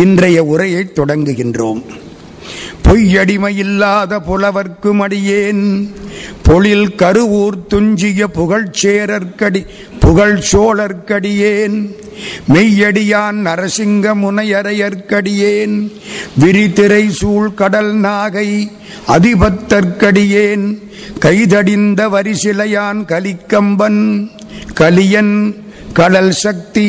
இன்றைய உரையை தொடங்குகின்றோம். பொய்யடிமையில்லாத புலவர்க்கும் அடியேன் பொழில் கருவூர் துஞ்சிய புகழ்ச்சேரற்கடி புகழ் சோழர்க்கடியேன் மெய்யடியான் நரசிங்க முனையறையர்க்கடியேன் விரிதிரை சூழ் கடல் நாகை அதிபத்தற்கடியேன் கைதடிந்த வரிசிலையான் கலிக்கம்பன் கலியன் கடல் சக்தி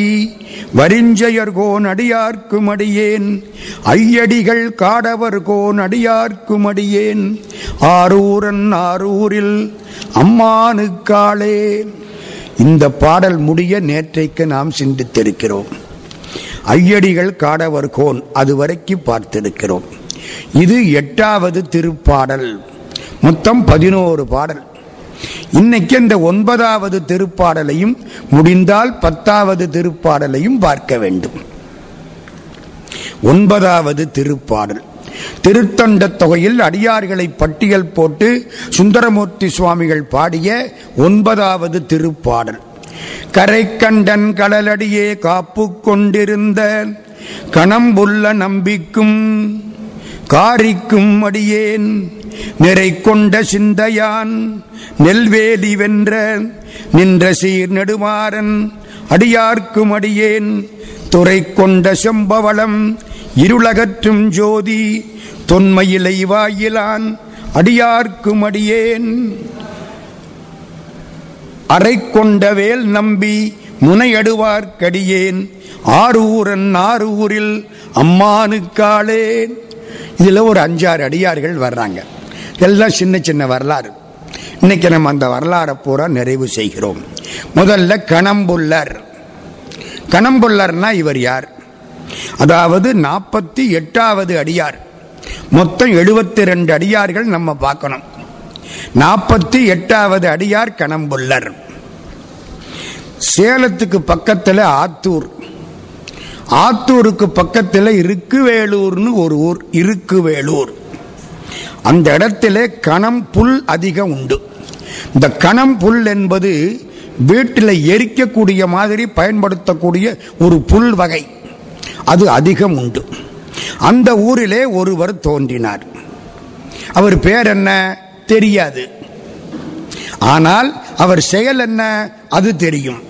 வரிஞ்சையர்கோ அடியார்க்கும் அடியேன் ஐயடிகள் காடவர்கோ கோன் அடியேன் ஆரூரன் ஆரூரில் அம்மானுக்காளே. இந்த பாடல் முடிய நேற்றைக்கு நாம் சிந்தித்திருக்கிறோம். ஐயடிகள் காடவர் கோன் அதுவரைக்கும் பார்த்திருக்கிறோம். இது எட்டாவது திருப்பாடல். மொத்தம் பதினோரு பாடல். இன்னைக்கு இந்த ஒன்பதாவது திருப்பாடலையும் முடிந்தால் பத்தாவது திருப்பாடலையும் பார்க்க வேண்டும். ஒன்பதாவது திருப்பாடல். திருத்தொண்ட தொகையில் அடியார்களை பட்டியல் போட்டு சுந்தரமூர்த்தி சுவாமிகள் பாடிய ஒன்பதாவது திருப்பாடல். கரை கண்டன் கடலடியே காப்பு கொண்டிருந்த கணம்புள்ள நம்பிக்கும் காரிக்கும் அடியேன் நிறை கொண்ட சிந்தையான் நெல்வேலி வென்ற நின்ற சீர் நெடுமாறன் அடியார்க்கும் அடியேன் துறை கொண்ட செம்பவளம் இருளகற்றும் ஜோதி தொன்மையிலை வாயிலான் அடியார்க்கும் அடியேன். அறை கொண்ட வேல் நம்பி முனையடுவார்க்கடியேன் ஆரூரன் ஆரூரில் அம்மானுக்காளேன். இதில் ஒரு அஞ்சாறு அடியார்கள் வர்றாங்க. எல்லாம் சின்ன சின்ன வரலாறு. இன்னைக்கு நம்ம அந்த வரலாறை பூரா நிறைவு செய்கிறோம். முதல்ல கணம்புள்ளர். கணம்புள்ளர்னா இவர் யார்? அதாவது நாற்பத்தி எட்டாவது அடியார். மொத்தம் எழுபத்தி ரெண்டு அடியார்கள் நம்ம பார்க்கணும். நாற்பத்தி எட்டாவது அடியார் கணம்புள்ளர். சேலத்துக்கு பக்கத்தில் ஆத்தூர். ஆத்தூருக்கு பக்கத்தில் இருக்குவேலூர்னு ஒரு ஊர் இருக்குவேலூர். அந்த இடத்துல கணம் புல் அதிகம் உண்டு. இந்த கணம் புல் என்பது வீட்டில் எரிக்கக்கூடிய மாதிரி பயன்படுத்தக்கூடிய ஒரு புல் வகை. அது அதிகம் உண்டு. அந்த ஊரிலே ஒருவர் தோன்றினார். அவர் பேர் என்ன? தெரியாது. ஆனால் அவர் செயல் என்ன? அது தெரியும்.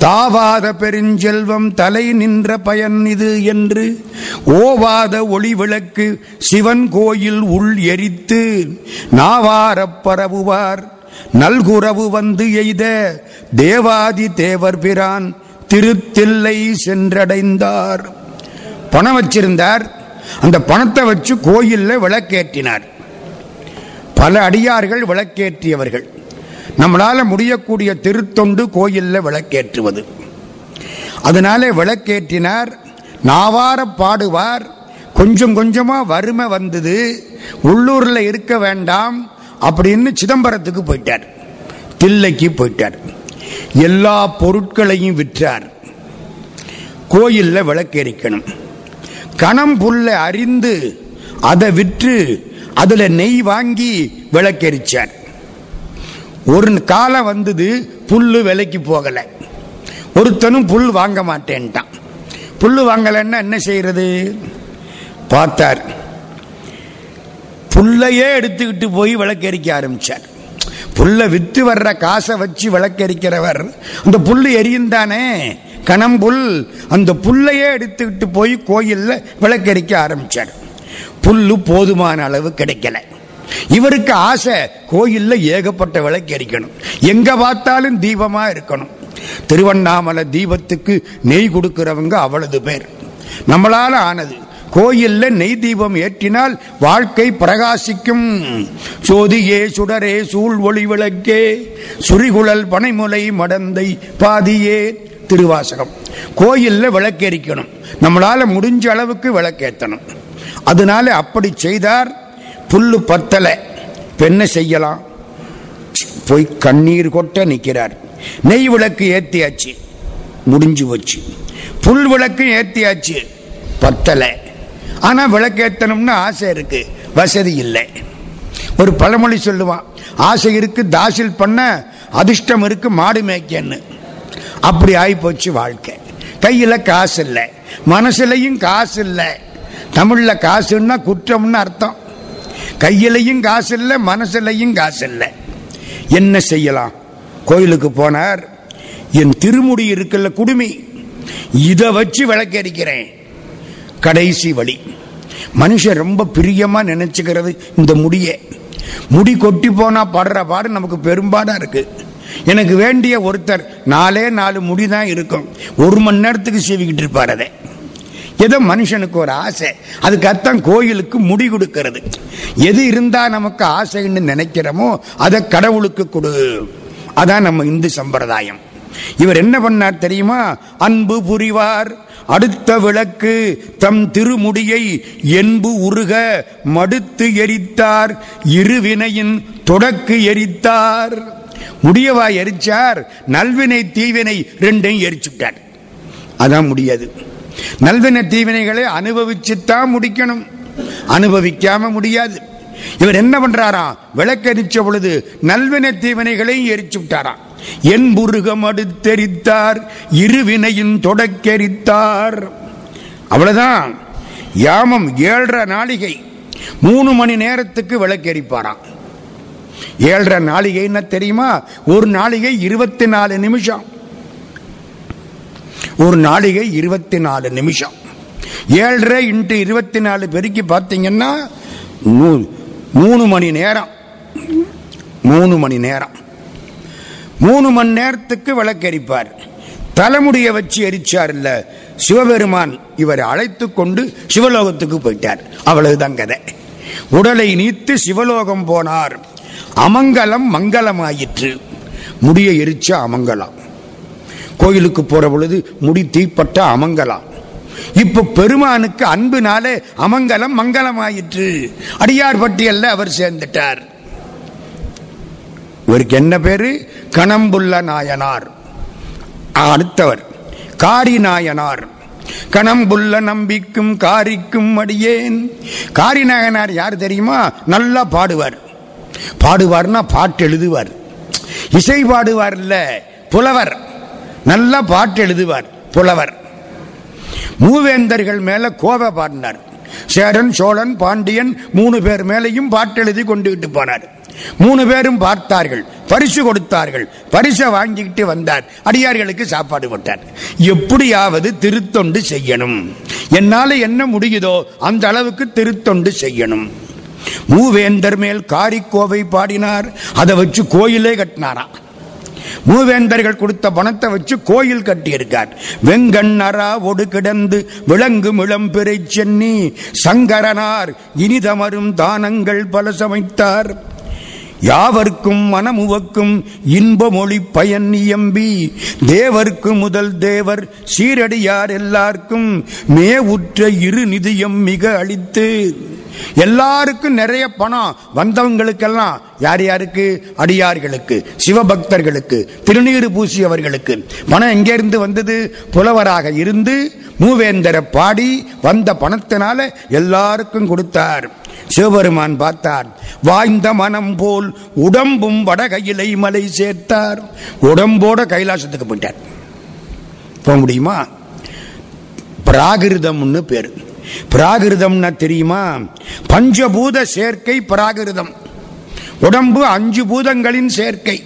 தாவாத பெருஞ்செல்வம் தலை நின்ற பயன் இது என்று ஓவாத ஒளி விளக்கு சிவன் கோயில் உள் எரித்து நாவாரப் பரவுவார். நல்குறவு வந்து எய்த தேவாதி தேவர் பிரான் திருத்தில்லை சென்றடைந்தார். பணம் வச்சிருந்தார். அந்த பணத்தை வச்சு கோயில்ல விளக்கேற்றினார். பல அடியார்கள் விளக்கேற்றியவர்கள். நம்மளால் முடியக்கூடிய திருத்தொண்டு கோயிலில் விளக்கேற்றுவது. அதனாலே விளக்கேற்றினார் நாவார பாடுவார் கொஞ்சம் கொஞ்சமாக வறுமை வந்தது உள்ளூரில் இருக்க வேண்டாம் அப்படின்னு சிதம்பரத்துக்கு போயிட்டார். தில்லைக்கு போயிட்டார். எல்லா பொருட்களையும் விற்றார். கோயிலில் விளக்கேறிக்கணும். கணம் புல்ல அறிந்து அதை விற்று அதில் நெய் வாங்கி விளக்கெரிச்சார் ஒரு காலம் வந்தது புல்லு விலைக்கு போகலை. ஒருத்தனும் புல் வாங்க மாட்டேன்ட்டான். புல் வாங்கலைன்னா என்ன செய்யறது? பார்த்தார். புல்லையே எடுத்துக்கிட்டு போய் விளக்கெரிக்க ஆரம்பிச்சார். புல்லை விற்று வர்ற காசை வச்சு விளக்கெரிக்கிறவர் அந்த புல் எரியும் தானே கணம்புல் அந்த புல்லையே எடுத்துக்கிட்டு போய் கோயிலில் விளக்கெரிக்க ஆரம்பிச்சார். புல்லு போதுமான அளவு கிடைக்கல. இவருக்கு ஆசை கோயில்ல ஏகப்பட்ட விளக்கு எரிக்கணும். எங்க பார்த்தாலும் தீபமா இருக்கணும். திருவண்ணாமலை தீபத்துக்கு நெய் கொடுக்கிறவங்க அவ்வளவு பேர். நம்மளால ஆனது. கோயில்ல நெய் தீபம் ஏற்றினால் வாழ்க்கை பிரகாசிக்கும். சோதியே சுடரே சூழ் ஒளி விளக்கே சுரிகுழல் பனைமுலை மடந்தை பாதியே. திருவாசகம். கோயில்ல விளக்கேரிக்கணும் நம்மளால முடிஞ்ச அளவுக்கு விளக்கேற்றணும் அதனால அப்படி செய்தார் புல்லு பத்தலை. பெண்ணை செய்யலாம்? போய் கண்ணீர் கொட்ட நிற்கிறார் நெய் விளக்கு ஏத்தியாச்சு. முடிஞ்சு வச்சு புல் விளக்கு ஏத்தியாச்சு. பத்தலை. ஆனால் விளக்கு ஏற்றணும்னு ஆசை இருக்கு. வசதி இல்லை. ஒரு பழமொழி சொல்லுவான். ஆசை இருக்கு தாசில் பண்ண அதிர்ஷ்டம் இருக்கு மாடு மேய்க்கன்னு. அப்படி ஆகிப்போச்சு வாழ்க்கை. கையில் காசு இல்லை. மனசுலையும் காசு இல்லை. தமிழில் காசுன்னா குற்றம்னு அர்த்தம். கையிலையும் காசு இல்லை மனசுலையும் காசு இல்லை. என்ன செய்யலாம்? கோயிலுக்கு போனார். என் திருமுடி இருக்குல்ல குடுமி. இதை வச்சு விளக்கரிக்கிறேன். கடைசி வழி. மனுஷன் ரொம்ப பிரியமா நினைச்சுக்கிறது இந்த முடியை. முடி கொட்டி போனா படுற பாடு நமக்கு பெரும்பாடா இருக்கு. எனக்கு வேண்டிய ஒருத்தர் நாலே நாலு முடி தான் இருக்கும். ஒரு மணி நேரத்துக்கு சீவிக்கிட்டு இருப்பார் அதை. ஏதோ மனுஷனுக்கு ஒரு ஆசை. அதுக்கர்த்தம் கோயிலுக்கு முடி கொடுக்கிறது. எது இருந்தால் நமக்கு ஆசைன்னு நினைக்கிறோமோ அதை கடவுளுக்கு கொடு. அதான் நம்ம இந்து சம்பிரதாயம். இவர் என்ன பண்ணார் தெரியுமா? அன்பு புரிவார். அடுத்த விளக்கு தம் திருமுடியை என்பு உருக மடுத்து எரித்தார். இருவினையின் தொடக்கு எரித்தார். முடியவா எரிச்சார். நல்வினை தீவினை ரெண்டையும் எரிச்சுட்டார். அதான் முடியாது. நல்வின தீவினைகளை அனுபவிச்சுத்தான் முடிக்கணும். அனுபவிக்காம முடியாது. இவர் என்ன பண்றாராம் விளக்கரிச்ச பொழுது நல்வின தீவினைகளையும் எரிச்சு விட்டாராம் என் புருகம் அடுத்தெரித்தார் இருவினையும் தொடக்கெரித்தார். அவ்வளவுதான். யாமம் ஏழரை நாளிகை. மூணு மணி நேரத்துக்கு விளக்கெரிப்பாராம் ஏழரை நாளிகைன்னா தெரியுமா? ஒரு நாளிகை இருபத்தி நாலு நிமிஷம். ஒரு நாளிகை இருபத்தி நாலு நிமிஷம். ஏழரை இன்ட்டு இருபத்தி நாலு பெருக்கி பார்த்தீங்கன்னா மூணு மணி நேரம். மூணு மணி நேரம். மூணு மணி நேரத்துக்கு விளக்கெரிப்பார். தலைமுடியை வச்சு எரிச்சார் இல்ல சிவபெருமான் இவரை அழைத்து கொண்டு சிவலோகத்துக்கு போயிட்டார். அவ்வளவுதான் கதை. உடலை நீத்து சிவலோகம் போனார். அமங்கலம் மங்களமாயிற்று முடிய எரிச்ச அமங்கலம். கோயிலுக்கு போகிற பொழுது முடி தீப்பட்ட அமங்கலம். இப்போ பெருமானுக்கு அன்புனாலே அமங்கலம் மங்களமாயிற்று அடியார் பட்டியலில் அவர் சேர்ந்துட்டார். இவருக்கு என்ன பேரு? கணம்புள்ள நாயனார். அடுத்தவர் காரி நாயனார். கணம்புள்ள நம்பிக்கும் காரிக்கும் அடியேன். காரி நாயனார் யார் தெரியுமா? நல்லா பாடுவார். பாடுவார்னா பாட்டு எழுதுவார் இசை பாடுவார் இல்லை புலவர். நல்லா பாட்டு எழுதுவார் புலவர். மூவேந்தர்கள் மேல கோவை பாடினார். சேரன் சோழன் பாண்டியன் மூணு பேர் மேலையும் பாட்டு எழுதி கொண்டுகிட்டு போனார். மூணு பேரும் பார்த்தார்கள் பரிசு கொடுத்தார்கள் பரிசை வாங்கிக்கிட்டு வந்தார் அடியார்களுக்கு சாப்பாடு போட்டார். எப்படியாவது திருத்தொண்டு செய்யணும். என்னால என்ன முடியுதோ அந்த அளவுக்கு திருத்தொண்டு செய்யணும். மூவேந்தர் மேல் காரிக்கோவை பாடினார் அதை வச்சு கோயிலே கட்டினாராம். மூவேந்தர்கள் கொடுத்த பணத்தை வச்சு கோயில் கட்டியிருக்கார். வெங்கண்ணரா ஒடு கிடந்து விளங்கும் இளம்பிறை சென்னி சங்கரனார் இனிதமரும் தானங்கள் பல சமைத்தார். யாவர்க்கும் மனமுவக்கும் இன்பமொழி பயன் இயம்பி தேவர்க்கு முதல் தேவர் சீரடியார் எல்லாருக்கும் மேவுற்ற இரு நிதியம் மிக அளித்து. எல்லாருக்கும் நிறைய பணம் வந்தவங்களுக்கெல்லாம் யார் யாருக்கு? அடியார்களுக்கு சிவபக்தர்களுக்கு திருநீறு பூசியவர்களுக்கு. பணம் எங்கேருந்து வந்தது? புலவராக இருந்து மூவேந்தரை பாடி வந்த பணத்தினால எல்லாருக்கும் கொடுத்தார். சிவபெருமான் பார்த்தார். வாய்ந்த மனம் போல் உடம்பும் வடகையிலை மலை சேர்த்தார். உடம்போட கைலாசத்துக்கு போயிட்டார். போக முடியுமா? பிராகிருதம்னு பேரு. பிராகிருதம்னா தெரியுமா? பஞ்சபூத சேர்க்கை பிராகிருதம். உடம்பு அஞ்சு பூதங்களின் சேர்க்கை.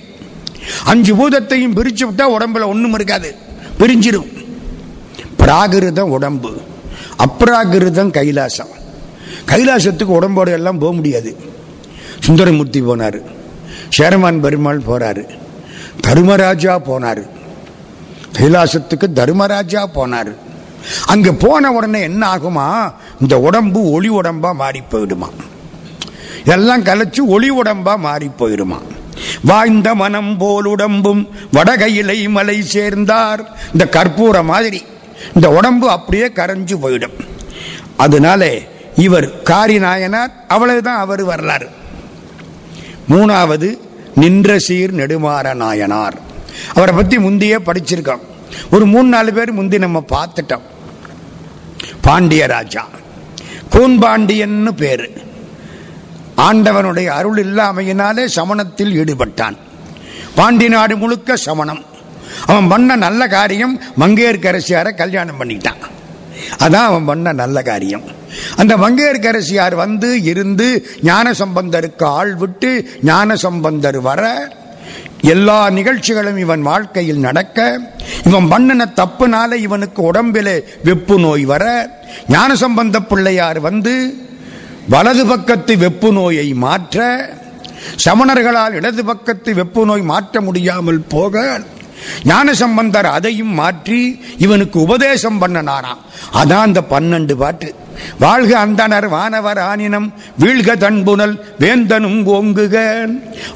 அஞ்சு பூதத்தையும் பிரிச்சு விட்டா உடம்புல ஒன்றும் இருக்காது. பிரிஞ்சிடும் பிராகிருதம் உடம்பு. அப்ராகிருதம் கைலாசம். கைலாசத்துக்கு உடம்போடு எல்லாம் போக முடியாது. சுந்தரமூர்த்தி போனார். சேரமான் பெருமாள் போறாரு. தர்மராஜா போனார். கைலாசத்துக்கு தர்மராஜா போனார். அங்கே போன உடனே என்ன ஆகுமா? இந்த உடம்பு ஒளி உடம்பாக மாறி போயிடுமா? எல்லாம் கலைச்சு ஒளி உடம்பாக மாறி போயிடுமா? வாய்ந்த மனம் போல் உடம்பும் வடகையிலை மலை சேர்ந்தார். இந்த கற்பூர மாதிரி இந்த உடம்பு அப்படியே கரைஞ்சு போயிடும். அதனால இவர் காரி நாயனார் அவ்வளவுதான் அவர் வரலாறு. மூணாவது நின்ற சீர் நெடுமாற நாயனார். அவரை பத்தி முந்தையே படிச்சிருக்கோம். ஒரு மூணு நாலு பேர் முந்தி நம்ம பார்த்துட்டோம். பாண்டிய ராஜா கூன்பாண்டியன்னு பேரு. ஆண்டவனுடைய அருள் இல்லாமையினாலே சமணத்தில் ஈடுபட்டான். பாண்டி நாடு முழுக்க சமணம். அவன் பண்ண நல்ல காரியம் மங்கையர்கரசியாரை கல்யாணம் பண்ணிட்டான். அதான் அவன் பண்ண நல்ல காரியம். அந்த மங்கையர்கரசியார் வந்து இருந்து ஞான சம்பந்தருக்கு ஆள் விட்டு ஞான சம்பந்தர் வர எல்லா நிகழ்ச்சிகளும் இவன் வாழ்க்கையில் நடக்க இவன் பண்ணன தப்புனால இவனுக்கு உடம்பிலே வெப்பு நோய் வர ஞானசம்பந்த பிள்ளையார் வந்து வலது பக்கத்து வெப்பு நோயை மாற்ற சமணர்களால் இடது பக்கத்து வெப்பு நோய் மாற்ற முடியாமல் போக ஞானசம்பந்தர் அதையும் மாற்றி இவனுக்கு உபதேசம் பண்ணனாராம். அதான் அந்த பன்னெண்டு பாட்டு. வாழ்க அந்தனர் வானவர் ஆனினம் வீழ்க தன்புணல் வேந்தனும் ஓங்குக.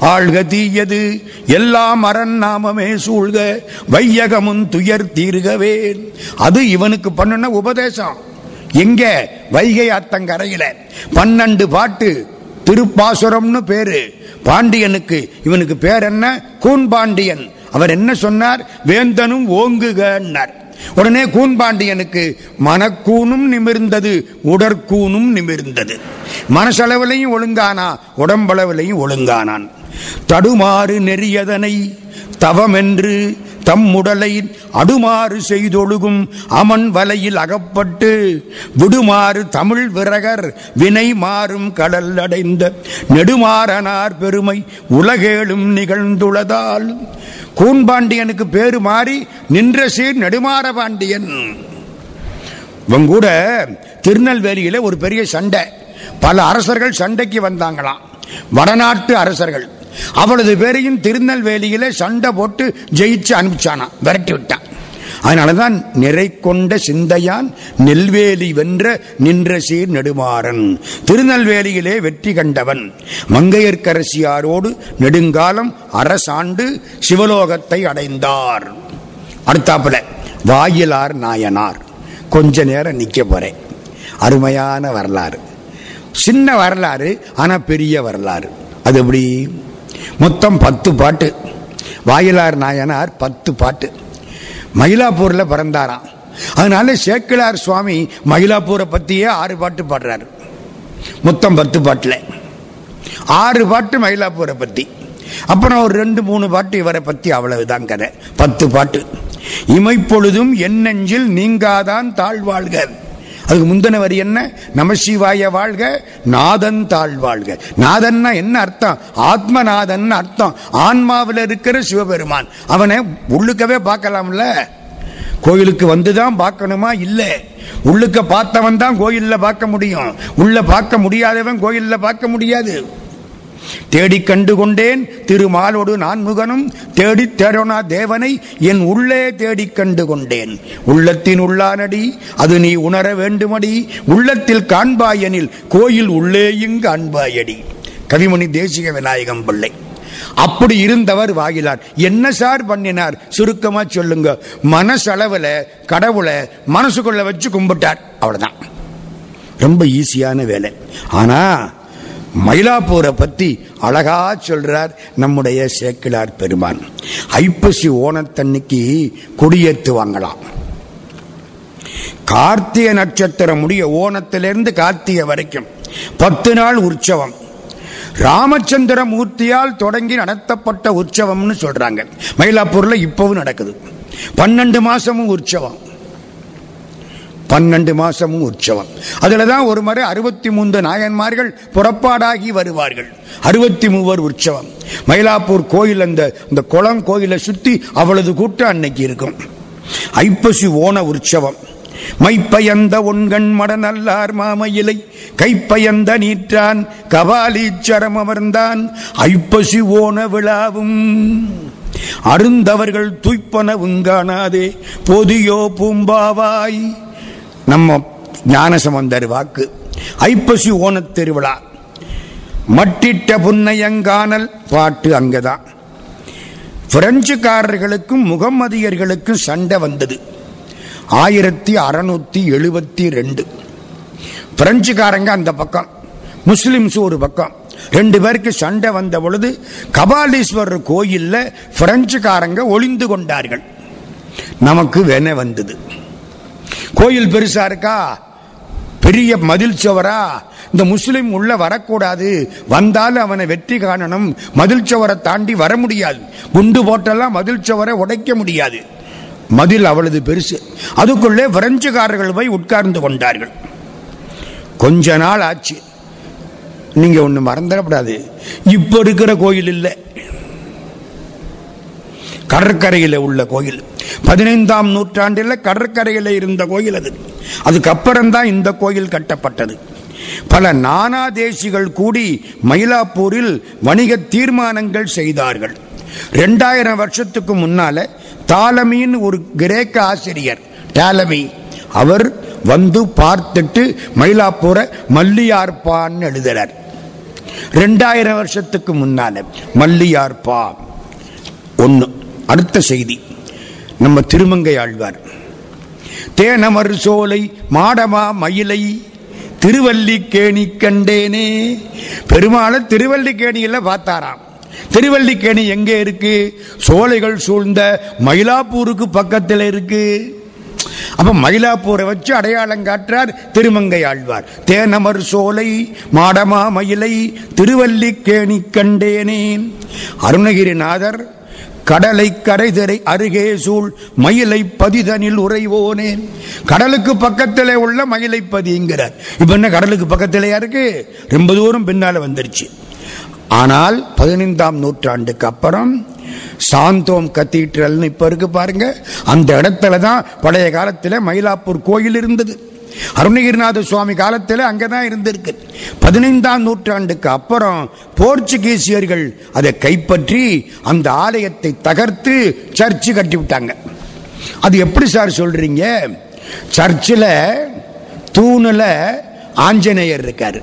ஆழ்க தீயது எல்லாம் அரண் நாமமே சூழ்க. வையகமும் துயர் தீர்கவே. அது இவனுக்கு பண்ணுன உபதேசம். எங்க? வைகை அத்தங்கரையில. பன்னெண்டு பாட்டு. திருப்பாசுரம்னு பேரு. பாண்டியனுக்கு இவனுக்கு பேர் என்ன? கூன் பாண்டியன். அவர் என்ன சொன்னார்? வேந்தனும் ஓங்குகன்னார். உடனே கூன்பாண்டியனுக்கு மனக்கூனும் நிமிர்ந்தது உடற்கூனும் நிமிர்ந்தது. மனசளவிலையும் ஒழுங்கானா? உடம்பளவிலையும் ஒழுங்கானான். தடுமாறு நெறியதனை தவமென்று தம் உடலை அடுமாறு செய்தொழுகும் அமன் வலையில் அகப்பட்டு விடுமாறு தமிழ் விரகர் வினை மாறும் கடல் அடைந்த நெடுமாறனார் பெருமை உலகேளும் நிகழ்ந்துள்ளதால் கூன்பாண்டியனுக்கு பேரு மாறி நின்ற சீர் நெடுமாற பாண்டியன் இவன் கூட திருநெல்வேலியில ஒரு பெரிய சண்டை. பல அரசர்கள் சண்டைக்கு வந்தாங்களாம். வடநாட்டு அரசர்கள். அவளது பேரையும் திருநெல்வேலியில சண்டை போட்டு ஜெயிச்சு அனுப்பிச்சானான் விரட்டி விட்டான். அதனாலதான் நிறை கொண்ட சிந்தையான் நெல்வேலி வென்ற நின்ற சீர் நெடுமாறன். திருநெல்வேலியிலே வெற்றி கண்டவன். மங்கையர்க்கரசியாரோடு நெடுங்காலம் அரசாண்டு சிவலோகத்தை அடைந்தார். அடுத்தாப்புல வாயிலார் நாயனார். கொஞ்ச நேரம் நிக்க போறேன். அருமையான வரலாறு. சின்ன வரலாறு ஆனா பெரிய வரலாறு. அது எப்படி? மொத்தம் பத்து பாட்டு. வாயிலார் நாயனார் பத்து பாட்டு. மயிலாப்பூரில் பிறந்தாராம். அதனால சேக்கிலார் சுவாமி மயிலாப்பூரை பற்றியே ஆறு பாட்டு பாடுறாரு. மொத்தம் பத்து பாட்டில். ஆறு பாட்டு மயிலாப்பூரை பற்றி அப்புறம் ஒரு ரெண்டு மூணு பாட்டு இவரை பற்றி அவ்வளவுதான் கதை. பத்து பாட்டு. இமைப்பொழுதும் என் நெஞ்சில் நீங்காதான் தாழ்வாழ்க. அதுக்கு முந்தின வரி என்ன? நமசிவாய வாழ்க நாதன் தாழ் வாழ்க. நாதன்னா என்ன அர்த்தம்? ஆத்மநாதன் அர்த்தம். ஆன்மாவில் இருக்கிற சிவபெருமான். அவனை உள்ளுக்கவே பார்க்கலாம்ல? கோயிலுக்கு வந்துதான் பார்க்கணுமா? இல்லை. உள்ளுக்க பார்த்தவன் தான் கோயிலில் பார்க்க முடியும். உள்ள பார்க்க முடியாதவன் கோயிலில் பார்க்க முடியாது. தேடி கண்டு கொண்டேன் திருமாலோடு நான் முகனும் தேடி தேரோனா தேவனை என் உள்ளே தேடி கண்டு கொண்டேன் உள்ளத்தின் உள்ளானடி அது நீ உணர வேண்டுமடி. உள்ளத்தில் காண்பாயனில் கோயில் உள்ளேயும் காண்பாயடி கவிமணி தேசிக விநாயகம் பிள்ளை. அப்படி இருந்தவர் வாகிலார் என்ன சார் பண்ணினார்? சுருக்கமா சொல்லுங்க. மனசளவுல கடவுளை மனசுக்குள்ள வச்சு கும்பிட்டார். அவ்வளவுதான். ரொம்ப ஈஸியான வேலை. ஆனா மயிலாப்பூரை பற்றி அழகா சொல்றார் நம்முடைய சேக்கிலார் பெருமான். ஐப்பசி ஓணத்தன்னைக்கு கொடியேற்றுவாங்களாம் கார்த்திகை நட்சத்திரம் முடிய ஓணத்திலிருந்து கார்த்திகை வரைக்கும் பத்து நாள் உற்சவம். ராமச்சந்திர மூர்த்தியால் தொடங்கி நடத்தப்பட்ட உற்சவம்னு சொல்றாங்க. மயிலாப்பூர்ல இப்பவும் நடக்குது. பன்னெண்டு மாசமும் உற்சவம். பன்னெண்டு மாசமும் உற்சவம். அதில் தான் ஒரு முறை அறுபத்தி மூன்று நாயன்மார்கள் புறப்பாடாகி வருவார்கள். அறுபத்தி மூவர் உற்சவம். மயிலாப்பூர் கோயில் அந்த இந்த குளம் கோயிலை சுற்றி அவளது கூட்டம் அன்னைக்கு இருக்கும். ஐப்பசி ஓண உற்சவம். மைப்பயந்த ஒன்கண் மடநல்லார் மாமையிலை கைப்பயந்த நீற்றான் கபாலீச்சரம் அமர்ந்தான் ஐப்பசி ஓண விழாவும். அருந்தவர்கள் துய்ப்பன காணாதே பொதியோ பூம்பாவாய். நம்ம ஞானசமந்தர் வாக்கு. ஐப்பசி ஓணத் திருவிழா. மட்டிட்ட புன்னையங்கானல் பாட்டு அங்கதான். பிரெஞ்சுக்காரர்களுக்கும் முகம்மதியர்களுக்கும் சண்டை வந்தது. ஆயிரத்தி அறநூற்றி எழுபத்தி ரெண்டு. பிரெஞ்சுக்காரங்க அந்த பக்கம் முஸ்லிம்ஸ் ஒரு பக்கம். ரெண்டு பேருக்கு சண்டை வந்த பொழுது கபாலீஸ்வரர் கோயிலில் பிரெஞ்சுக்காரங்க ஒளிந்து கொண்டார்கள். நமக்கு வென வந்தது. கோயில் பெருசா இருக்கா? பெரிய மதில் சுவரா இந்த முஸ்லீம் உள்ள வரக்கூடாது. வந்தாலும் அவனை வெற்றி காணணும். மதில் சுவரை தாண்டி வர முடியாது. குண்டு போட்டெல்லாம் மதில் சுவரை உடைக்க முடியாது. மதில் அவளது பெருசு. அதுக்குள்ளே பிரெஞ்சுக்காரர்கள் போய் உட்கார்ந்து கொண்டார்கள். கொஞ்ச நாள் ஆச்சு. நீங்க ஒன்று மறந்துடக்கூடாது. இப்போ இருக்கிற கோயில் இல்லை. கடற்கரையில் உள்ள கோயில். பதினைந்தாம் நூற்றாண்டில் கடற்கரையில் இருந்த கோயில் அது. அதுக்கப்புறம் தான் இந்த கோயில் கட்டப்பட்டது. பல நானாதேசிகள் கூடி மயிலாப்பூரில் வணிக தீர்மானங்கள் செய்தார்கள். ரெண்டாயிரம் வருஷத்துக்கு முன்னால தாலமின் ஒரு கிரேக்க ஆசிரியர் டாலமி அவர் வந்து பார்த்துட்டு மயிலாப்பூரை மல்லியார்பான்னு எழுதுறார். ரெண்டாயிரம் வருஷத்துக்கு முன்னால மல்லியார்பா ஒன்று அடுத்த செய்தி. நம்ம திருமங்கை ஆழ்வார். தேனமர் சோலை மாடமா மயிலை திருவல்லிக்கேணி கண்டேனே. பெருமாளை திருவல்லிக்கேணியில் பார்த்தாராம். திருவல்லிக்கேணி எங்கே இருக்கு? சோலைகள் சூழ்ந்த மயிலாப்பூருக்கு பக்கத்தில் இருக்கு. அப்ப மயிலாப்பூரை வச்சு அடையாளம் காட்டுறார் திருமங்கை ஆழ்வார். தேனமர் சோலை மாடமா மயிலை திருவல்லிக்கேணி கண்டேனேன் அருணகிரிநாதர் கடலை கரைதரை அருகே சூழ் மயிலை பதிதனில் உறைவோனே. கடலுக்கு பக்கத்தில் உள்ள மயிலை பதிங்கிறார். இப்ப என்ன கடலுக்கு பக்கத்திலேயா இருக்கு ரொம்ப தூரம் பின்னால வந்துருச்சு. ஆனால் பதினைந்தாம் நூற்றாண்டுக்கு அப்புறம் சாந்தோம் கத்தீட்ரல்னு இப்ப இருக்கு பாருங்க. அந்த இடத்துல தான் பழைய காலத்தில் மயிலாப்பூர் கோயில் இருந்தது. அருணகிரிநாத சுவாமி காலத்தில் அங்கதான் இருந்திருக்கு. பதினைந்தாம் நூற்றாண்டுக்கு அப்புறம் போர்ச்சுகீசியர்கள் அதை கைப்பற்றி அந்த ஆலயத்தை தகர்த்து சர்ச்சு கட்டி விட்டாங்க. அது எப்படி சார் சொல்றீங்க? சர்ச்சில் தூணில் ஆஞ்சநேயர் இருக்காரு.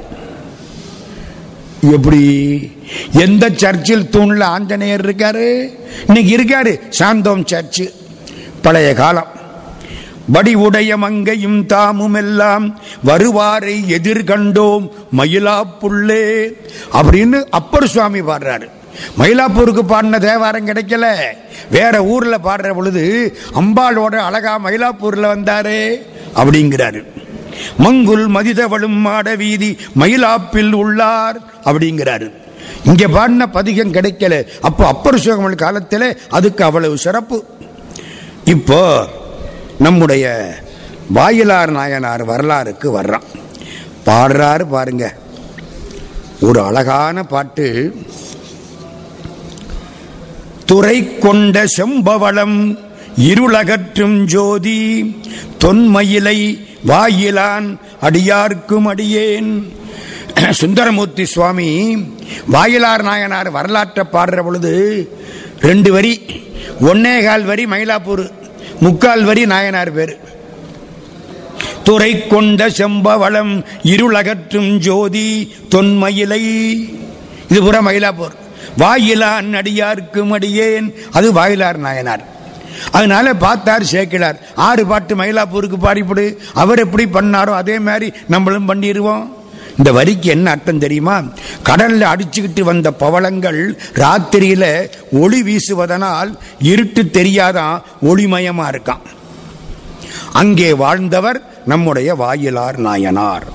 எப்படி? எந்த சர்ச்சில் தூண்ல ஆஞ்சநேயர் இருக்காரு? இன்னைக்கு இருக்காரு சாந்தோம் சர்ச்சு. பழைய காலம். வடிவுடைய மங்கையும் தாமும் எல்லாம் வருவாரை எதிர்கண்டோம் மயிலாப்புள்ளே அப்படின்னு அப்பர் சுவாமி பாடுறாரு. மயிலாப்பூருக்கு பாடின தேவாரம் கிடைக்கல. வேற ஊர்ல பாடுற பொழுது அம்பாளோட அழகா மயிலாப்பூர்ல வந்தாரே அப்படிங்கிறாரு. மங்குல் மதிதவளும் மாட வீதி மயிலாப்பில் உள்ளார் அப்படிங்கிறாரு. இங்க பாடின பதிகம் கிடைக்கல. அப்போ அப்பர் சுவாமி காலத்தில் அதுக்கு அவ்வளவு சிறப்பு. இப்போ நம்முடைய வாயிலார் நாயனார் வரலாறுக்கு வர்றான். பாடுறாரு பாருங்க. ஒரு அழகான பாட்டு. துறை கொண்ட செம்பவளம் இருளகற்றும் ஜோதி தொன்மயிலை வாயிலான் அடியார்க்கும் அடியேன். சுந்தரமூர்த்தி சுவாமி வாயிலார் நாயனார் வரலாற்றை பாடுற பொழுது ரெண்டு வரி ஒன்னே கால் வரி மயிலாப்பூர் முக்கால் வரி நாயனார் பேர். துறை கொண்ட செம்பவளம் இருளகற்றும் ஜோதி தொன்மயிலை. இது புற மயிலாப்பூர். வாயிலான் அடியார்க்கும் அடியேன் அது வாயிலார் நாயனார். அதனால பார்த்தார் சேர்க்கிறார் ஆறு பாட்டு மயிலாப்பூருக்கு பாடிப்படு. அவர் எப்படி பண்ணாரோ அதே மாதிரி நம்மளும் பண்ணிடுவோம் இந்த வரிக்கு என்ன அர்த்தம் தெரியுமா? கடல்ல அடிச்சுக்கிட்டு வந்த பவளங்கள் ராத்திரியில ஒளி வீசுவதனால் இருட்டு தெரியாதான் ஒளிமயமா இருக்கான். அங்கே வாழ்ந்தவர் நம்முடைய வாயிலார் நாயனார்.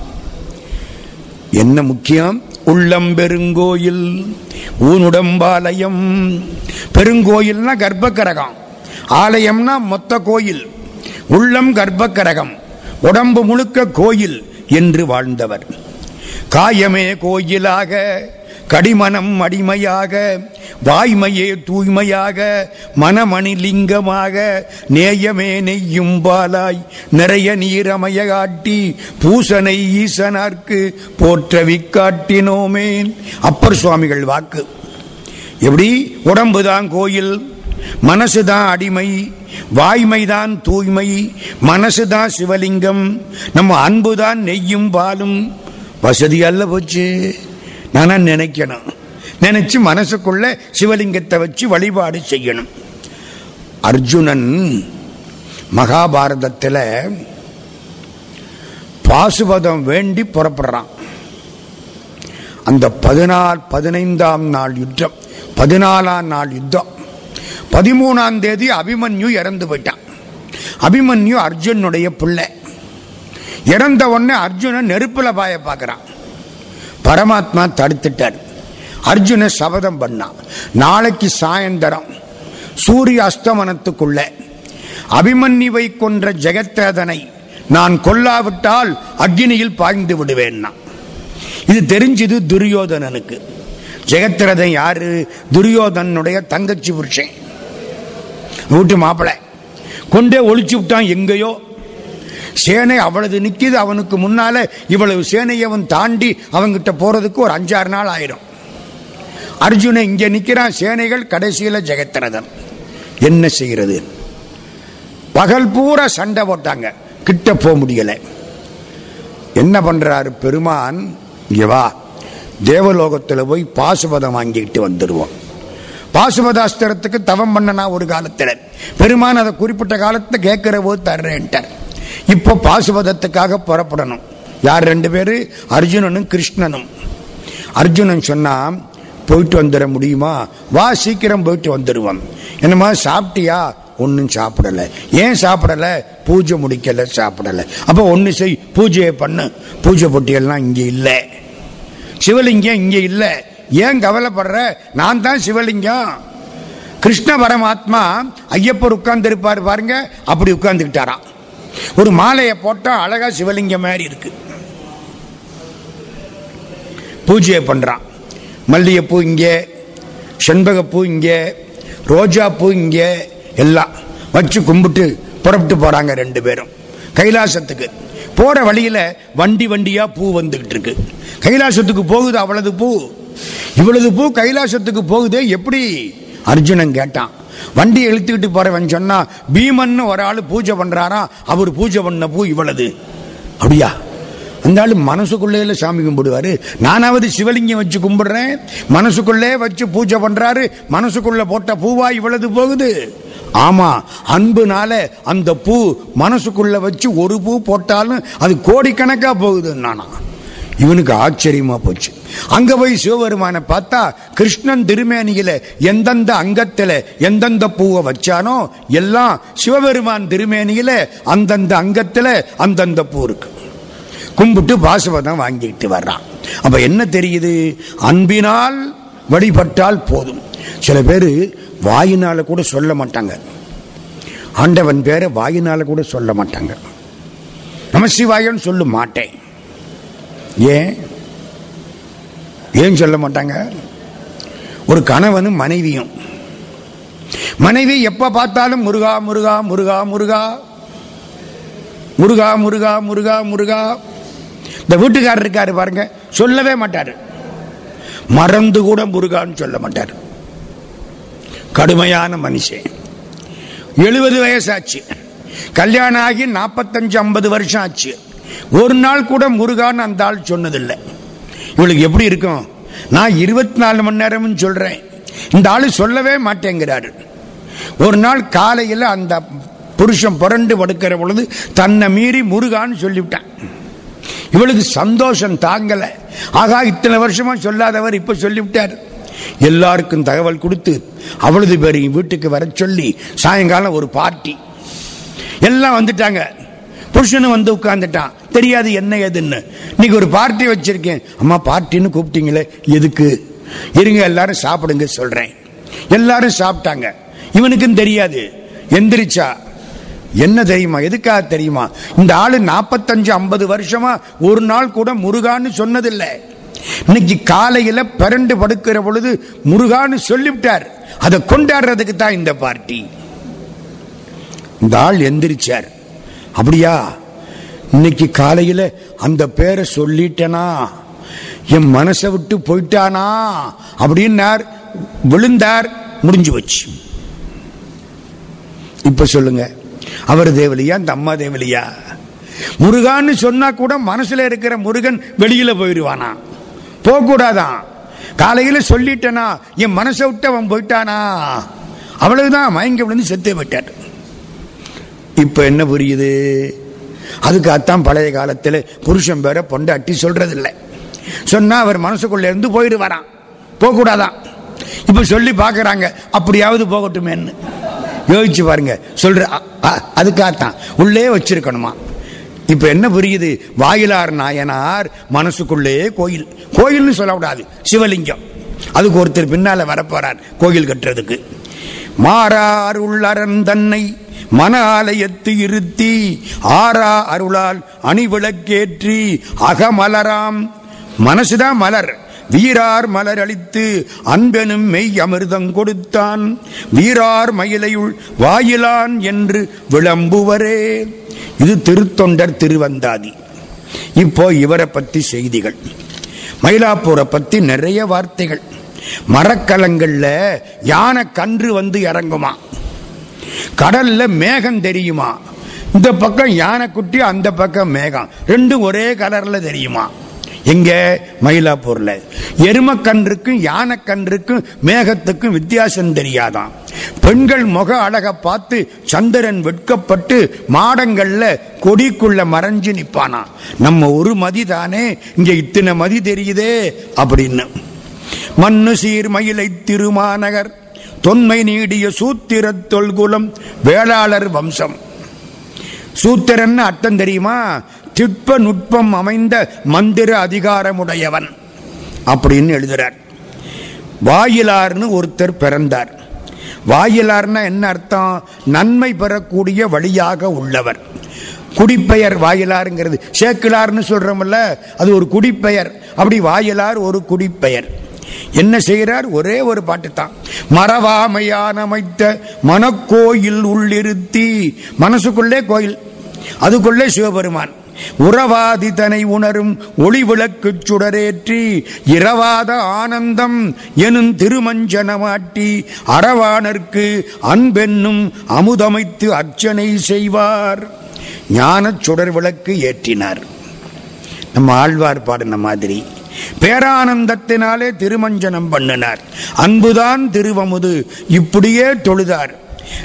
என்ன முக்கியம்? உள்ளம் பெருங்கோயில் ஊனுடம்பாலயம். பெருங்கோயில்னா கர்ப்பக்கரகம். ஆலயம்னா மொத்த கோயில். உள்ளம் கர்ப்பக்கரகம். உடம்பு முழுக்க கோயில் என்று வாழ்ந்தவர். காயமே கோயிலாக கடிமனம் அடிமையாக வாய்மையே தூய்மையாக மனமணி லிங்கமாக நேயமே நெய்யும் பாலாய் நிறைய நீரமைய காட்டி பூசனை ஈசனார்க்கு போற்றவி காட்டினோமே. அப்பர் சுவாமிகள் வாக்கு. எப்படி? உடம்புதான் கோயில் மனசுதான் அடிமை வாய்மைதான் தூய்மை மனசுதான் சிவலிங்கம் நம்ம அன்புதான் நெய்யும் பாலும் வசதி போச்சு. நானா நினைக்கணும். நினைச்சு மனசுக்குள்ள சிவலிங்கத்தை வச்சு வழிபாடு செய்யணும். அர்ஜுனன் மகாபாரதத்தில் பாசுபதம் வேண்டி புறப்படுறான். அந்த பதினாலு பதினைந்தாம் நாள் யுத்தம் பதினாலாம் நாள் யுத்தம். பதிமூணாம் தேதி அபிமன்யு இறந்து போயிட்டான். அபிமன்யு அர்ஜுனுடைய பிள்ளை. இறந்த உடனே அர்ஜுனன் நெருப்பில் பாய பார்க்குறான். பரமாத்மா தடுத்துட்டார். அர்ஜுன சபதம் பண்ணான் நாளைக்கு சாயந்தரம் சூரிய அஸ்தமனத்துக்குள்ள அபிமன்யுவை கொன்ற ஜெகத்ரதனை நான் கொல்லாவிட்டால் அக்னியில் பாய்ந்து விடுவேன்னா. இது தெரிஞ்சது துரியோதனனுக்கு. ஜெகத்ரதன் யாரு? துரியோதனுடைய தங்கச்சி புருஷன். வீட்டு மாப்பிள்ளை. கொண்டே ஒழிச்சு விட்டான் எங்கேயோ. சேனை அவ்வளவு நிற்கிது அவனுக்கு முன்னால் இவ்வளவு சேனையை அவன் தாண்டி அவங்கிட்ட போகிறதுக்கு ஒரு அஞ்சாறு நாள் ஆயிரும். அர்ஜுனை இங்கே நிற்கிறான் சேனைகள் கடைசியில் ஜெகத்திரதன் என்ன செய்கிறது பகல் பூரா சண்டை போட்டாங்க கிட்ட போக முடியலை. என்ன பண்ணுறாரு பெருமான்? இங்கே வா தேவலோகத்தில் போய் பாசுபதம் வாங்கிக்கிட்டு வந்துடுவோம் பாசுபதாஸ்திரத்துக்கு தவம் பண்ணனா ஒரு காலத்தில். பெருமான் அதை குறிப்பிட்ட காலத்தை கேட்கிற போது தர்றேன்ட்டார். இப்போ பாசுபதத்துக்காக புறப்படணும். யார் ரெண்டு பேர்? அர்ஜுனனும் கிருஷ்ணனும். அர்ஜுனன் சொன்னால் போயிட்டு வந்துட முடியுமா? வா சீக்கிரம் போயிட்டு வந்துடுவோம் என்னமா சாப்பிட்டியா? ஒன்றும் சாப்பிடலை. ஏன் சாப்பிடல? பூஜை முடிக்கலை சாப்பிடல. அப்போ ஒன்று செய் பூஜையை பண்ணு. பூஜை பொட்டியெல்லாம் இங்கே இல்லை. சிவலிங்கம் இங்கே இல்லை. ஏன் கவலைப்படுற? நான் தான் சிவலிங்கம். கிருஷ்ண பரமாத்மா ஐயப்பர் உட்கார்ந்து இருப்பார் பாருங்க. அப்படி உட்கார்ந்துக்கிட்டாரான் ஒரு மாலையை போட்டால் அழகா சிவலிங்கம் மாதிரி இருக்கு. பூஜையை பண்ணுறான் மல்லிகைப்பூ இங்கே செண்பகப்பூ இங்கே ரோஜா பூ இங்கே எல்லாம் வச்சு கும்பிட்டு புறப்பட்டு போகிறாங்க ரெண்டு பேரும். கைலாசத்துக்கு. போகிற வழியில் வண்டி வண்டியாக பூ வந்துக்கிட்டு இருக்கு. கைலாசத்துக்கு போகுது அவ்வளவு பூ. இவ்வளவு பூ கைலாசத்துக்கு போகுதே எப்படி? அர்ஜுனன் கேட்டான். வண்டி இழுத்துக்கிட்டு போறவன் சொன்னா பீமன் ஒரு ஆள் பூஜை பண்றாரா? அவர் பூஜை பண்ண பூ இவ்வளவு. அப்படியா? அந்த ஆளு சாமி கும்பிடுவாரு. நானாவது சிவலிங்கம் வச்சு கும்பிடுறேன். மனசுக்குள்ளே வச்சு பூஜை பண்றாரு. மனசுக்குள்ள போட்ட பூவா இவ்வளவு போகுது. ஆமா அன்புனால அந்த பூ மனசுக்குள்ள வச்சு ஒரு பூ போட்டாலும் அது கோடிக்கணக்கா போகுது நானா இவனுக்கு ஆச்சரியமா போச்சு. அங்க போய் சிவபெருமானை பார்த்தா கிருஷ்ணன் திருமேனியில எந்தெந்த அங்கத்துல எந்தெந்த பூவை வச்சானோ எல்லாம் சிவபெருமான் திருமேனியில அந்தந்த அங்கத்துல அந்தந்த பூ இருக்கு. கும்பிட்டு பாசுபதம் வாங்கிட்டு வர்றான். அப்ப என்ன தெரியுது? அன்பினால் வழிபட்டால் போதும். சில பேர் வாயினால கூட சொல்ல மாட்டாங்க. ஆண்டவன் பேரை வாயினால கூட சொல்ல மாட்டாங்க. நமசிவாயன்னு சொல்ல மாட்டேன். ஏன்? ஏன் சொல்ல மாட்டாங்க? ஒரு கணவனும் மனைவியும். மனைவி எப்ப பார்த்தாலும் முருகா முருகா முருகா முருகா முருகா முருகா முருகா முருகா. இந்த வீட்டுக்காரர் இருக்காரு பாருங்க சொல்லவே மாட்டார். மறந்து கூட முருகான்னு சொல்ல மாட்டார். கடுமையான மனுஷன். எழுபது வயசாச்சு. கல்யாணம் ஆகி நாற்பத்தஞ்சு ஐம்பது வருஷம் ஆச்சு. ஒரு நாள் கூட முருகான்னு அந்த ஆள் சொன்னதில்லை. இவளுக்கு எப்படி இருக்கும்? நான் இருபத்தி நாலு மணி நேரம்னு சொல்கிறேன் இந்த ஆள் சொல்லவே மாட்டேங்கிறாரு. ஒரு நாள் காலையில் அந்த புருஷன் புரண்டு படுக்கிற பொழுது தன்னை மீறி முருகான்னு சொல்லிவிட்டான். இவளுக்கு சந்தோஷம் தாங்கலை. ஆகா இத்தனை வருஷமா சொல்லாதவர் இப்போ சொல்லிவிட்டார். எல்லாருக்கும் தகவல் கொடுத்து அவ்வளவு பேரையும் வீட்டுக்கு வர சொல்லி சாயங்காலம் ஒரு பார்ட்டி. எல்லாம் வந்துட்டாங்க. புருஷனும் வந்து உட்கார்ந்துட்டான். தெரியாது என்ன எதுன்னு இன்னைக்கு ஒரு பார்ட்டி வச்சிருக்கேன். அம்மா பார்ட்டின்னு கூப்பிட்டீங்களே எதுக்கு? இருங்க எல்லாரும் சாப்பிடுங்க சொல்றேன். எல்லாரும் சாப்பிட்டாங்க. இவனுக்கும் தெரியாது. எந்திரிச்சா. என்ன தெரியுமா? எதுக்காக தெரியுமா? இந்த ஆளு நாற்பத்தஞ்சு ஐம்பது வருஷமா ஒரு நாள் கூட முருகான்னு சொன்னதில்லை. இன்னைக்கு காலையில பிறண்டு படுக்கிற பொழுது முருகான்னு சொல்லிவிட்டார். அதை கொண்டாடுறதுக்கு தான் இந்த பார்ட்டி. இந்த ஆள் எந்திரிச்சார். அப்படியா? இன்னைக்கு காலையில் அந்த பேரை சொல்லிட்டேனா? என் மனசை விட்டு போயிட்டானா? அப்படின்னார் விழுந்தார் முடிஞ்சு வச்சு இப்ப சொல்லுங்க அவர் தேவலியா இந்த அம்மா தேவலியா? முருகான்னு சொன்னா கூட மனசுல இருக்கிற முருகன் வெளியில போயிடுவானா போகக்கூடாதான் காலையில் சொல்லிட்டேனா சொல்லிட்டனா என் மனசை விட்டு அவன் போயிட்டானா? அவ்வளவுதான் மயங்க விழுந்து செத்தே போயிட்டார். இப்போ என்ன புரியுது? அதுக்காகத்தான் பழைய காலத்தில் புருஷன் பேரை பொண்டாட்டி சொல்றது இல்லை சொன்னா அவர் மனசுக்குள்ள இருந்து போயிடுவாராம். போக கூடாதான் இப்ப சொல்லி பாக்குறாங்க அப்படியாவது போகட்டுமேன்னு. யோசிச்சு பாருங்க. சொல்ற அதுக்காகத்தான். உள்ளே வச்சிருக்கணுமா? இப்ப என்ன புரியுது? வாயிலார் நாயனார் மனசுக்குள்ளே கோயில். கோயில்னு சொல்லக்கூடாது. சிவலிங்கம். அதுக்கு ஒருத்தர் பின்னால வரப்போறார் கோயில் கட்டுறதுக்கு. மாறார் உள்ளரன் தன்னை மன ஆலயத்து இருத்தி ஆரா அருளால் அணிவிளக்கேற்றி அகமலராம். மனசுதான் மலர். வீரார் மலர் அளித்து அன்பெனும் மெய் அமிர்தம் கொடுத்தான். வீரார் மயிலையுள் வாயிலான் என்று விளம்புவரே. இது திருத்தொண்டர் திருவந்தாதி. இப்போ இவரை பற்றி செய்திகள். மயிலாப்பூரை பற்றி நிறைய வார்த்தைகள். மரக்கலங்களில் யானை கன்று வந்து இறங்குமா? கடல்ல மேகம் தெரியுமா? இந்த பக்கம் யானைக்குட்டி அந்த பக்கம் மேகம். ரெண்டும் ஒரே கலர்ல தெரியுமா? எங்க? மயிலாப்பூர்ல. எருமக்கன்றுக்கும் யானைக்கன்றுக்கும் மேகத்துக்கும் வித்தியாசம் தெரியாதாம் பெண்கள் முக அழக பார்த்து சந்திரன் வெட்கப்பட்டு மாடங்கள்ல கொடிக்குள்ள மறைஞ்சு நிப்பானா. நம்ம ஒரு மதி தானே இங்க இத்தனை மதி தெரியுதே அப்படின்னு. மண்ணு சீர் மயிலை திருமாநகர். தொன்மை நீடிய சூத்திர தொல்குலம் வேளாளர் வம்சம். சூத்திரன்னு அர்த்தம் தெரியுமா? திட்ப நுட்பம் அமைந்த மந்திர அதிகாரமுடையவன் அப்படின்னு எழுதுறார். வாயிலார்னு ஒருத்தர் பிறந்தார். வாயிலார்னா என்ன அர்த்தம்? நன்மை பெறக்கூடிய வழியாக உள்ளவர். குடிப்பெயர் வாயிலாருங்கிறது. சேக்கிலார்னு சொல்றோம்ல அது ஒரு குடிப்பெயர். அப்படி வாயிலார் ஒரு குடிப்பெயர். என்ன செய்கிறார்? ஒரே ஒரு பாட்டு தான் மரவாமையான் அமைத்த மனக்கோயில் உள்ளிருத்தி. மனசுக்குள்ளே கோயில். அதுக்குள்ளே சிவபெருமான். உறவாதிதனை உணரும் ஒளி விளக்கு சுடரேற்றி இரவாத ஆனந்தம் எனும் திருமஞ்சனமாட்டி அறவானர்க்கு அன்பென்னும் அமுதமைத்து அர்ச்சனை செய்வார். ஞான சுடர் விளக்கு ஏற்றினார். நம்ம ஆழ்வார் பாடின மாதிரி பேரானந்தத்தினாலே திருமஞ்சனம் பண்ணினார். அன்புதான் திருவமுது இப்படியே தொழுதார்.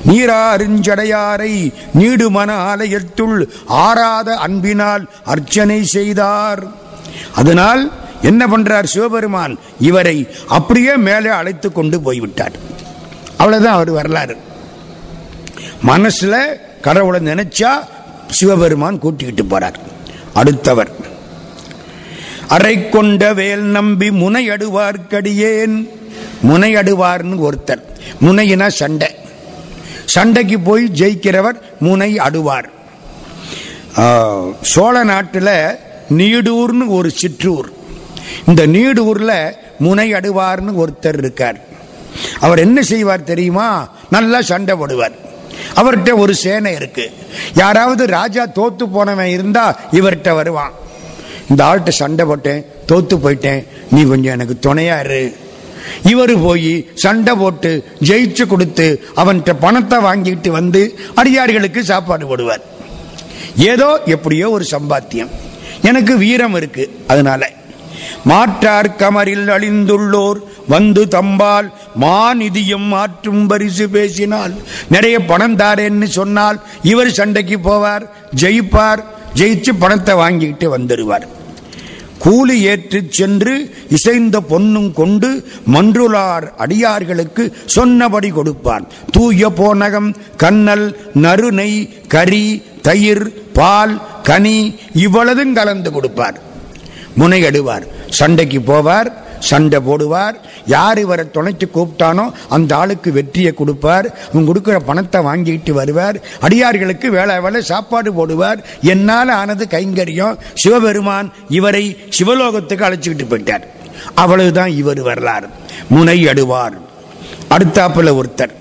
நீரா அறிஞ்சடையாரை நீடுமன ஆலயத்துள் ஆறாத அன்பினால் அர்ச்சனை செய்தார். அதனால் என்ன பண்றார் சிவபெருமான்? இவரை அப்படியே மேலே அழைத்து கொண்டு போய்விட்டார். அவ்வளவுதான் அவர் வரலாறு. மனசுல கடவுளை நினைச்சா சிவபெருமான் கூட்டிக்கிட்டு போறார். அடுத்தவர். அரை கொண்ட வேல் நம்பி முனையடுவார்க்கடியேன் முனையடுவார்னு ஒருத்தர். முனையினா சண்டை. சண்டைக்கு போய் ஜெயிக்கிறவர் முனை அடுவார் சோழ நாட்டில் நீடூர்னு ஒரு சிற்றூர். இந்த நீடூரில் முனை அடுவார்னு ஒருத்தர் இருக்கார். அவர் என்ன செய்வார் தெரியுமா? நல்லா சண்டை போடுவார். அவர்கிட்ட ஒரு சேனை இருக்கு. யாராவது ராஜா தோத்து போனவன் இருந்தா இவர்கிட்ட வருவான். இந்த ஆள்கிட்ட சண்டை போட்டேன் தோத்து போயிட்டேன். நீ கொஞ்சம் எனக்கு துணையா இரு. இவர் போய் சண்டை போட்டு ஜெயிச்சு கொடுத்து அவன்கிட்ட பணத்தை வாங்கிட்டு வந்து அடியார்களுக்கு சாப்பாடு போடுவார். ஏதோ எப்படியோ ஒரு சம்பாத்தியம். எனக்கு வீரம் இருக்கு அதனால. மாற்றார் கமரில் அழிந்துள்ளோர் வந்து தம்பால் மாநிதியம் மாற்றும் பரிசு பேசினால். நிறைய பணம் தாரேன்னு சொன்னால் இவர் சண்டைக்கு போவார் ஜெயிப்பார் ஜெயிச்சு பணத்தை வாங்கிக்கிட்டு வந்துடுவார் கூலி ஏற்று சென்று இசைந்த பொன்னும் கொண்டு மன்றுளார் அடியார்களுக்கு சொன்னபடி கொடுப்பான். தூய போனகம் கண்ணல் நறுநெய் கறி தயிர் பால் கனி இவ்வளதும் கலந்து கொடுப்பார். முனையடுவார். சண்டைக்கு போவார். சண்டை போடுவார். யார் இவரை துணைச்சு கூப்பிட்டானோ அந்த ஆளுக்கு வெற்றியை கொடுப்பார். அவங்க கொடுக்குற பணத்தை வாங்கிட்டு வருவார். அடியார்களுக்கு வேலை வேலை சாப்பாடு போடுவார். என்னால் ஆனது கைங்கரியம். சிவபெருமான் இவரை சிவலோகத்துக்கு அழைச்சிக்கிட்டு போயிட்டார். அவ்வளவுதான் இவர் வரலாறு. முனை அடுவார். அடுத்தாப்புல ஒருத்தர்.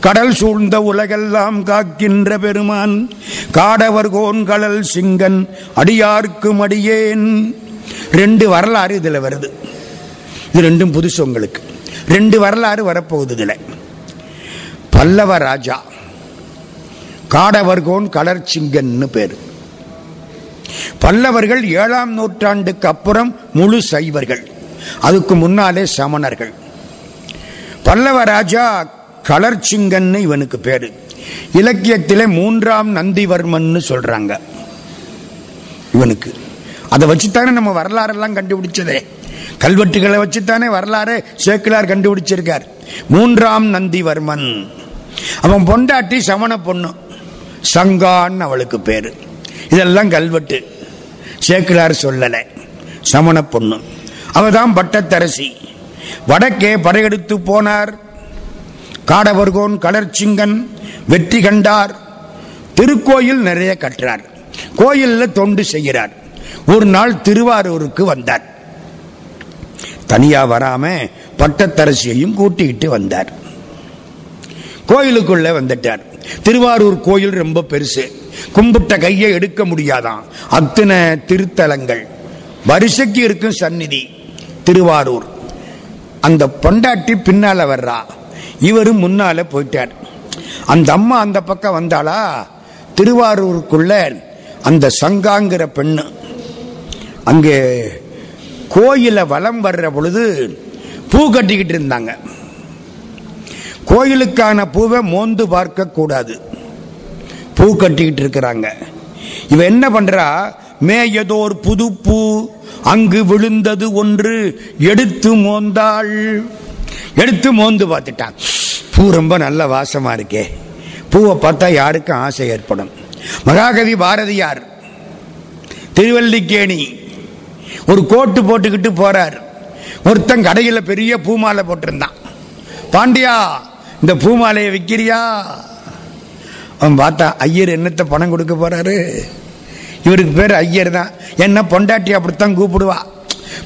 கடல் சூழ்ந்த உலகெல்லாம் காக்கின்ற பெருமான் காடவர் கோன் கடல் சிங்கன் அடியார்க்கும் அடியேன் ரெண்டு வரலாறு இதுல வருது. இது ரெண்டும் புதுசு உங்களுக்கு ரெண்டு வரலாறு வரப்போகுது இதில் பல்லவ ராஜா காடவர்கோன் கடற் சிங்கன்னு பல்லவர்கள் ஏழாம் நூற்றாண்டுக்கு அப்புறம் முழு சைவர்கள். அதுக்கு முன்னாலே சமணர்கள். பல்லவ ராஜா கலர்ச்சிங்கன்னு இவனுக்கு பேரு. இலக்கியத்திலே மூன்றாம் நந்திவர்மன்னு சொல்றாங்க. இவனுக்கு. அதை வச்சுத்தானே நம்ம வரலாறெல்லாம் கண்டுபிடிச்சதே. கல்வெட்டுகளை வச்சுத்தானே வரலாறு சேக்கிலார் கண்டுபிடிச்சிருக்கார். மூன்றாம் நந்திவர்மன். அவன் பொண்டாட்டி சமண பொண்ணு. சங்கான்னு அவளுக்கு பேர். இதெல்லாம் கல்வெட்டு. சேக்கிலார் சொல்லலை. சமண பொண்ணு. அவதான் பட்டத்தரசி. வடக்கே படையெடுத்து போனார். காடவர்கோன் கலர்ச்சிங்கன் வெற்றி கண்டார். திருக்கோயில் நிறைய கட்டுறார் கோயில்ல தொண்டு செய்கிறார். ஒரு நாள் திருவாரூருக்கு வந்தார். தனியா வராம பட்டத்தரசியையும் கூட்டிக்கிட்டு வந்தார். கோயிலுக்குள்ள வந்துட்டார். திருவாரூர் கோயில் ரொம்ப பெருசு. கும்பிட்ட கையை எடுக்க முடியாதாம் அத்தனை திருத்தலங்கள். வரிசைக்கு இருக்கும் சந்நிதி திருவாரூர். அந்த பொண்டாட்டி பின்னால வர்றா. இவரும் முன்னால போயிட்டார். அந்த அம்மா அந்த பக்கம் வந்தாளா? திருவாரூருக்குள்ள அந்த சங்காங்கிற பெண்ணு. அங்கே கோயில வலம் வர்ற பொழுது பூ கட்டிக்கிட்டு இருந்தாங்க. கோயிலுக்கான பூவை மோந்து பார்க்க கூடாது. பூ கட்டிக்கிட்டு இருக்கிறாங்க. இவ என்ன பண்றா? மேயதோர் புது பூ அங்கு விழுந்தது ஒன்று எடுத்து மோந்தாள். எடுத்து மோந்து பார்த்துட்டான் பூ ரொம்ப நல்ல வாசமா இருக்கே. பூவை பார்த்தா யாருக்கும் ஆசை ஏற்படும். மகாகவி பாரதியார் திருவல்லிக்கேணி ஒரு கோட்டு போட்டுக்கிட்டு போறார். ஒருத்தன் கடையில பெரிய பூமாலை போட்டிருந்தான். பாண்டியா இந்த பூமாலையை விற்கிறியா அவன் பார்த்தா ஐயர் என்னத்த பணம் கொடுக்க போறாரு? இவருக்கு பேர் ஐயர் தான். என்ன பொண்டாட்டி அப்படித்தான் கூப்பிடுவா?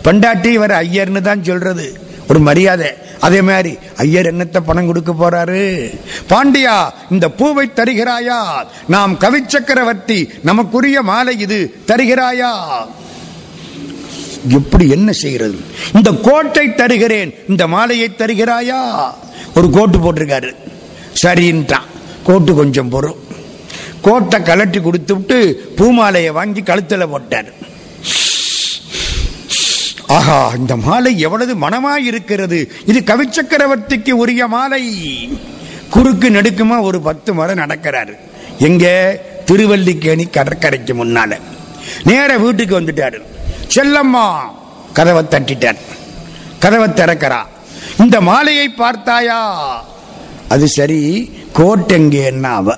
பொண்டாட்டி இவர் ஐயர்னு தான் சொல்றது. ஒரு மரியாதை. அதே மாதிரி ஐயர் என்னத்த பணம் கொடுக்க போறாரு? பாண்டியா இந்த பூவை தருகிறாயா? நாம் கவிச்சக்கரவர்த்தி நமக்குரிய மாலை இது தருகிறாயா? எப்படி என்ன செய்கிறது? இந்த கோட்டை தருகிறேன். இந்த மாலையை தருகிறாயா? ஒரு கோட்டு போட்டிருக்காரு. சரின்ட்டான். கோட்டு கொஞ்சம் பொறும். கோட்டை கலட்டி கொடுத்து விட்டு பூமாலையை வாங்கி கழுத்தில் போட்டார். ஆஹா இந்த மாலை எவ்வளவு மனமாய் இருக்கிறது இது கவிச்சக்கரவர்த்திக்கு உரிய மாலை. குறுக்கு நெடுக்குமா ஒரு பத்து மரம் நடக்கிறாரு. எங்க? திருவல்லிக்கேணி கடற்கரைக்கு முன்னால. நேர வீட்டுக்கு வந்துட்டாரு. செல்லம்மா. கதவை தட்டிட்டார் கதவை திறக்கிறா. இந்த மாலையை பார்த்தாயா? அது சரி கோட்டெங்கேன்னா அவ?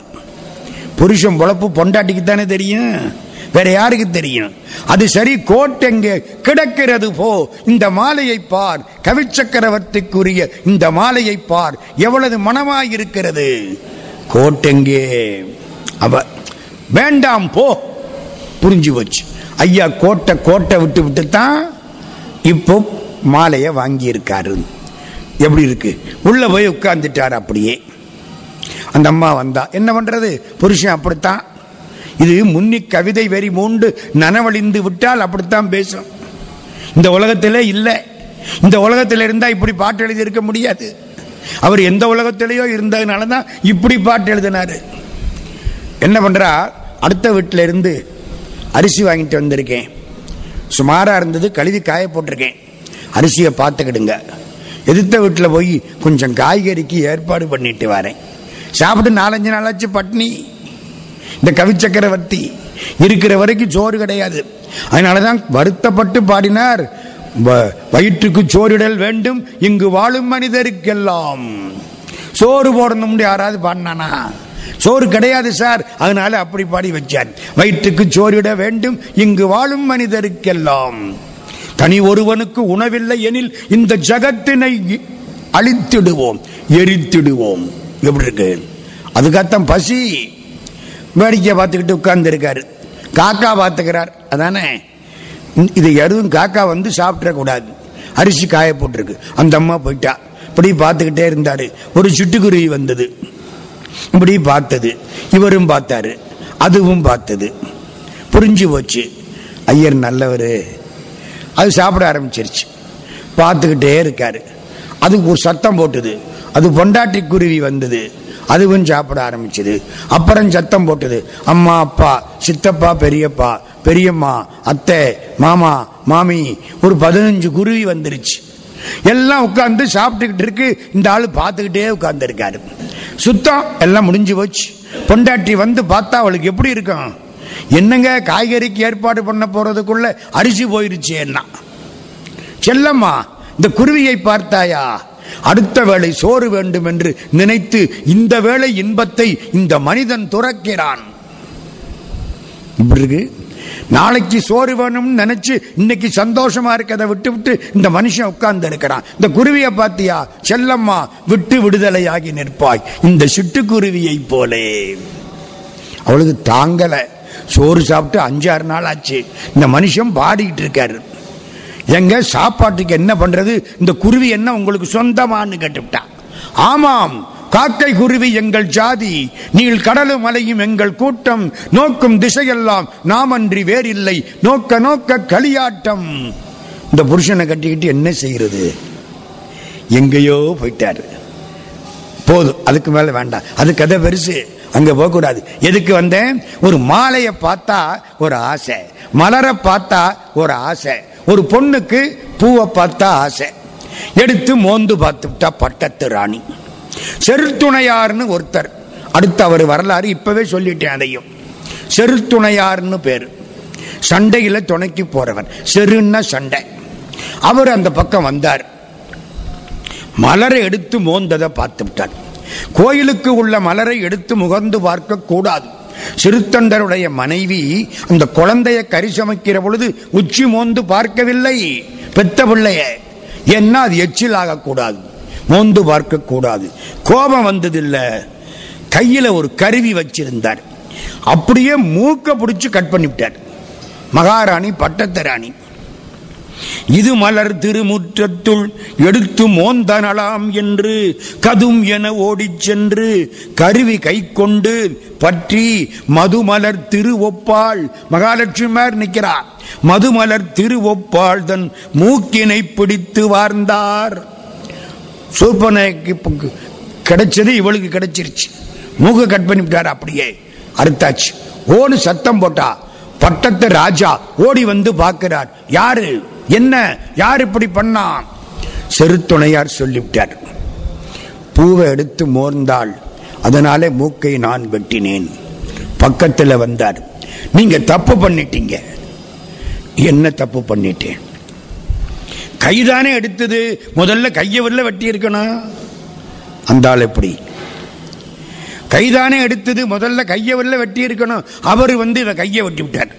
புருஷன் பொழப்பு பொண்டாட்டிக்கு தானே தெரியும்? வேற யாருக்கு தெரியும்? அது சரி கோட்டெங்கே கிடக்கிறது போ. இந்த மாலையை பார். கவிச்சக்கரவர்த்திக்குரிய இந்த மாலையை பார். எவ்வளவு மனமாயிருக்கிறது? கோட்டெங்கே அவ வேண்டாம் போ. புரிஞ்சு போச்சு. ஐயா கோட்டை கோட்டை விட்டு விட்டு தான் இப்போ மாலையை வாங்கியிருக்காரு. எப்படி இருக்கு? உள்ளே போய் உட்கார்ந்துட்டார் அப்படியே. அந்த அம்மா வந்தா என்ன பண்ணுறது புருஷன் அப்படித்தான். இது முன்னி கவிதை வெறி மூண்டு நனவழிந்து விட்டால் அப்படித்தான் பேசும். இந்த உலகத்திலே இல்லை. இந்த உலகத்தில் இருந்தால் இப்படி பாட்டு எழுதியிருக்க முடியாது. அவர் எந்த உலகத்திலேயோ இருந்ததுனால தான் இப்படி பாட்டு எழுதினார். என்ன பண்ணுறா அடுத்த வீட்டில இருந்து அரிசி வாங்கிட்டு வந்திருக்கேன். சுமாராக இருந்தது கழுவி காய போட்டிருக்கேன். அரிசியை பார்த்துக்கிடுங்க. எதிர்த்த வீட்டில் போய் கொஞ்சம் காய்கறிக்கு ஏற்பாடு பண்ணிட்டு வரேன். சாப்பிட்டு நாலஞ்சு நாளாச்சு பட்னி. இந்த கவிச்சக்கரவர்த்தி இருக்கிற வரைக்கும் சோறு கிடையாது. அதனால தான் வருத்தப்பட்டு பாடினார் வ- வயிற்றுக்கு சோறிடல் வேண்டும் இங்கு வாழும் மனிதருக்கெல்லாம். சோறு போடணும் யாராவது பாடினானா? சோறு கிடையாது சார். அதனால அப்படி பாடி வச்சார். வயிற்றுக்கு சோறிட வேண்டும். இங்கு வாழும் மனிதருக்கெல்லாம் தனி ஒருவனுக்கு உணவில்லை எனில் இந்த ஜகத்தினை அழித்திடுவோம் எரித்திடுவோம். எப்படி இருக்கு? அதுக்காகத்தான் பசி. வேடிக்கை பார்த்துக்கிட்டு உட்கார்ந்து இருக்காரு காக்கா பார்த்துக்கிறார். அதானே? இந்த- இதை எதுவும் காக்கா வந்து சாப்பிடக்கூடாது. அரிசி காய போட்டிருக்கு. அந்த அம்மா போயிட்டா. இப்படி பார்த்துக்கிட்டே இருந்தாரு. ஒரு சிட்டுக்குருவி வந்தது. இப்படி பார்த்தது. இவரும் பார்த்தாரு. அதுவும் பார்த்தது. புரிஞ்சு போச்சு. ஐயர் நல்லவர். அது சாப்பிட ஆரம்பிச்சிருச்சு. பார்த்துக்கிட்டே இருக்காரு. அது ஒரு சத்தம் போட்டுது. அது பொண்டாட்டி குருவி வந்தது. அதுவும் சாப்பிட ஆரம்பிச்சது. அப்புறம் சத்தம் போட்டது. அம்மா அப்பா சித்தப்பா பெரியப்பா பெரியம்மா அத்தை மாமா மாமி ஒரு பதினஞ்சு குருவி வந்துருச்சு. எல்லாம் உட்காந்து சாப்பிட்டுக்கிட்டு இருக்கு. இந்த ஆளு பார்த்துக்கிட்டே உட்கார்ந்து இருக்காரு சுத்தம் எல்லாம் முடிஞ்சு போச்சு. பொண்டாட்டி வந்து பார்த்தா அவளுக்கு எப்படி இருக்கும்? என்னங்க காய்கறிக்கு ஏற்பாடு பண்ண போறதுக்குள்ள அரிசி போயிருச்சு என்ன? செல்லம்மா இந்த குருவியை பார்த்தாயா? அடுத்த வேளை சோறு வேண்டும் என்று நினைத்து இந்த வேளை இன்பத்தை இந்த மனிதன் துறக்கிறான். இப்படி இருக்கு? நாளைக்கு சோறு வேணும்னு நினைச்சு இன்னைக்கு சந்தோஷமா இருக்கதை விட்டு விட்டு இந்த மனுஷன் உட்கார்ந்து இருக்கிறான். இந்த குருவியை பார்த்தியா? செல்லம்மா விட்டு விடுதலையாகி நிற்பாய். இந்த சிட்டுக்குருவியை போலே. அவளுக்கு தாங்கலை. சோறு சாப்பிட்டு அஞ்சாறு நாள் ஆச்சு. இந்த மனுஷன் பாடிக்கிட்டு இருக்காரு. எங்க சாப்பாட்டுக்கு என்ன பண்றது? இந்த குருவி என்ன உங்களுக்கு சொந்தமான்னு கேட்டுவிட்டான் ஆமாம் காக்கை குருவி எங்கள் ஜாதி நீள் கடலும் மலையும் எங்கள் கூட்டம் நோக்கும் திசையெல்லாம் நாமன்றி வேறில்லை நோக்க நோக்க களியாட்டம். இந்த புருஷனை கட்டிக்கிட்டு என்ன செய்யறது? எங்கேயோ போயிட்டாரு. போதும் அதுக்கு மேல வேண்டாம். அது கதை பெருசு அங்க போகக்கூடாது. எதுக்கு வந்தேன்? ஒரு மாலையை பார்த்தா ஒரு ஆசை மலரை பார்த்தா ஒரு ஆசை ஒரு பொண்ணுக்கு பூவை பார்த்தா ஆசை. எடுத்து மோந்து பார்த்துட்டா பட்டத்து ராணி. செருத்துணையார்னு ஒருத்தர். அடுத்து அவர் வரலாறு இப்பவே சொல்லிட்டேன் அதையும். செருத்துணையார்னு பேரு. சண்டையில துணைக்கு போறவர் செருன்னா சண்டை. அவர் அந்த பக்கம் வந்தார். மலரை எடுத்து மோந்ததை பார்த்து விட்டார். கோயிலுக்கு உள்ள மலரை எடுத்து முகர்ந்து பார்க்க கூடாது. சிறுத்தண்டருடைய மனைவி அந்த குழந்தைய கறி சமைக்கிற பொழுது உச்சி மோந்து பார்க்கவில்லை. பெத்த பிள்ளைய. என்ன அது எச்சில் ஆகக்கூடாது. மோந்து பார்க்கக்கூடாது. கோபம் வந்ததில்லை. கையில் ஒரு கருவி வச்சிருந்தார். அப்படியே மூக்க பிடிச்சி கட் பண்ணிவிட்டார். மகாராணி பட்டத்தராணி. இது மலர் திருமுற்றத்துள் எடுத்து மோந்தனலாம் என்று கதும் என ஓடிச் சென்று கருவி கை கொண்டு பற்றி மதுமலர் திரு ஒப்பாள் மகாலட்சுமியார் நிற்கிறார். மதுமலர் திரு ஒப்பாள் தன் மூக்கினை பிடித்து வார்ந்தார். சூர்பனைக்கு கிடைச்சது இவளுக்கு கிடைச்சிருச்சு. மூக்க கட் பண்ணிவிட்டார் அப்படியே. அறுத்தாச்சு. ஓடு சத்தம் போட்டா பட்டத்து ராஜா ஓடி வந்து பார்க்கிறார். யாரு? என்ன? யார் இப்படி பண்ணான் செருத்துணையார் சொல்லிவிட்டார். பூவை எடுத்து மோர்ந்தாள். அதனாலே மூக்கை நான் வெட்டினேன். பக்கத்தில் வந்தார். நீங்க தப்பு பண்ணிட்டீங்க. என்ன தப்பு பண்ணிட்டேன்? கைதானே எடுத்தது. முதல்ல கையை வரல வெட்டி இருக்கணும் அந்த ஆள் எப்படி? கைதானே எடுத்தது முதல்ல கையை வரல வெட்டி இருக்கணும் அவர் வந்து இதை கையை வெட்டி விட்டார்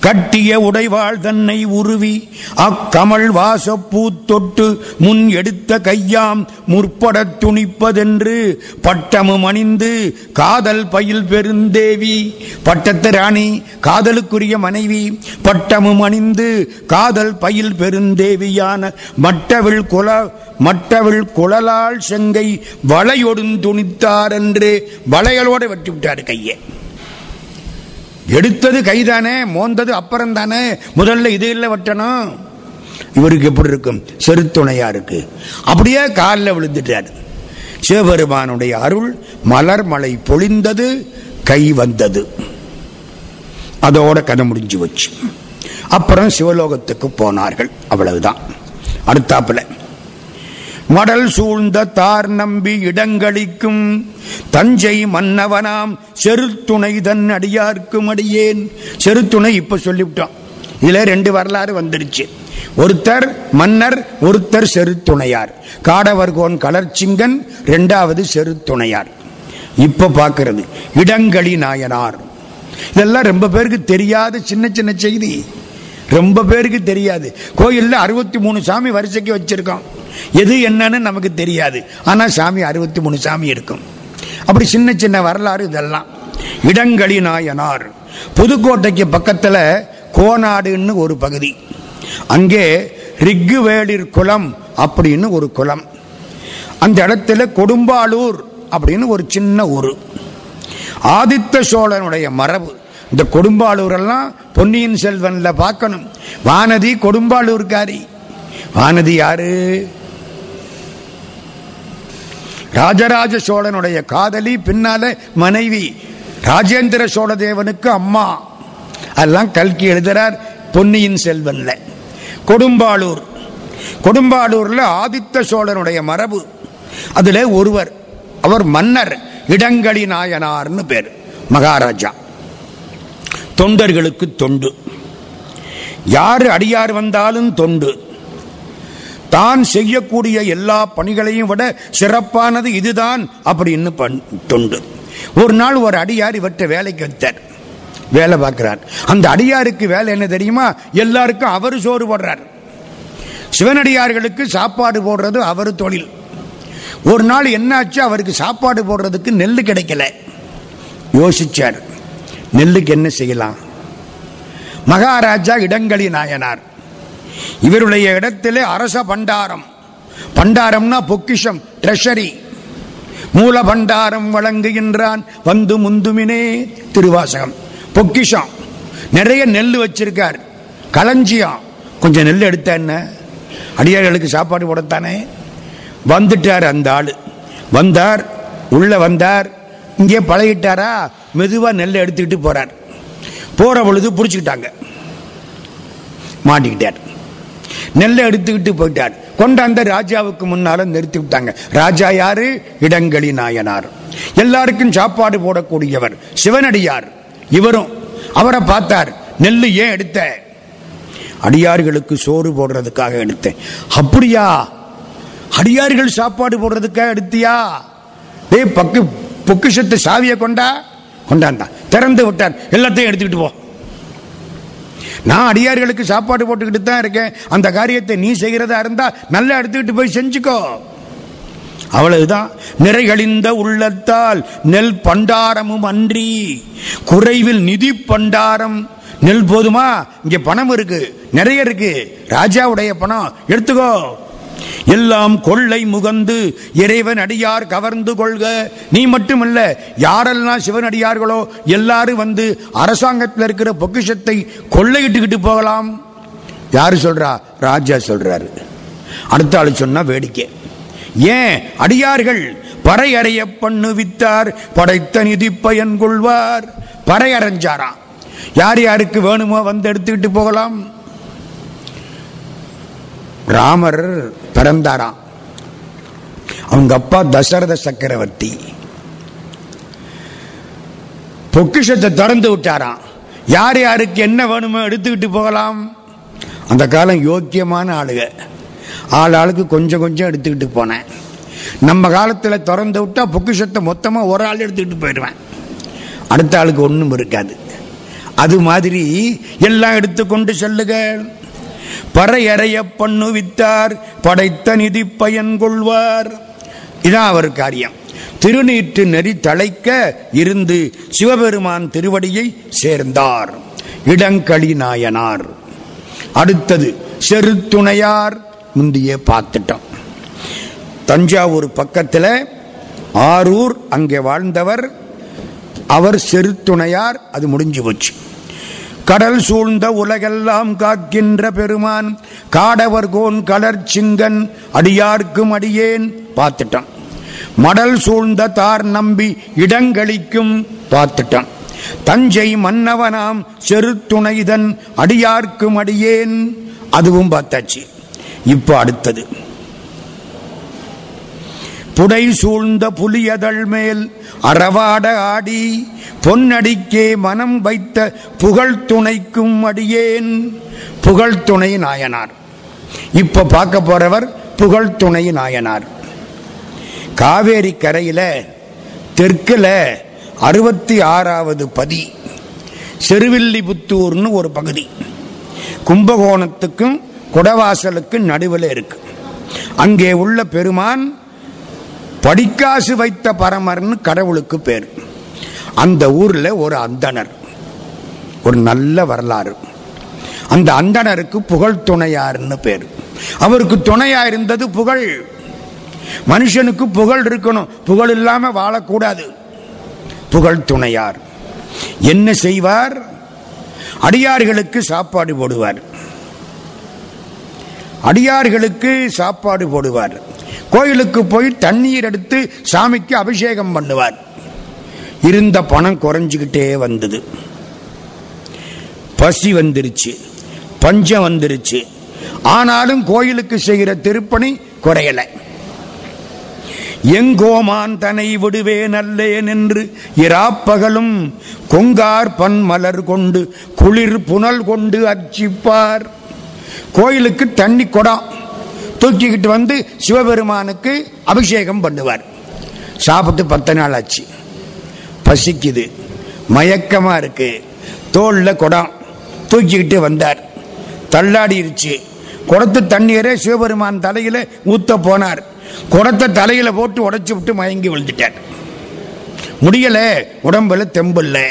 கட்டிய உடைவாள் தன்னை உருவி அக்கமல் வாசப்பூ தொட்டு முன் எடுத்த கையாம் முற்படத் துணிப்பதென்று பட்டமும் அணிந்து காதல் பயில் பெருந்தேவி. பட்டத்து ராணி காதலுக்குரிய மனைவி பட்டமும் அணிந்து காதல் பயில் பெருந்தேவியான மட்டவில் குல மட்டவில் குழலால் செங்கை வளையொடுந்துணித்தார் என்று வளையலோடு வெட்டி விட்டார் கையை. எடுத்தது கைதானே மோந்தது அப்புறம் தானே முதல்ல இது இல்லை வட்டணும். இவருக்கு எப்படி இருக்கும்? செருத்துணையா இருக்கு. அப்படியே காலில் விழுந்துட்டார். சிவபெருமானுடைய அருள் மலர் மலை பொழிந்தது கை வந்தது. அதோட கதை முடிஞ்சு வச்சு அப்புறம் சிவலோகத்துக்கு போனார்கள். அவ்வளவுதான். அடுத்தாப்பில். மடல் சூழ்ந்த தார் நம்பி இடங்களிக்கும் தஞ்சை மன்னவனாம் செருத்துணை தன் அடியார்க்கும் அடியேன். செருத்துணை இப்ப சொல்லிவிட்டோம் இதுல ரெண்டு வரலாறு வந்துருச்சு ஒருத்தர் மன்னர் ஒருத்தர் செருத்துணையார். காடவர்கோன் கலர்ச்சிங்கன் ரெண்டாவது செருத்துணையார். இப்ப பார்க்கிறது இடங்களி நாயனார். இதெல்லாம் ரொம்ப பேருக்கு தெரியாத சின்ன சின்ன செய்தி. ரொம்ப பேருக்கு தெரியாது. கோயிலில் அறுபத்தி மூணு சாமி வரிசைக்கு வச்சிருக்கோம் எது என்னன்னு நமக்கு தெரியாது. ஆனால் சாமி அறுபத்தி மூணு சாமி இருக்கும். அப்படி சின்ன சின்ன வரலாறு இதெல்லாம். இடங்களி நாயனார் புதுக்கோட்டைக்கு பக்கத்தில் கோநாடுன்னு ஒரு பகுதி. அங்கே ரிக்குவேளிர் குளம் அப்படின்னு ஒரு குளம். அந்த இடத்துல கொடும்பாளூர் அப்படின்னு ஒரு சின்ன ஊர். ஆதித்த சோழனுடைய மரபு. இந்த கொடும்பாலூரெல்லாம் பொன்னியின் செல்வனில் பார்க்கணும். வானதி கொடும்பாலூர்காரி வானதி யாரு? ராஜராஜ சோழனுடைய காதலி பின்னால மனைவி. ராஜேந்திர சோழ தேவனுக்கு அம்மா. அதெல்லாம் கல்கி எழுதுறார் பொன்னியின் செல்வன்ல. கொடும்பாளூர். கொடும்பாளூர்ல ஆதித்த சோழனுடைய மரபு. அதுல ஒருவர் அவர் மன்னர் இடங்களி நாயனார்னு பேர் மகாராஜா. தொண்டர்களுக்கு தொண்டு. யாரு அடியார் வந்தாலும் தொண்டு. தான் செய்யக்கூடிய எல்லா பணிகளையும் விட சிறப்பானது இதுதான் அப்படின்னு தொண்டு. ஒரு நாள் ஒரு அடியார் இவற்றை வேலைக்கு வைத்தார் வேலை பார்க்கிறார். அந்த அடியாருக்கு வேலை என்ன தெரியுமா? எல்லாருக்கும் அவர் சோறு போடுறார். சிவனடியார்களுக்கு சாப்பாடு போடுறது அவர் தொழில். ஒரு நாள் என்னாச்சு? அவருக்கு சாப்பாடு போடுறதுக்கு நெல் கிடைக்கல. யோசிச்சார் நெல்லுக்கு என்ன செய்யலாம்? மகாராஜா இடங்களி நாயனார். இவருடைய இடத்திலே அரச பண்டாரம். பண்டாரம்னா பொக்கிஷம் ட்ரெஷரி மூல பண்டாரம் வழங்குகின்றான் வந்து முந்துமினே திருவாசகம். பொக்கிஷம். நிறைய நெல் வச்சிருக்கார். களஞ்சியம். கொஞ்சம் நெல் எடுத்த என்ன? அடியார்களுக்கு சாப்பாடு போடத்தானே? வந்துட்டார் அந்த ஆள். வந்தார் உள்ள வந்தார். இங்கே பழகிட்டாரா? மெதுவாக நெல்லை எடுத்துக்கிட்டு போறார். போற பொழுது பிடிச்சிக்கிட்டாங்க. மாட்டிக்கிட்டார். நெல்லை எடுத்துக்கிட்டு போயிட்டார். கொண்டாந்த ராஜாவுக்கு முன்னால நிறுத்தி விட்டாங்க. ராஜா யாரு? இடங்களி நாயனார். எல்லாருக்கும் சாப்பாடு போடக்கூடியவர் சிவனடியார். இவரும் அவரை பார்த்தார். நெல்லு ஏன் எடுத்த? அடியார்களுக்கு சோறு போடுறதுக்காக எடுத்தேன். அப்படியா? அடியார்கள் சாப்பாடு போடுறதுக்காக எடுத்தியா? டேய் பக்கு பொக்கிஷத்து சாவியை கொண்டா? கொண்டாந்தான் திறந்து விட்டார். எல்லாத்தையும் எடுத்துக்கிட்டு போ. நான் அடியார்களுக்கு சாப்பாடு போட்டுக்கிட்டு தான் இருக்கேன். அந்த காரியத்தை நீ செய்கிறதா இருந்தால் நல்லா எடுத்துக்கிட்டு போய் செஞ்சுக்கோ. அவ்வளவுதான். நிறைகளிந்த உள்ளத்தால் நெல் பண்டாரமும் அன்றி குறைவில் நிதி பண்டாரம். நெல் போதுமா? இங்கே பணம் இருக்கு. நிறைய இருக்கு. ராஜாவுடைய பணம் எடுத்துக்கோ. எல்லாம் கொள்ளை முகந்து இறைவன் அடியார் கவர்ந்து கொள்க. நீ மட்டுமல்ல யாரெல்லாம் சிவன் அடியார்களோ எல்லாரும் வந்து அரசாங்கத்தில் இருக்கிற பொக்கிஷத்தை கொள்ளையிட்டுக்கிட்டு போகலாம். யார் சொல்றா? ராஜா சொல்றாரு. அடுத்த ஆள் சொன்னா வேடிக்கை. ஏன்? அடியார்கள் பறையறைய பண்ணு வித்தார் படைத்த நிதி பயன் கொள்வார். பறையறைஞ்சாராம் யார் யாருக்கு வேணுமோ வந்து எடுத்துக்கிட்டு போகலாம். ராமர் பிறந்தாராம். அவங்க அப்பா தசரத சக்கரவர்த்தி. பொக்கிஷத்தை திறந்து விட்டாராம். யார் யாருக்கு என்ன வேணுமோ எடுத்துக்கிட்டு போகலாம். அந்த காலம் யோக்கியமான ஆளுக. ஆள் ஆளுக்கு கொஞ்சம் கொஞ்சம் எடுத்துக்கிட்டு போனேன். நம்ம காலத்தில் திறந்து விட்டால் பொக்கிஷத்தை மொத்தமாக ஒரு ஆள் எடுத்துக்கிட்டு போயிடுவேன். அடுத்த ஆளுக்கு ஒன்றும் இருக்காது. அது மாதிரி எல்லாம் எடுத்துக்கொண்டு செல்லுக பறையறைய பண்ணுவித்தார். படைத்த நிதி பயன் கொள்வார். இதான் அவர் காரியம். திருநீற்று நெறி தலைக்க இருந்து சிவபெருமான் திருவடியை சேர்ந்தார். இடங்களி நாயனார். அடுத்தது செருத்துணையார் முந்தைய பார்த்துட்டோம். தஞ்சாவூர் பக்கத்தில் ஆரூர் அங்கே வாழ்ந்தவர். அவர் செருத்துணையார் அது முடிஞ்சு போச்சு. கடல் சூழ்ந்த உலகெல்லாம் காக்கின்ற பெருமான் காடவர் கோன் கலர் சிங்கன் அடியார்க்கும் அடியேன் பார்த்துட்டான். மடல் சூழ்ந்த தார் நம்பி இடங்களிக்கும் பார்த்துட்டான். தஞ்சை மன்னவனாம் செருத்துணைதன் அடியார்க்கும் அடியேன். அதுவும் பார்த்தாச்சு. இப்போ அடுத்தது. புடை சூழ்ந்த புலியதழ் மேல் அறவாட ஆடி பொன்னடிக்கே மனம் வைத்த புகழ் துணைக்கும் அடியேன். புகழ் துணை நாயனார். இப்ப பார்க்க போறவர் புகழ் துணை நாயனார். காவேரி கரையில தெற்குல அறுபத்தி ஆறாவது பதி செருவில்லிபுத்தூர்னு ஒரு பகுதி. கும்பகோணத்துக்கும் குடவாசலுக்கும் நடுவில் இருக்கு. அங்கே உள்ள பெருமான் படிக்காசு வைத்த பரமர்னு கடவுளுக்கு பேர். அந்த ஊரில் ஒரு அந்தணர் ஒரு நல்ல வரலாறு. அந்த அந்தணருக்கு புகழ் துணையார்னு பேர். அவருக்கு துணையா இருந்தது புகழ். மனுஷனுக்கு புகழ் இருக்கணும். புகழ் இல்லாம வாழக்கூடாது. புகழ் துணையார். என்ன செய்வார்? அடியார்களுக்கு சாப்பாடு போடுவார். அடியார்களுக்கு சாப்பாடு போடுவார். கோயிலுக்கு போய் தண்ணீர் எடுத்து சாமிக்கு அபிஷேகம் பண்ணுவார். இருந்த பணம் குறைஞ்சுக்கிட்டே வந்தது. பசி வந்துருச்சு. பஞ்சம் வந்துருச்சு. ஆனாலும் கோயிலுக்கு செய்கிற திருப்பணி குறையலை. எங்கோமான் தனை விடுவேன் அல்லேன் என்று இராப்பகலும் கொங்கார் பன்மலர் கொண்டு குளிர் புனல் கொண்டு அச்சிப்பார் கோயிலுக்கு தண்ணி குடம் தூக்கிக்கிட்டு வந்து சிவபெருமானுக்கு அபிஷேகம் பண்ணுவார். சாப்பிட்டு பத்து நாள் ஆச்சு. பசிக்குது. மயக்கமாக இருக்குது தோளில் குடம். தூக்கிக்கிட்டு வந்தார். தள்ளாடிருச்சு. குடத்து தண்ணீரை சிவபெருமான் தலையில் ஊத்த போனார். குடத்தை தலையில் போட்டு உடச்சி விட்டு மயங்கி விழுந்துட்டார். முடியலை. உடம்புல தெம்பில்லை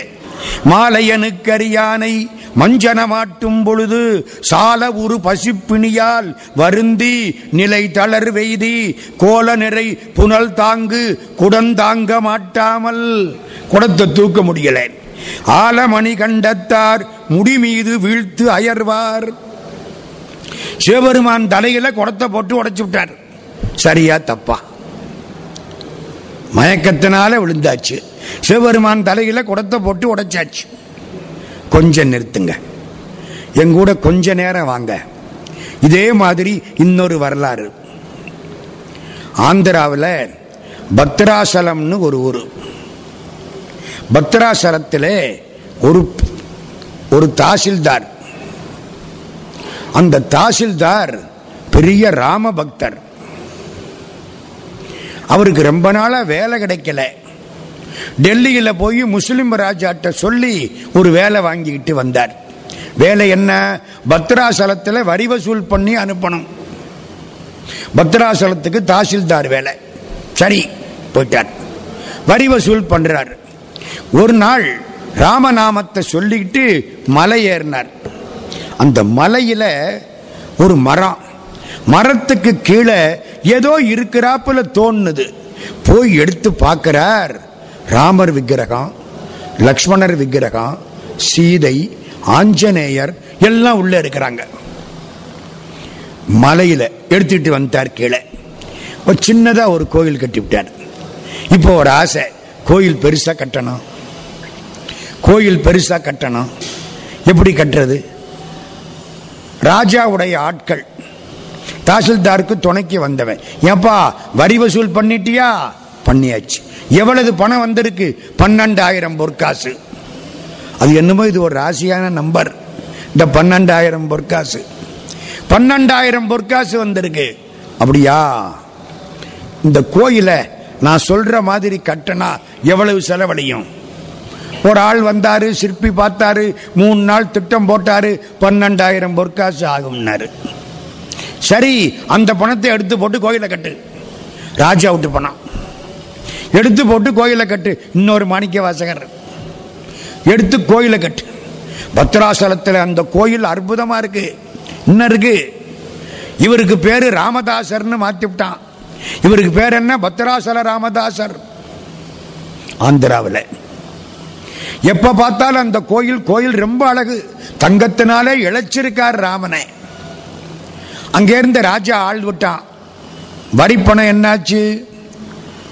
மாலையனுக்கரியானை மஞ்சனமாட்டும் பொழுது சால ஒரு பசிப்பிணியால் வருந்தி நிலை தளர் வெய்தி கோல நிறை புனல் தாங்கு குடந்தாங்க மாட்டாமல் குடத்தை தூக்க முடியல. ஆலமணி கண்டத்தார் முடி மீது வீழ்த்து அயர்வார். சிவபெருமான் தலையில குடத்தை போட்டு உடைச்சு விட்டார். சரியா தப்பா? மயக்கத்தினால விழுந்தாச்சு. சிவபெருமான் தலையில குடத்தை போட்டு உடைச்சாச்சு. கொஞ்சம் நிறுத்துங்க. எங்கூட கொஞ்ச நேரம் வாங்க. இதே மாதிரி இன்னொரு வரலாறு. ஆந்திராவில் பத்ராசலம்னு ஒரு ஊர். பத்ராசலத்தில் ஒரு ஒரு தாசில்தார். அந்த தாசில்தார் பெரிய ராம பக்தர் அவருக்கு ரொம்ப நாளாக வேலை கிடைக்கல. டெல்லியில் போய் முஸ்லிம் ராஜாட்ட சொல்லி ஒரு வேலை வாங்கிக்கிட்டு வந்தார். வேலை என்ன? பத்ராசலத்தில் வரி வசூல் பண்ணி அனுப்பணும். பத்ராசலத்துக்கு தாசில்தார் வேலை. சரி போயிட்டார். வரி வசூல் பண்ணுறார் ஒரு நாள் ராமநாமத்தை சொல்லிக்கிட்டு மலை ஏறினார். அந்த மலையில் ஒரு மரம். மரத்துக்கு கீழே ஏதோ இருக்கிறாப்புல தோணுது. போய் எடுத்து பார்க்கிறார். ராமர் விக்கிரகம் லக்ஷ்மணர் விக்கிரகம் சீதை ஆஞ்சநேயர் எல்லாம் உள்ள இருக்கிறாங்க. மலையில எடுத்துட்டு வந்தார் கீழே. ஒரு சின்னதா ஒரு கோயில் கட்டி விட்டார். இப்போ ஒரு ஆசை கோயில் பெருசா கட்டணும். கோயில் பெருசா கட்டணும். எப்படி கட்டுறது? ராஜாவுடைய ஆட்கள். தாசில்தாருக்கு துணைக்கு வந்தவன். ஏப்பா வரி வசூல் பண்ணிட்டியா? பண்ணியாச்சு. எவ்வளவு பணம் வந்திருக்கு? பன்னெண்டாயிரம் பொற்காசு. அது என்னமோ இது ஒரு ராசியான நம்பர். இந்த பன்னெண்டாயிரம் பொற்காசு. பன்னெண்டாயிரம் பொற்காசு வந்திருக்கு. அப்படியா? இந்த கோயிலை நான் சொல்ற மாதிரி கட்டினா எவ்வளவு செலவழியும்? ஒரு ஆள் வந்தாரு சிற்பி பார்த்தாரு மூணு நாள் திட்டம் போட்டாரு பன்னெண்டாயிரம் பொற்காசு ஆகும்னாரு. சரி அந்த பணத்தை எடுத்து போட்டு கோயிலை கட்டு. ராஜா விட்டு பணம் எடுத்து போட்டு கோயிலை கட்டு. இன்னொரு மாணிக்க வாசகர். எடுத்து கோயிலை கட்டு. பத்ராசலத்தில் அந்த கோயில் அற்புதமா இருக்கு. இன்னும் இருக்கு? இவருக்கு பேரு ராமதாசர்னு மாத்தி விட்டான். இவருக்கு பேர் என்ன? பத்ராசல ராமதாசர். ஆந்திராவில். எப்ப பார்த்தாலும் அந்த கோயில் கோயில் ரொம்ப அழகு. தங்கத்தினாலே இழைச்சிருக்கார் ராமனை. அங்கேருந்து ராஜா ஆள் விட்டான் வரிப்பணம் என்னாச்சு?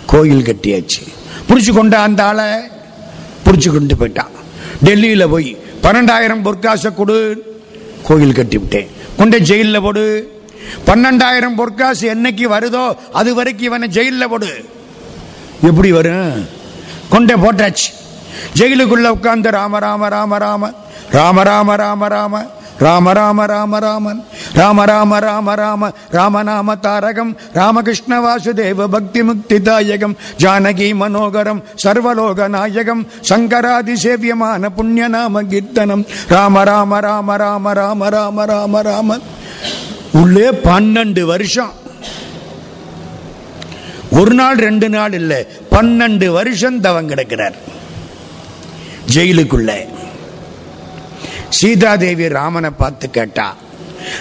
கோயில் கட்டியாச்சு. பிடிச்சி கொண்ட அந்த ஆளை? பிடிச்சி கொண்டு போயிட்டான். டெல்லியில் போய் பன்னெண்டாயிரம் பொற்காசை கொடு. கோயில் கட்டி விட்டேன் கொண்டு ஜெயிலில் போடு. பன்னெண்டாயிரம் பொற்காசு என்னைக்கு வருதோ அது வரைக்கும் இவனை ஜெயிலில் போடு. எப்படி வரும்? கொண்டே போட்டாச்சு. ஜெயிலுக்குள்ள உட்காந்து ராம ராம ராம ராம ராம ராம ராம ராம. ராம ராம ராம ராமன் ராம ராம ராம ராம ராமநாம தாரகம் ராமகிருஷ்ண வாசுதேவ பக்தி முக்தி தாயகம் ஜானகி மனோகரம் சர்வலோக நாயகம் சங்கராதி சேவியமான புண்ணிய நாம கீர்த்தனம் ராம ராம ராம ராம ராம ராம ராம ராமன் உள்ளே பன்னெண்டு வருஷம் ஒரு நாள் ரெண்டு நாள் இல்லை பன்னெண்டு வருஷம் தவம் கிடக்கிறார் ஜெயிலுக்குள்ள சீதாதேவி ராமனை பார்த்து கேட்டா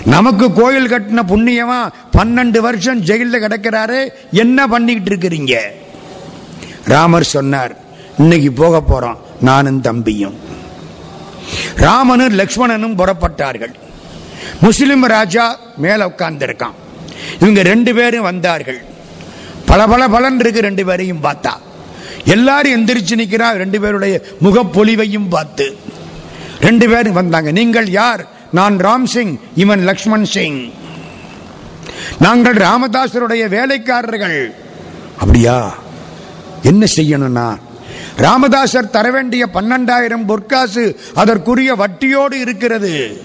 நமக்கு கோயில் கட்டின புண்ணியமா பன்னெண்டு வருஷம் ஜெயிலில் கிடக்கிறாரு என்ன பண்ணிக்கிட்டு இருக்கிறீங்க? ராமர் சொன்னார் இன்னைக்கு போக போறோம் நானும் தம்பியும். ராமனும் லக்ஷ்மணனும் புறப்பட்டார்கள். முஸ்லிம் ராஜா மேல உட்கார்ந்திருக்கான். இவங்க ரெண்டு பேரும் வந்தார்கள். பல பல பலன் இருக்கு ரெண்டு பேரையும் பார்த்தா. எல்லாரும் எந்திரிச்சு நிற்கிறா ரெண்டு பேருடைய முகப்பொலிவையும் பார்த்து. ரெண்டு பேரும் வந்தாங்க. நீங்கள் யார்? நான் ராம் சிங் இவன் லக்ஷ்மண் சிங். நாங்கள் ராமதாசருடைய வேலைக்காரர்கள். அப்படியா? என்ன செய்யணும்னா ராமதாசர் தர வேண்டிய பன்னெண்டாயிரம் பொற்காசு அதற்குரிய வட்டியோடு இருக்கிறது.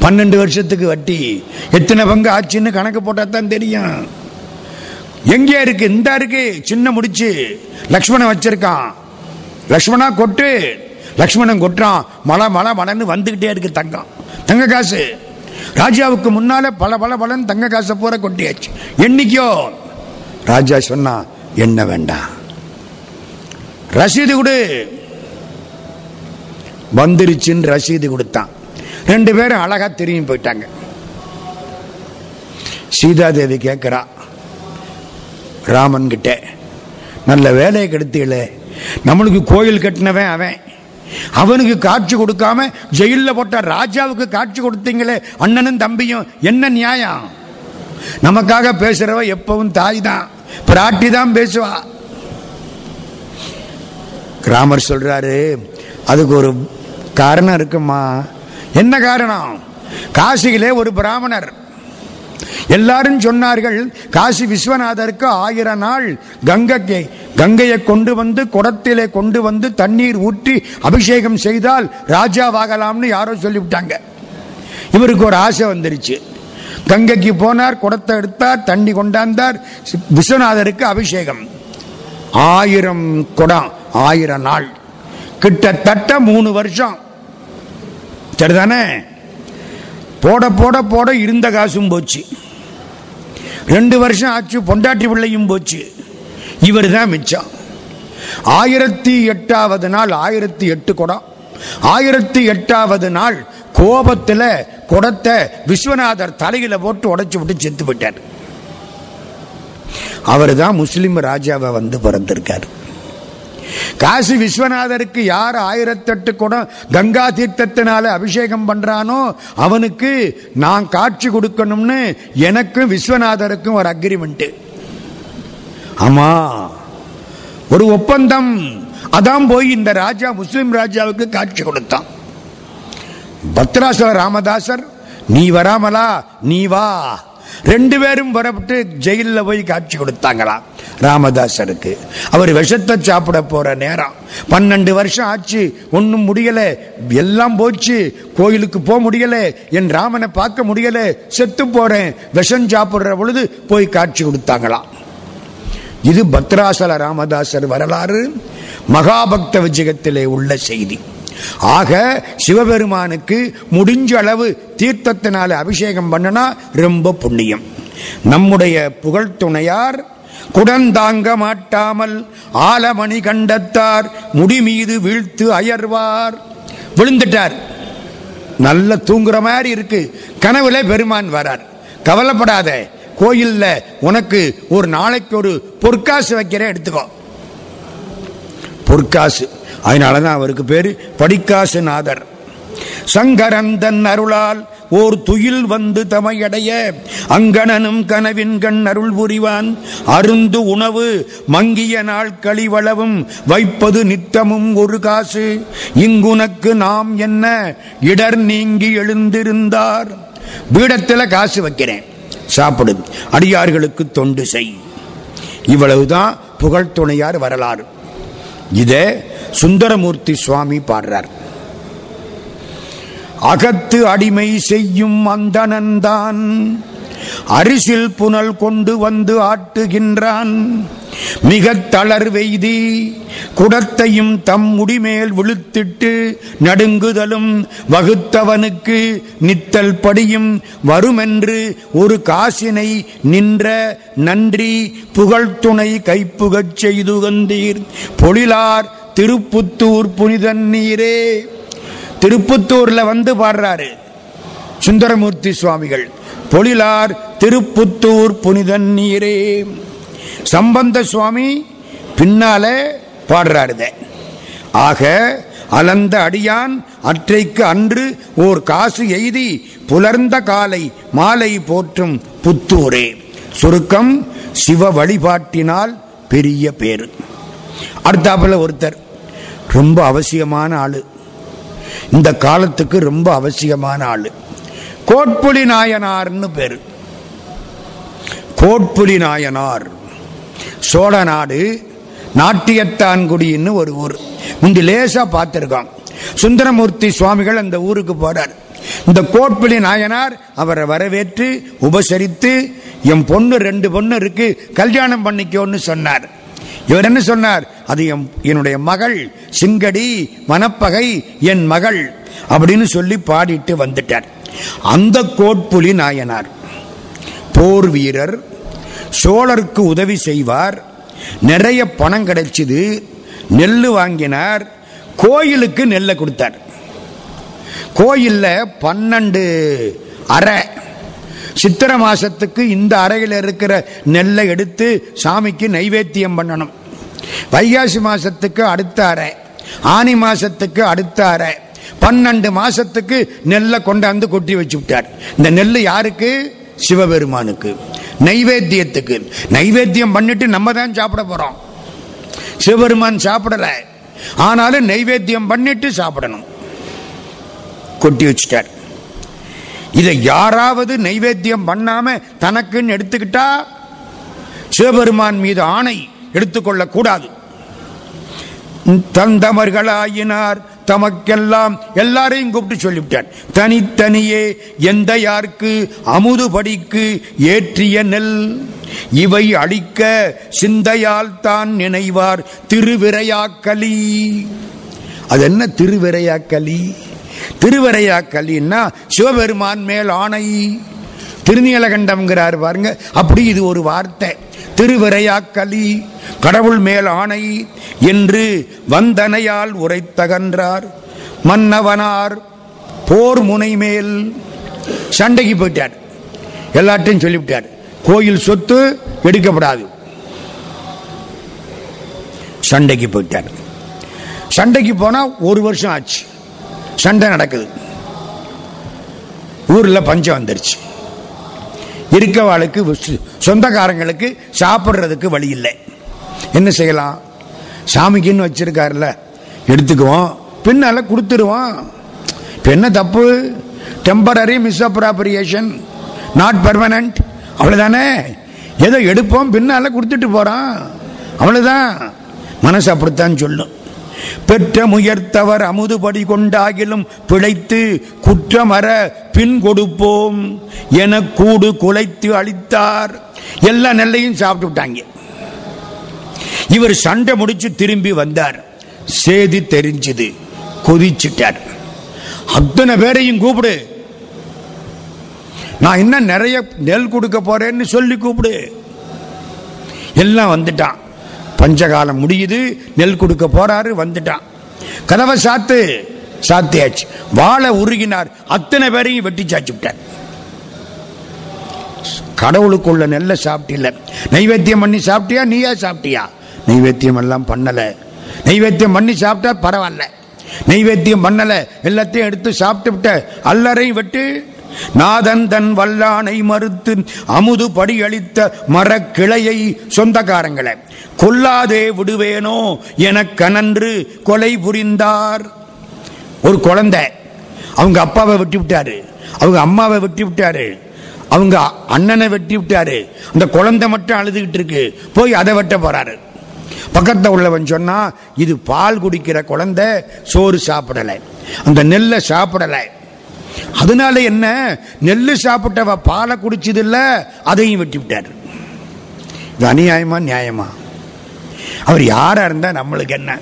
பன்னெண்டு வருஷத்துக்கு வட்டி. எத்தனை பங்கு ஆச்சுன்னு கணக்கு போட்டா தான் தெரியும். எங்கே இருக்கு? இந்த இருக்கு. சின்ன முடிச்சு. லக்ஷ்மணன் வச்சிருக்கான். லக்ஷ்மணா கொட்டு. லக்ஷ்மணன் கொட்டுறான். மலை மலை மலைன்னு வந்துக்கிட்டே இருக்கு தங்கம். தங்க காசு. ராஜாவுக்கு முன்னால பல பல பலன் தங்க காசை பூரா கொட்டியாச்சு. என்னைக்கோ? ராஜா சொன்னா என்ன வேண்டாம். ரசீது கொடு. வந்துருச்சுன்னு ரசீது கொடுத்தான். ரெண்டு பேரும் அழகா திரும்பி போயிட்டாங்க. சீதாதேவி கேட்கிறா ராமன் கிட்ட நல்ல வேலையை கெடுத்தீங்களே நம்மளுக்கு கோயில் கட்டினவன் அவன். அவனுக்கு காட்சி கொடுக்காம ஜெயிலில் போட்ட ராஜாவுக்கு காட்சி கொடுத்தீங்களே அண்ணனும் தம்பியும் என்ன நியாயம்? நமக்காக பேசுறவ எப்பவும் தாய் தான் பிராட்டி தான் பேசுவா. கிராமர் சொல்றாரு அதுக்கு ஒரு காரணம் இருக்குமா? என்ன காரணம்? காசியிலே ஒரு பிராமணர் எல்லாரும் சொன்னார்கள் காசி விஸ்வநாதருக்கு ஆயிரம் நாள் கங்கைக்கு கங்கையை கொண்டு வந்து குடத்திலே கொண்டு வந்து தண்ணீர் ஊற்றி அபிஷேகம் செய்தால் ராஜாவாகலாம்னு யாரோ சொல்லிவிட்டாங்க. இவருக்கு ஒரு ஆசை வந்துருச்சு. கங்கைக்கு போனார் குடத்தை எடுத்தார் தண்ணி கொண்டாந்தார் விஸ்வநாதருக்கு அபிஷேகம். ஆயிரம் குடம் ஆயிரம் நாள். கிட்டத்தட்ட மூணு வருஷம். சரிதானே? போட போட போட இருந்த காசும் போச்சு. ரெண்டு வருஷம் ஆச்சு பொண்டாட்டி பிள்ளையும் போச்சு. இவர் தான் மிச்சம். ஆயிரத்தி எட்டாவது நாள் ஆயிரத்தி எட்டு குடம் ஆயிரத்தி எட்டாவது நாள் கோபத்தில் குடத்தை விஸ்வநாதர் தலையில் போட்டு உடைச்சி விட்டு செத்து விட்டார் அவர் தான் முஸ்லீம் ராஜாவை வந்து பிறந்திருக்காரு. காசி விஸ்வநாதருக்கு யார் ஆயிரத்தெட்டு குடம் கங்கா தீர்த்தத்தினால அபிஷேகம் பண்றானோ அவனுக்கு நான் காட்சி கொடுக்கணும்னு எனக்கும் விஸ்வநாதருக்கும் ஒரு அக்ரிமெண்ட் ஆமா. ஒரு ஒப்பந்தம். அதான் போய் இந்த ராஜா முஸ்லிம் ராஜாவுக்கு காட்சி கொடுத்தான். பத்ராசல ராமதாசர் நீ வராமலா? நீ வா. ரெண்டு பேரும் புறப்பட்டு ஜெயிலில் போய் காட்சி கொடுத்தாங்களாம் ராமதாசருக்கு. அவர் விஷத்தை சாப்பிட போகிற நேரம். பன்னெண்டு வருஷம் ஆச்சு. ஒன்றும் முடியலை. எல்லாம் போச்சு. கோயிலுக்கு போக முடியலை. என் ராமனை பார்க்க முடியலை. செத்து போகிறேன் விஷம் சாப்பிட்ற பொழுது போய் காட்சி கொடுத்தாங்களாம் இது பத்ராசல ராமதாசர் வரலாறு. மகாபக்த விஜயத்திலே உள்ள செய்தி. ஆக சிவபெருமானுக்கு முடிஞ்ச அளவு தீர்த்தத்தினால அபிஷேகம் பண்ணனா ரொம்ப புண்ணியம். நம்முடைய புகழ் துணையார் குடந்தாங்க மாட்டாமல் ஆலமணி கண்டத்தார் முடி மீது வீழ்த்து அயர்வார். விழுந்துட்டார். நல்ல தூங்குற மாதிரி இருக்கு. கனவுல பெருமான் வரார். கவலைப்படாத கோயில்ல உனக்கு ஒரு நாளைக்கு ஒரு பொற்காசு வைக்கிறேன் எடுத்துக்கோ. பொற்காசு. அதனால தான் அவருக்கு பேர் படிக்காசு நாதர் சங்கரந்தன் அருளால் ஓர் துயில் வந்து தமையடைய. அங்கணனும் கனவின் கண் அருள் புரிவான். அருந்து உணவு மங்கிய நாள் கழிவளவும் வைப்பது நித்தமும் ஒரு காசு. இங்குனக்கு நாம் என்ன இடர் நீங்கி எழுந்திருந்தார். பீடத்தில் காசு வைக்கிறேன். சாப்பிடு. அடியார்களுக்கு தொண்டு செய். இவ்வளவுதான் புகழ் துணையார் வரலாறு. இதை சுந்தரமூர்த்தி சுவாமி பாடுறார். அகத்து அடிமை செய்யும் அந்தனன்தான் அரிசில் புனல் கொண்டு வந்து ஆட்டுகின்றான். மிக தளர்வெய்தி குடத்தையும் தம் முடிமேல் விழுத்திட்டு நடுங்குதலும் வகுத்தவனுக்கு நித்தல் படியும் வருமென்று ஒரு காசினை நின்ற நன்றி புகழ்துணை கைப்புகச் செய்து வந்தீர் பொழிலார் திருப்புத்தூர் புனிதன் நீரே. திருப்புத்தூர்ல வந்து பாடுறாரு சுந்தரமூர்த்தி சுவாமிகள். பொழிலார் திருப்புத்தூர் புனிதன் நீரே. சம்பந்த சுவாமி பின்னால பாடுறாருத ஆக அலந்த அடியான் அற்றைக்கு அன்று ஓர் காசு எய்தி புலர்ந்த காலை மாலை போற்றும் புத்தூரே. சுருக்கம் சிவ வழிபாட்டினால் பெரிய பேரு. அடுத்தாப்புல ஒருத்தர். ரொம்ப அவசியமான ஆளு. இந்த காலத்துக்கு ரொம்ப அவசியமான ஆளு. கோட்புலி நாயனார்னு பேரு. கோட்புலி நாயனார். சோழ நாடு நாட்டியத்தான்குடின்னு ஒரு ஊர். முந்தி லேசா பார்த்துருக்கோம் சுந்தரமூர்த்தி சுவாமிகள் அந்த ஊருக்கு போறார். இந்த கோட்புலி நாயனார் அவரை வரவேற்று உபசரித்து என் பொண்ணு ரெண்டு பொண்ணு இருக்கு கல்யாணம் பண்ணிக்கோன்னு சொன்னார். இவர் என்ன சொன்னார்? அது என் என்னுடைய மகள் சிங்கடி மனப்பகை என் மகள் அப்படின்னு சொல்லி பாடிட்டு வந்துட்டார். அந்த கோட்புலி நாயனார் போர் வீரர் சோழருக்கு உதவி செய்வார். நிறைய பணம் கிடைச்சிது. நெல் வாங்கினார். கோயிலுக்கு நெல்லை கொடுத்தார். கோயிலில் பன்னெண்டு அறை. சித்திரை மாசத்துக்கு இந்த அறையில் இருக்கிற நெல்லை எடுத்து சாமிக்கு நைவேத்தியம் பண்ணணும். வைகாசி மாசத்துக்கு அடுத்த அறை. ஆனி மாசத்துக்கு அடுத்த அறை. பன்னெண்டு மாசத்துக்கு நெல்லை கொண்டாந்து கொட்டி வச்சு விட்டார். இந்த நெல் யாருக்கு? சிவபெருமானுக்கு. நைவேத்தியத்துக்கு. நைவேத்தியம் பண்ணிட்டு நம்ம தான் சாப்பிட போறோம். சிவபெருமான் சாப்பிடல. ஆனாலும் நைவேத்தியம் பண்ணிட்டு சாப்பிடணும். கொட்டி வச்சுட்டார். இதை யாராவது நைவேத்தியம் பண்ணாம தனக்குன்னு எடுத்துக்கிட்டா சிவபெருமான் மீது ஆணை எடுத்துக்கொள்ளக்கூடாது. தந்தமர்களாயினார் தமக்கெல்லாம் எல்லாரையும் கூப்பிட்டு சொல்லிவிட்டான் தனித்தனியே எந்த யாருக்கு அமுது படிக்கு ஏற்றிய நெல் இவை அழிக்க சிந்தையால் தான் நினைவார் திருவிரையாக்கலி. அது என்ன திருவிரையாக்கலி? திருவரையாக்கலின்னா சிவபெருமான் மேல் ஆணை. திருநீலகண்டம்ங்கிறார் பாருங்க. அப்படி இது ஒரு வார்த்தை. திருவிரையாக்கலி கடவுள் மேல் ஆணை என்று வந்தனையால் உரைத்தகன்றார். மன்னவனார் போர் முனை மேல் சண்டைக்கு போயிட்டார். எல்லாத்தையும் சொல்லிவிட்டார். கோயில் சொத்து எடுக்கப்படாது. சண்டைக்கு போயிட்டார். சண்டைக்கு போனா ஒரு வருஷம் ஆச்சு. சண்டை நடக்குது. ஊர்ல பஞ்சம் வந்துருச்சு. இருக்கவாளுக்கு சொந்தக்காரங்களுக்கு சாப்பிட்றதுக்கு வழி இல்லை. என்ன செய்யலாம்? சாமிக்குன்னு வச்சிருக்காருல்ல. எடுத்துக்குவோம். பின்னால் கொடுத்துருவோம். இப்போ என்ன தப்பு? டெம்பரரி மிஸ்அப்ராப்ரியேஷன் நாட் பெர்மனன்ட் அவ்வளோதானே ஏதோ எடுப்போம் பின்னால் கொடுத்துட்டு போகிறோம் அவ்வளோதான் மனசு அப்படித்தான் சொல்லும். பெற்ற முயர்த்தவர் அமுதுபடி கொண்டாகிலும் பிழைத்து குற்றமர பின் கொடுப்போம் என கூடு குலைத்து அளித்தார் எல்லா நெல்லையும் சாப்பிட்டு விட்டாங்க. இவர் சண்டை முடிச்சு திரும்பி வந்தார். செய்தி தெரிஞ்சது கொதிச்சிட்டார். அத்தனை பேரையும் கூப்பிடு. நான் இன்னும் நிறைய நெல் கொடுக்க போறேன்னு சொல்லி கூப்பிடு. எல்லாம் வந்துட்டான். பஞ்சகாலம் முடியுது நெல் கொடுக்க போறாரு வந்துட்டான். கதவை சாத்து சாத்தியாச்சு. வாழை உருகினார். அத்தனை பேரையும் வெட்டி சாச்சு கடவுளுக்குள்ள நெல்லை சாப்பிட்டில்ல. நைவேத்தியம் பண்ணி சாப்பிட்டியா நீயா சாப்பிட்டியா? நைவேத்தியம் எல்லாம் பண்ணல. நைவேத்தியம் பண்ணி சாப்பிட்டா பரவாயில்ல. நைவேத்தியம் பண்ணல. எல்லாத்தையும் எடுத்து சாப்பிட்டு விட்ட அல்லறையும் வெட்டு நாதன் தன் வல்லானை மறுத்து அமுது படி அளித்த மரக்கிளையை சொந்தக்காரங்களை கொல்லாதே விடுவேனோ என கனன்று கொலை புரிந்தார். ஒரு குழந்தை அவங்க அப்பாவை வெட்டி விட்டாரு அவங்க அம்மாவை வெட்டி விட்டாரு அவங்க அண்ணனை வெட்டி விட்டாரு. அந்த குழந்தை மட்டும் அழுதுகிட்டு இருக்கு போய் அதை வெட்ட போறாரு. பக்கத்தில் உள்ளவன் சொன்னா இது பால் குடிக்கிற குழந்தை சோறு சாப்பிடலை. அந்த நெல்லை சாப்பிடலை. அதனால என்ன? நெல் சாப்பிட்டவ பாலை குடிச்சதுல்ல அதையும் வெட்டி விட்டார். இது அநியாயமா நியாயமா? அவர் யாரா இருந்தா நம்மளுக்கு என்ன?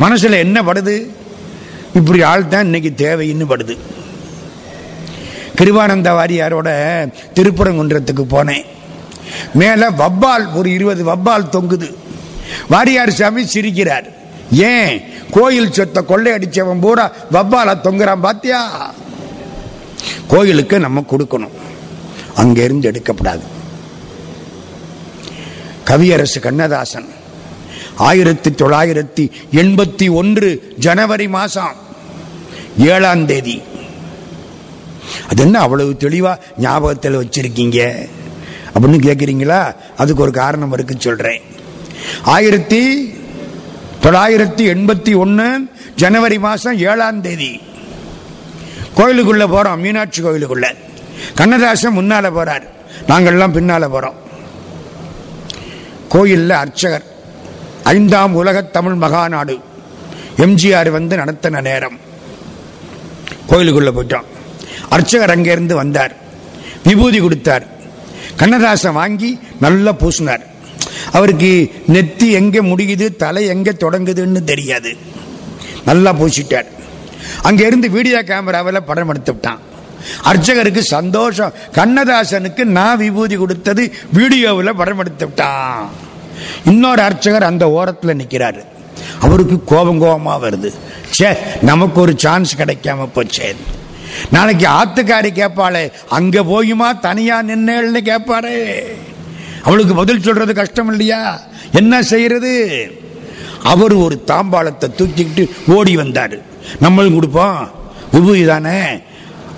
மனசுல என்ன படுது? இப்படி ஆள் தான் இன்னைக்கு தேவைன்னு படுது. கிருபானந்த வாரியாரோட திருப்பரங்குன்றத்துக்கு போனேன். மேலே வவ்வால் ஒரு இருபது வவ்வால் தொங்குது. வாரியார் சாமி சிரிக்கிறார். ஏன்? கோயில் சொத்தை கொள்ளை அடித்தவன் பூரா வவ்வால தொங்குறான் பாத்தியா? கோயிலுக்கு நம்ம கொடுக்கணும். அங்கிருந்து எடுக்கப்படாது. கவியரசு கண்ணதாசன் ஆயிரத்தி தொள்ளாயிரத்தி எண்பத்தி ஒன்று ஜனவரி மாசம் ஏழாம் தேதி. அது என்ன அவ்வளவு தெளிவா ஞாபகத்தில் வச்சிருக்கீங்க? அப்படின்னு கேட்குறீங்களா அதுக்கு ஒரு காரணம் இருக்கு சொல்றேன். ஆயிரத்தி தொள்ளாயிரத்தி எண்பத்தி ஒன்று ஜனவரி மாதம் ஏழாம் தேதி. கோயிலுக்குள்ளே போகிறோம் மீனாட்சி கோயிலுக்குள்ளே. கண்ணதாசன் முன்னால் போகிறார் நாங்கள்லாம் பின்னால் போகிறோம் கோயிலில் அர்ச்சகர் ஐந்தாம் உலக தமிழ் மகாநாடு எம்ஜிஆர் வந்து நடத்தின நேரம். கோயிலுக்குள்ளே போயிட்டோம். அர்ச்சகர் அங்கேருந்து வந்தார். விபூதி கொடுத்தார். கண்ணதாசன் வாங்கி நல்லா பூசினார். அவருக்கு நெத்தி எங்கே முடியுது தலை எங்கே தொடங்குதுன்னு தெரியாது. நல்லா பூசிட்டார். அங்க இருந்து வீடியோ கேமராவில் படம் எடுத்து விட்டான். அர்ச்சகருக்கு சந்தோஷம். கண்ணதாசனுக்கு நான் விபூதி கொடுத்தது வீடியோவில் படம் எடுத்து விட்டான். இன்னொரு அர்ச்சகர் அந்த ஓரத்தில் நிற்கிறாரு அவருக்கு கோபம் கோபமா வருது. சே நமக்கு ஒரு சான்ஸ் கிடைக்காம போச்சே. நாளைக்கு ஆத்துக்காரி கேட்பாளே அங்கே போயுமா தனியாக நின்னேள்னு கேட்பாரே அவளுக்கு பதில் சொல்றது கஷ்டம் இல்லையா? என்ன செய்யறது? அவர் ஒரு தாம்பாளத்தை தூக்கிக்கிட்டு ஓடி வந்தார். நம்மளும் கொடுப்போம். விபூதி தானே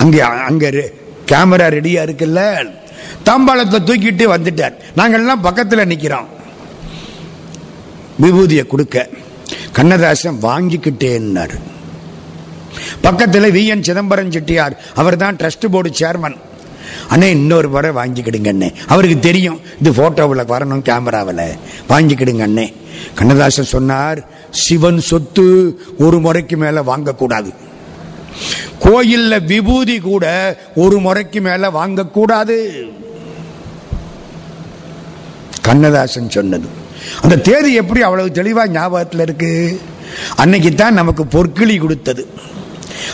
அங்கே அங்கே கேமரா ரெடியாக இருக்குல்ல? தாம்பாளத்தை தூக்கிட்டு வந்துட்டார். நாங்கள்லாம் பக்கத்தில் நிற்கிறோம் விபூதியை கொடுக்க. கண்ணதாசன் வாங்கிக்கிட்டேன்னாரு. பக்கத்தில் வி என் சிதம்பரம் செட்டியார் அவர் தான் ட்ரஸ்ட் போர்டு சேர்மன் அண்ணே இன்னொரு முறை வாங்கிக்கிடுங்க அண்ணே. அவருக்கு தெரியும் இது போட்டோவில் வரணும் கேமராவில் வாங்கிக்கிடுங்க அண்ணே. கண்ணதாசன் சொன்னார் சிவன் சொத்து ஒரு முறைக்கு மேலே வாங்கக்கூடாது. கோயிலில் விபூதி கூட ஒரு முறைக்கு மேலே வாங்கக்கூடாது. கண்ணதாசன் சொன்னது. அந்த தேதி எப்படி அவ்வளவு தெளிவாக ஞாபகத்தில் இருக்கு? அன்னைக்கு தான் நமக்கு பொற்கிளி கொடுத்தது.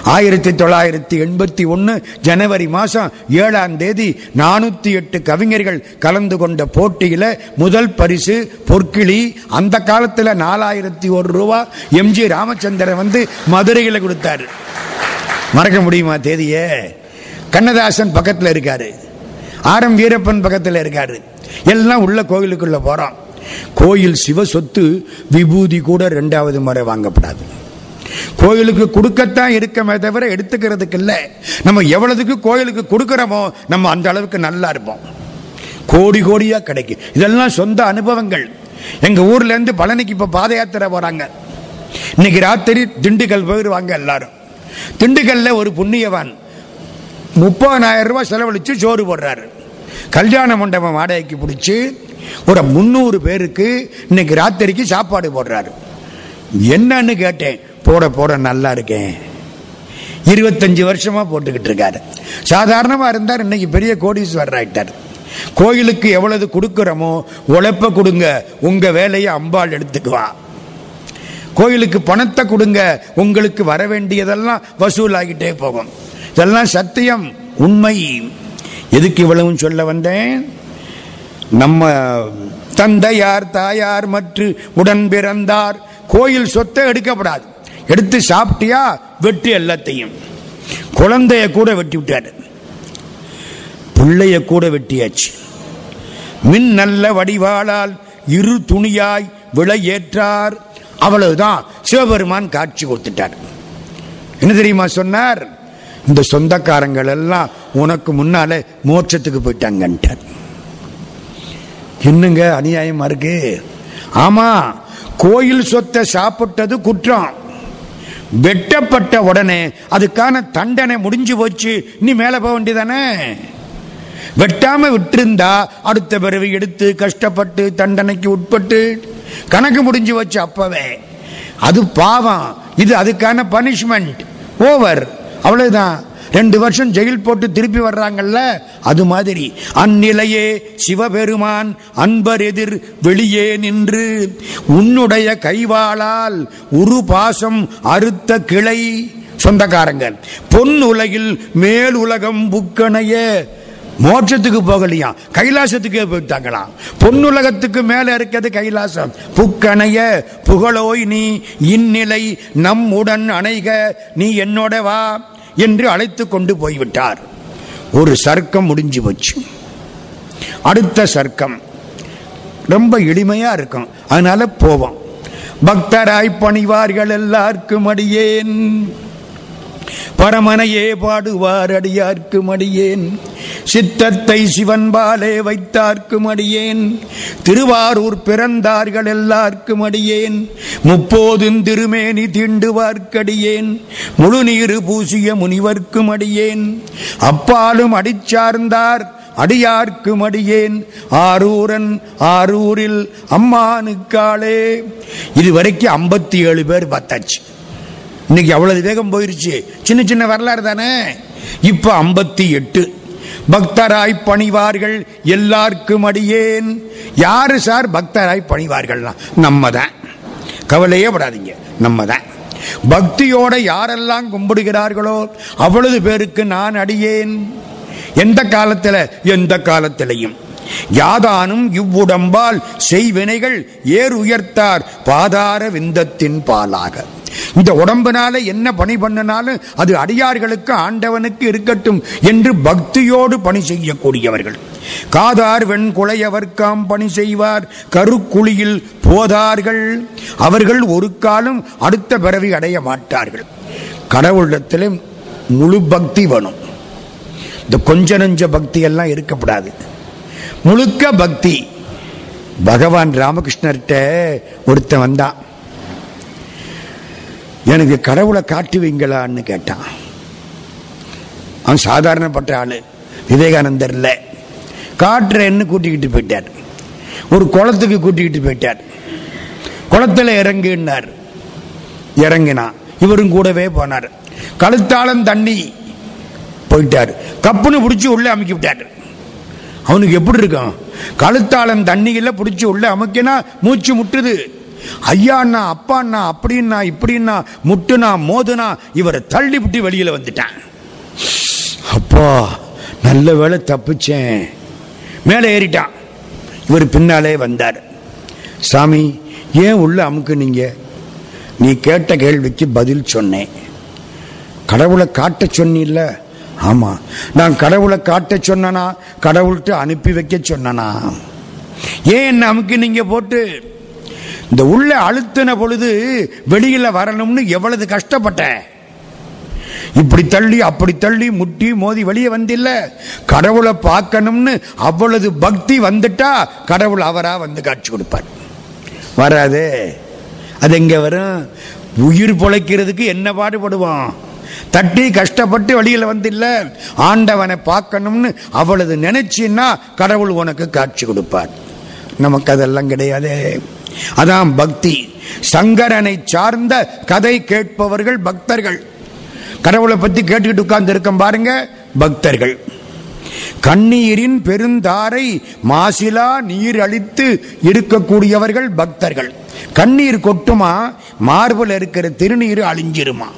ஆயிரத்தி தொள்ளாயிரத்தி எண்பத்தி ஒன்று ஜனவரி மாதம் ஏழாம் தேதி நானூற்றி எட்டு கவிஞர்கள் கலந்து கொண்ட போட்டியில் முதல் பரிசு பொற்கிளி அந்த காலத்தில் நாலாயிரத்தி ஒரு ரூபா. எம்ஜி ராமச்சந்திரன் வந்து மதுரையில் கொடுத்தாரு. மறக்க முடியுமா தேதியே? கண்ணதாசன் பக்கத்தில் இருக்காரு. ஆர் எம் வீரப்பன் பக்கத்தில் இருக்காரு. எல்லாம் உள்ள கோயிலுக்குள்ள போறோம். கோயில் சிவ சொத்து விபூதி கூட ரெண்டாவது முறை வாங்கப்படாது. கோயிலுக்கு கொடுக்கத்தான் இருக்கமே தவிர எடுத்துக்கிறதுக்கு இல்லை. நம்ம எவ்வளவுக்கு கோயிலுக்கு கொடுக்குறோமோ நம்ம அந்த அளவுக்கு நல்லா இருப்போம். கோடி கோடியாக கிடைக்கும். இதெல்லாம் சொந்த அனுபவங்கள். எங்கள் ஊர்லேருந்து பழனிக்கு இப்போ பாத யாத்திரை போகிறாங்க இன்னைக்கு ராத்திரி திண்டுக்கல் போயிடுவாங்க எல்லாரும். திண்டுக்கல்ல ஒரு புண்ணியவான் முப்பதாயிரம் ரூபாய் செலவழித்து சோறு போடுறாரு. கல்யாண மண்டபம் வாடகைக்கு பிடிச்சி ஒரு முந்நூறு பேருக்கு இன்னைக்கு ராத்திரிக்கு சாப்பாடு போடுறாரு. என்னன்னு கேட்டேன். போட போட நல்லா இருக்கேன். இருபத்தஞ்சு வருஷமா போட்டுக்கிட்டு இருக்காரு. சாதாரணமாக இருந்தார் இன்னைக்கு பெரிய கோடீஸ்வரர் ஆகிட்டார் கோயிலுக்கு எவ்வளவு கொடுக்கிறோமோ உழைப்ப கொடுங்க உங்க வேலையை அம்பாள் எடுத்துக்குவா. கோயிலுக்கு பணத்தை கொடுங்க உங்களுக்கு வர வேண்டியதெல்லாம் வசூல் ஆகிட்டே போகும். இதெல்லாம் சத்தியம் உண்மை. எதுக்கு இவ்வளவும் சொல்ல வந்தேன்? நம்ம தந்தையார் தாயார் மற்றும் உடன் பிறந்தார். கோயில் சொத்தை எடுக்கப்படாது. எடுத்து சாப்பிட்டியா? வெட்டு எல்லாத்தையும். குழந்தைய கூட வெட்டி விட்டாரு. பிள்ளைய கூட வெட்டியாச்சு. மின் நல்ல வடிவாளால் இரு துணியாய் விலை ஏற்றார் அவ்வளவுதான். சிவபெருமான் காட்சி கொடுத்துட்டார். என்ன தெரியுமா சொன்னார்? இந்த சொந்தக்காரங்கள் எல்லாம் உனக்கு முன்னாலே மோட்சத்துக்கு போயிட்டாங்கன்ட்டார். என்னங்க அநியாயமா இருக்கு? ஆமா கோயில் சொத்தை சாப்பிட்டது குற்றம். வெட்டப்பட்ட உடனே அதுக்கான தண்டனை முடிஞ்சு போச்சு. நீ மேல போக வேண்டியதானே? வெட்டாம விட்டிருந்தா அடுத்த பிறவி எடுத்து கஷ்டப்பட்டு தண்டனைக்கு உட்பட்டு கணக்கு முடிஞ்சு வச்சு அப்பவே. அது பாவம். இது அதுக்கான பனிஷ்மெண்ட் ஓவர் அவ்வளவுதான். ரெண்டு வருஷம் ஜெயில் போட்டு திருப்பி வர்றாங்கல்ல அது மாதிரி. அந்நிலையே சிவபெருமான் அன்பர் எதிர் வெளியே நின்று உன்னுடைய கைவாளால் உரு பாசம் அறுத்த கிளை சொந்தக்காரங்க பொன் உலகில் மேல் உலகம் புக்கணைய. மோட்சத்துக்கு போகலையா? கைலாசத்துக்கே போயிட்டாங்களாம் பொன்னுலகத்துக்கு மேல இருக்கிறது கைலாசம். புக்கணைய புகழோய் நீ இந்நிலை நம்முடன் அணைக நீ என்னோட வா. என்று அழைத்து கொண்டு போய்விட்டார். ஒரு சர்க்கம் முடிஞ்சு போச்சு. அடுத்த சர்க்கம். ரொம்ப எளிமையா இருக்கும். அதனால போவோம். பக்தராய் பணிவார்கள் எல்லாருக்கும் அடியேன். பரமனையே பாடுவார் அடியார்க்கு மடியேன் சித்தத்தை சிவன்பாலே வைத்தார்க்கும் அடியேன். திருவாரூர் பிறந்தார்கள் எல்லார்க்கும் அடியேன். முப்போதும் திருமேனி தீண்டுவார்க்கடியேன். முழுநீரு பூசிய முனிவர்க்கும் அடியேன். அப்பாலும் அடிச்சார்ந்தார் அடியார்க்கு மடியேன் ஆரூரன் ஆரூரில் அம்மானுக்காளே இதுவரைக்கும் ஐம்பத்தி ஏழு பேர் பத்தாச்சு இன்னைக்கு அவ்வளவு வேகம் போயிருச்சு. சின்ன சின்ன வரலாறு தானே? இப்போ ஐம்பத்தி எட்டு. பக்தராய் பணிவார்கள் எல்லாருக்கும் அடியேன். யாரு சார் பக்தராய் பணிவார்கள்லாம் நம்ம தான் கவலையே படாதீங்க. நம்ம தான் பக்தியோட யாரெல்லாம் கும்பிடுகிறார்களோ அவ்வளவு பேருக்கு நான் அடியேன். எந்த காலத்தில்? எந்த காலத்திலையும். யாதானும் இவ்வுடம்பால் செய்வினைகள் ஏர் உயர்த்தார் பாதார விந்தத்தின் பாலாக. இந்த உடம்பினால என்ன பணி பண்ணினாலும் அது அடியார்களுக்கு ஆண்டவனுக்கு இருக்கட்டும் என்று பக்தியோடு பணி செய்யக்கூடியவர்கள். காதார் வெண்குளையவர்க்காம் பணி செய்வார். கருக்குழியில் போதார்கள். அவர்கள் ஒரு காலம் அடுத்த பிறவி அடைய மாட்டார்கள். கடவுளிடத்தில் முழு பக்தி வேணும். இந்த கொஞ்ச நஞ்ச பக்தி எல்லாம் இருக்கப்படாது. முழுக்க பக்தி. பகவான் ராமகிருஷ்ணர்கிட்ட ஒருத்தன் வந்தான். எனக்கு கடவுளை காட்டுவீங்களான்னு கேட்டான். அவன் சாதாரணப்பட்ட ஆள். விவேகானந்தர் இல்லை. காட்டுறேன்னு கூட்டிக்கிட்டு போயிட்டார். ஒரு குளத்துக்கு கூட்டிக்கிட்டு போயிட்டார். குளத்துல இறங்குனார் இறங்கினான் இவரும் கூடவே போனார். கழுத்தாளம் தண்ணி போயிட்டார். கப்புன்னு பிடிச்சி உள்ளே அமுக்கி விட்டார். அவனுக்கு எப்படி இருக்கும்? கழுத்தாளம் தண்ணியில் பிடிச்சி உள்ளே அமைக்கினா மூச்சு முட்டுது. ஐயாண்ணா அப்பாண்ணா அப்படின்னா இப்படின்னா முட்டுனா மோதுனா இவரை தள்ளி விட்டு வெளியில் வந்துட்டேன். அப்பா நல்ல வேளை தப்பிச்சேன். மேலே ஏறிட்டான். இவர் பின்னாலே வந்தார். சாமி ஏன் உள்ள நீங்கள் நீ கேட்ட கேள்விக்கு பதில் சொன்னேன். கடவுளை காட்ட சொன்னில்ல? ஆமாம் நான் கடவுளை காட்ட சொன்னனா? கடவுள்கிட்ட அனுப்பி வைக்க சொன்னனா? ஏன் என்ன அமுக்கு நீங்க போட்டு? இந்த உள்ள அழுத்தின பொழுது வெளியில் வரணும்னு எவ்வளவு கஷ்டப்பட்டேன். இப்படி தள்ளி அப்படி தள்ளி முட்டி மோதி வெளியே வந்தில்ல. கடவுளை பார்க்கணும்னு அவ்வளவு பக்தி வந்துட்டா கடவுள் அவரா வந்து காட்சி கொடுப்பார். வராது. அது எங்க வரும்? உயிர் பொழைக்கிறதுக்கு என்ன பாடுபடுவோம் தட்டி கஷ்டப்பட்டு வழியில் வந்தில்ல. ஆண்டவனை பார்க்கணும்னு அவ்வளவு நினைச்சின்னா கடவுள் உனக்கு காட்சி கொடுப்பார். நமக்கு அதெல்லாம் கிடையாது. அதான் பக்தி. சங்கரனை சார்ந்த கதை கேட்பவர்கள் பக்தர்கள். கடவுளை பத்தி கேட்டுக்கிட்டு உட்கார்ந்து இருக்க பாருங்க பக்தர்கள். கண்ணீரின் பெருந்தாரை மாசிலா நீர் அளித்து இருக்கக்கூடியவர்கள் பக்தர்கள். கண்ணீர் கொட்டுமா? மார்பில் இருக்கிற திருநீர் அழிஞ்சிருமா?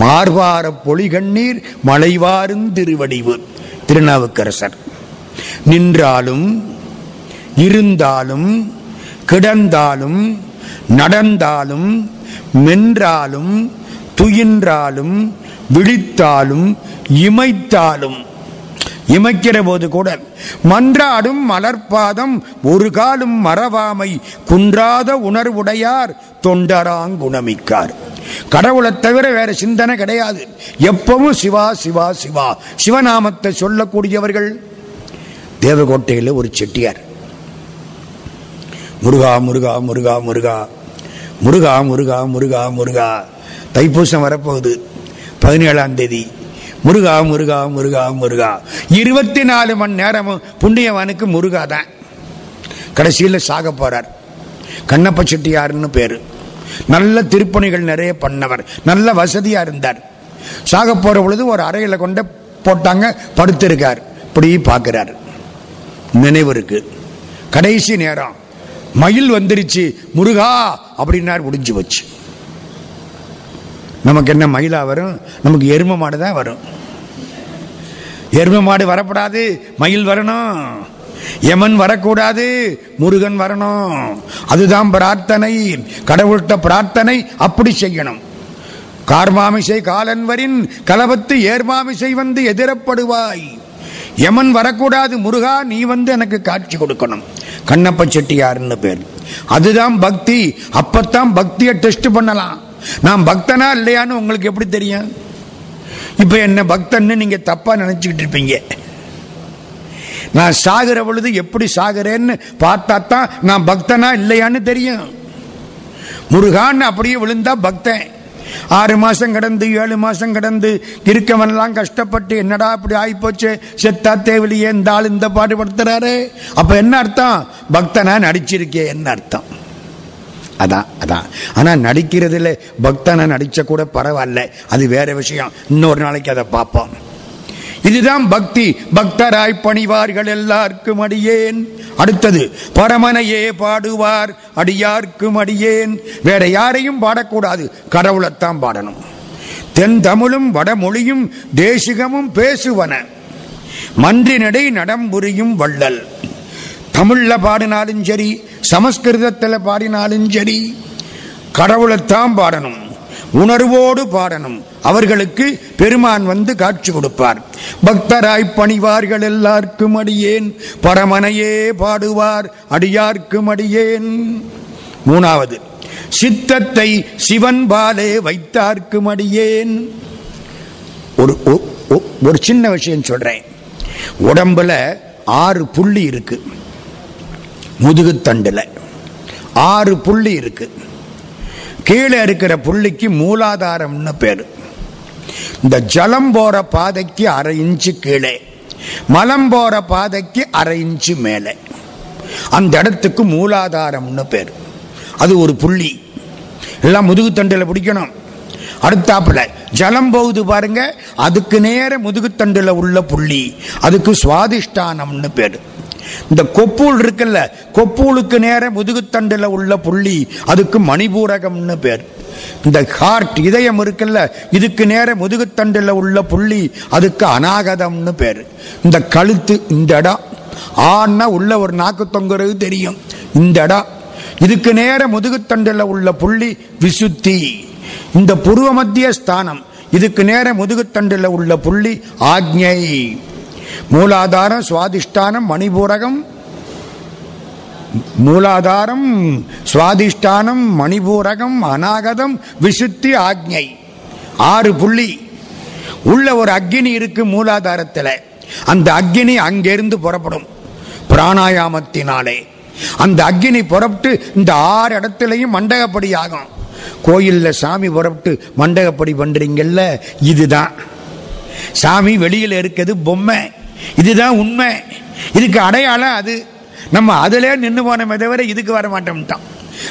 மார்பார பொலி கண்ணீர் மலைவாரும் திருவடிவு திருநாவுக்கரசர். நின்றாலும் இருந்தாலும் கிடந்தாலும் நடந்தாலும் மென்றாலும் துயின்றாலும் விழித்தாலும் இமைத்தாலும். இமைக்கிற போது கூட மன்றாடும் மலர்பாதம் ஒரு காலும் மறவாமை குன்றாத உணர்வுடையார் தொண்டராங்குணமிக்கார். கடவுளை தவிர வேற சிந்தனை கிடையாது. எப்பவும் சிவா சிவா சிவா சிவநாமத்தை சொல்லக்கூடியவர்கள். தேவகோட்டையில் ஒரு செட்டியார். முருகா முருகா முருகா முருகா. முருகா முருகா முருகா முருகா. தைப்பூசம் வரப்போகுது. பதினேழாம் தேதி. முருகா முருகா முருகா முருகா. இருபத்தி நாலு மணி நேரமும் புண்ணியவனுக்கு முருகா தான். கடைசியில் சாக போகிறார் கண்ணப்ப செட்டியார்னு பேர். நல்ல திருப்பணிகள் நிறைய பண்ணவர். நல்ல வசதியாக இருந்தார். சாக போகிற பொழுது ஒரு அறையில் கொண்டு போட்டாங்க படுத்திருக்கார். இப்படி பார்க்குறார். நினைவு இருக்குது கடைசி நேரம். மயில் வந்துருச்சு முருகா அப்படின்னார் முடிஞ்சு வச்சு நமக்கு என்ன மயிலா வரும்? நமக்கு எரும மாடு தான் வரும். எரும மாடு வரப்படாது மயில் வரணும். யமன் வரக்கூடாது முருகன் வரணும். அதுதான் பிரார்த்தனை. கடவுள்கிட்ட பிரார்த்தனை அப்படி செய்யணும். கார்மாமிசை காலன்வரின் கலவத்து ஏர்மாமிசை வந்து எதிரப்படுவாய். யமன் வரக்கூடாது முருகா நீ வந்து எனக்கு காட்சி கொடுக்கணும். கண்ணப்ப செட்டியார்னு பேர். அதுதான் பக்தி. அப்பத்தான் பக்தியை டெஸ்ட் பண்ணலாம். நான் பக்தனா இல்லையான்னு உங்களுக்கு எப்படி தெரியும்? இப்போ என்ன பக்தன்னு நீங்கள் தப்பாக நினச்சிக்கிட்டு இருப்பீங்க. நான் சாகிற பொழுது எப்படி சாகிறேன்னு பார்த்தா தான் நான் பக்தனா இல்லையான்னு தெரியும். முருகான்னு அப்படியே விழுந்தா பக்தன். ஆறு மாசம் கடந்து ஏழு மாசம் கடந்து இருக்கவன்லாம் கஷ்டப்பட்டு என்னடா அப்படி ஆகிப்போச்சு செத்தா தேவலியே இந்த ஆள் இந்த பாடுபடுத்துறாரு. அப்போ என்ன அர்த்தம்? பக்தனா நடிச்சிருக்கே என்ன அர்த்தம்? அதான் அதான் ஆனா நடிக்கிறதுல பக்தனா நடிச்ச கூட பரவாயில்ல. அது வேற விஷயம். இன்னொரு நாளைக்கு அதை பார்ப்போம். இதுதான் பக்தி. பக்தராய் பணிவார்கள் எல்லாருக்கும் அடியேன். அடுத்தது பரமனையே பாடுவார் அடியார்க்கும் அடியேன். வேற யாரையும் பாடக்கூடாது கடவுளைத்தான் பாடணும். தென் தமிழும் வடமொழியும் தேசிகமும் பேசுவன. மன்றினடை நடம்புரியும் வள்ளல். தமிழ்ல பாடினாலும் சரி சமஸ்கிருதத்தில் பாடினாலும் சரி கடவுளைத்தான் பாடணும். உணர்வோடு பாடணும். அவர்களுக்கு பெருமான் வந்து காட்சி கொடுப்பார். பக்தராய் பணிவார்கள் எல்லாருக்கும் அடியேன். பரமனையே பாடுவார் அடியார்க்கும் அடியேன். மூணாவது சித்தத்தை சிவன் பாலே வைத்தார்க்கும் அடியேன். ஒரு ஒ- ஒரு சின்ன விஷயம் சொல்றேன். உடம்புல ஆறு புள்ளி இருக்கு. முதுகுத்தண்டுல ஆறு புள்ளி இருக்குது கீழே இருக்கிற புள்ளிக்கு மூலாதாரம்னு பேர். இந்த ஜலம் போற பாதைக்கு அரை இன்ச்சு கீழே மலம் போற பாதைக்கு அரை இன்ச்சு மேலே. அந்த இடத்துக்கு மூலாதாரம்னு பேர். அது ஒரு புள்ளி. எல்லாம் முதுகுத்தண்டில் பிடிக்கணும். அடுத்தாப்புல ஜலம் போகுது பாருங்க அதுக்கு நேர முதுகுத்தண்டில் உள்ள புள்ளி அதுக்கு சுவாதிஷ்டானம்னு பேர். இந்த கொப்பூல் இருக்குல்ல கொப்பூலுக்கு நேர முதுகுத்தண்டில் உள்ள புள்ளி அதுக்கு மணிபூரகம்னு பேர். இந்த ஹார்ட் இதயம் இருக்குல்ல இதுக்கு நேர முதுகுத்தண்டில் உள்ள புள்ளி அதுக்கு அநாகதம்னு பேர். இந்த கழுத்து இந்த இடம். ஆன்னா உள்ள ஒரு நாக்கு தொங்குறது தெரியும். இந்த இடம். இதுக்கு நேர முதுகுத்தண்டில் உள்ள புள்ளி விசுத்தி. இந்த புருவ மத்திய ஸ்தானம் இதுக்கு நேர முதுகுத்தண்டில் உள்ள புள்ளி ஆக்ஞை. மூலாதாரம் சுவாதிஷ்டானம் மணிபூரகம். மூலாதாரம் சுவாதிஷ்டானம் மணிபூரகம் அநாகதம் விசுத்தி ஆக்ஞை. ஆறு புள்ளி. உள்ள ஒரு அக்னி இருக்கு மூலாதாரத்தில். அந்த அக்னி அங்கிருந்து புறப்படும். பிராணாயாமத்தினாலே. அந்த அக்னி புறப்பட்டு இந்த ஆறு இடத்துலையும் மண்டகப்படி ஆகும் கோயிலில் சாமி புறப்பட்டு மண்டகப்படி பண்ணுறீங்கல்ல இதுதான். சாமி வெளியில் இருக்கிறது பொம்மை. இதுதான் உண்மை. இதுக்கு அடையாளம் அது. நம்ம அதிலே நின்று போனமே தவிர இதுக்கு வர மாட்டோம்ட்டான்.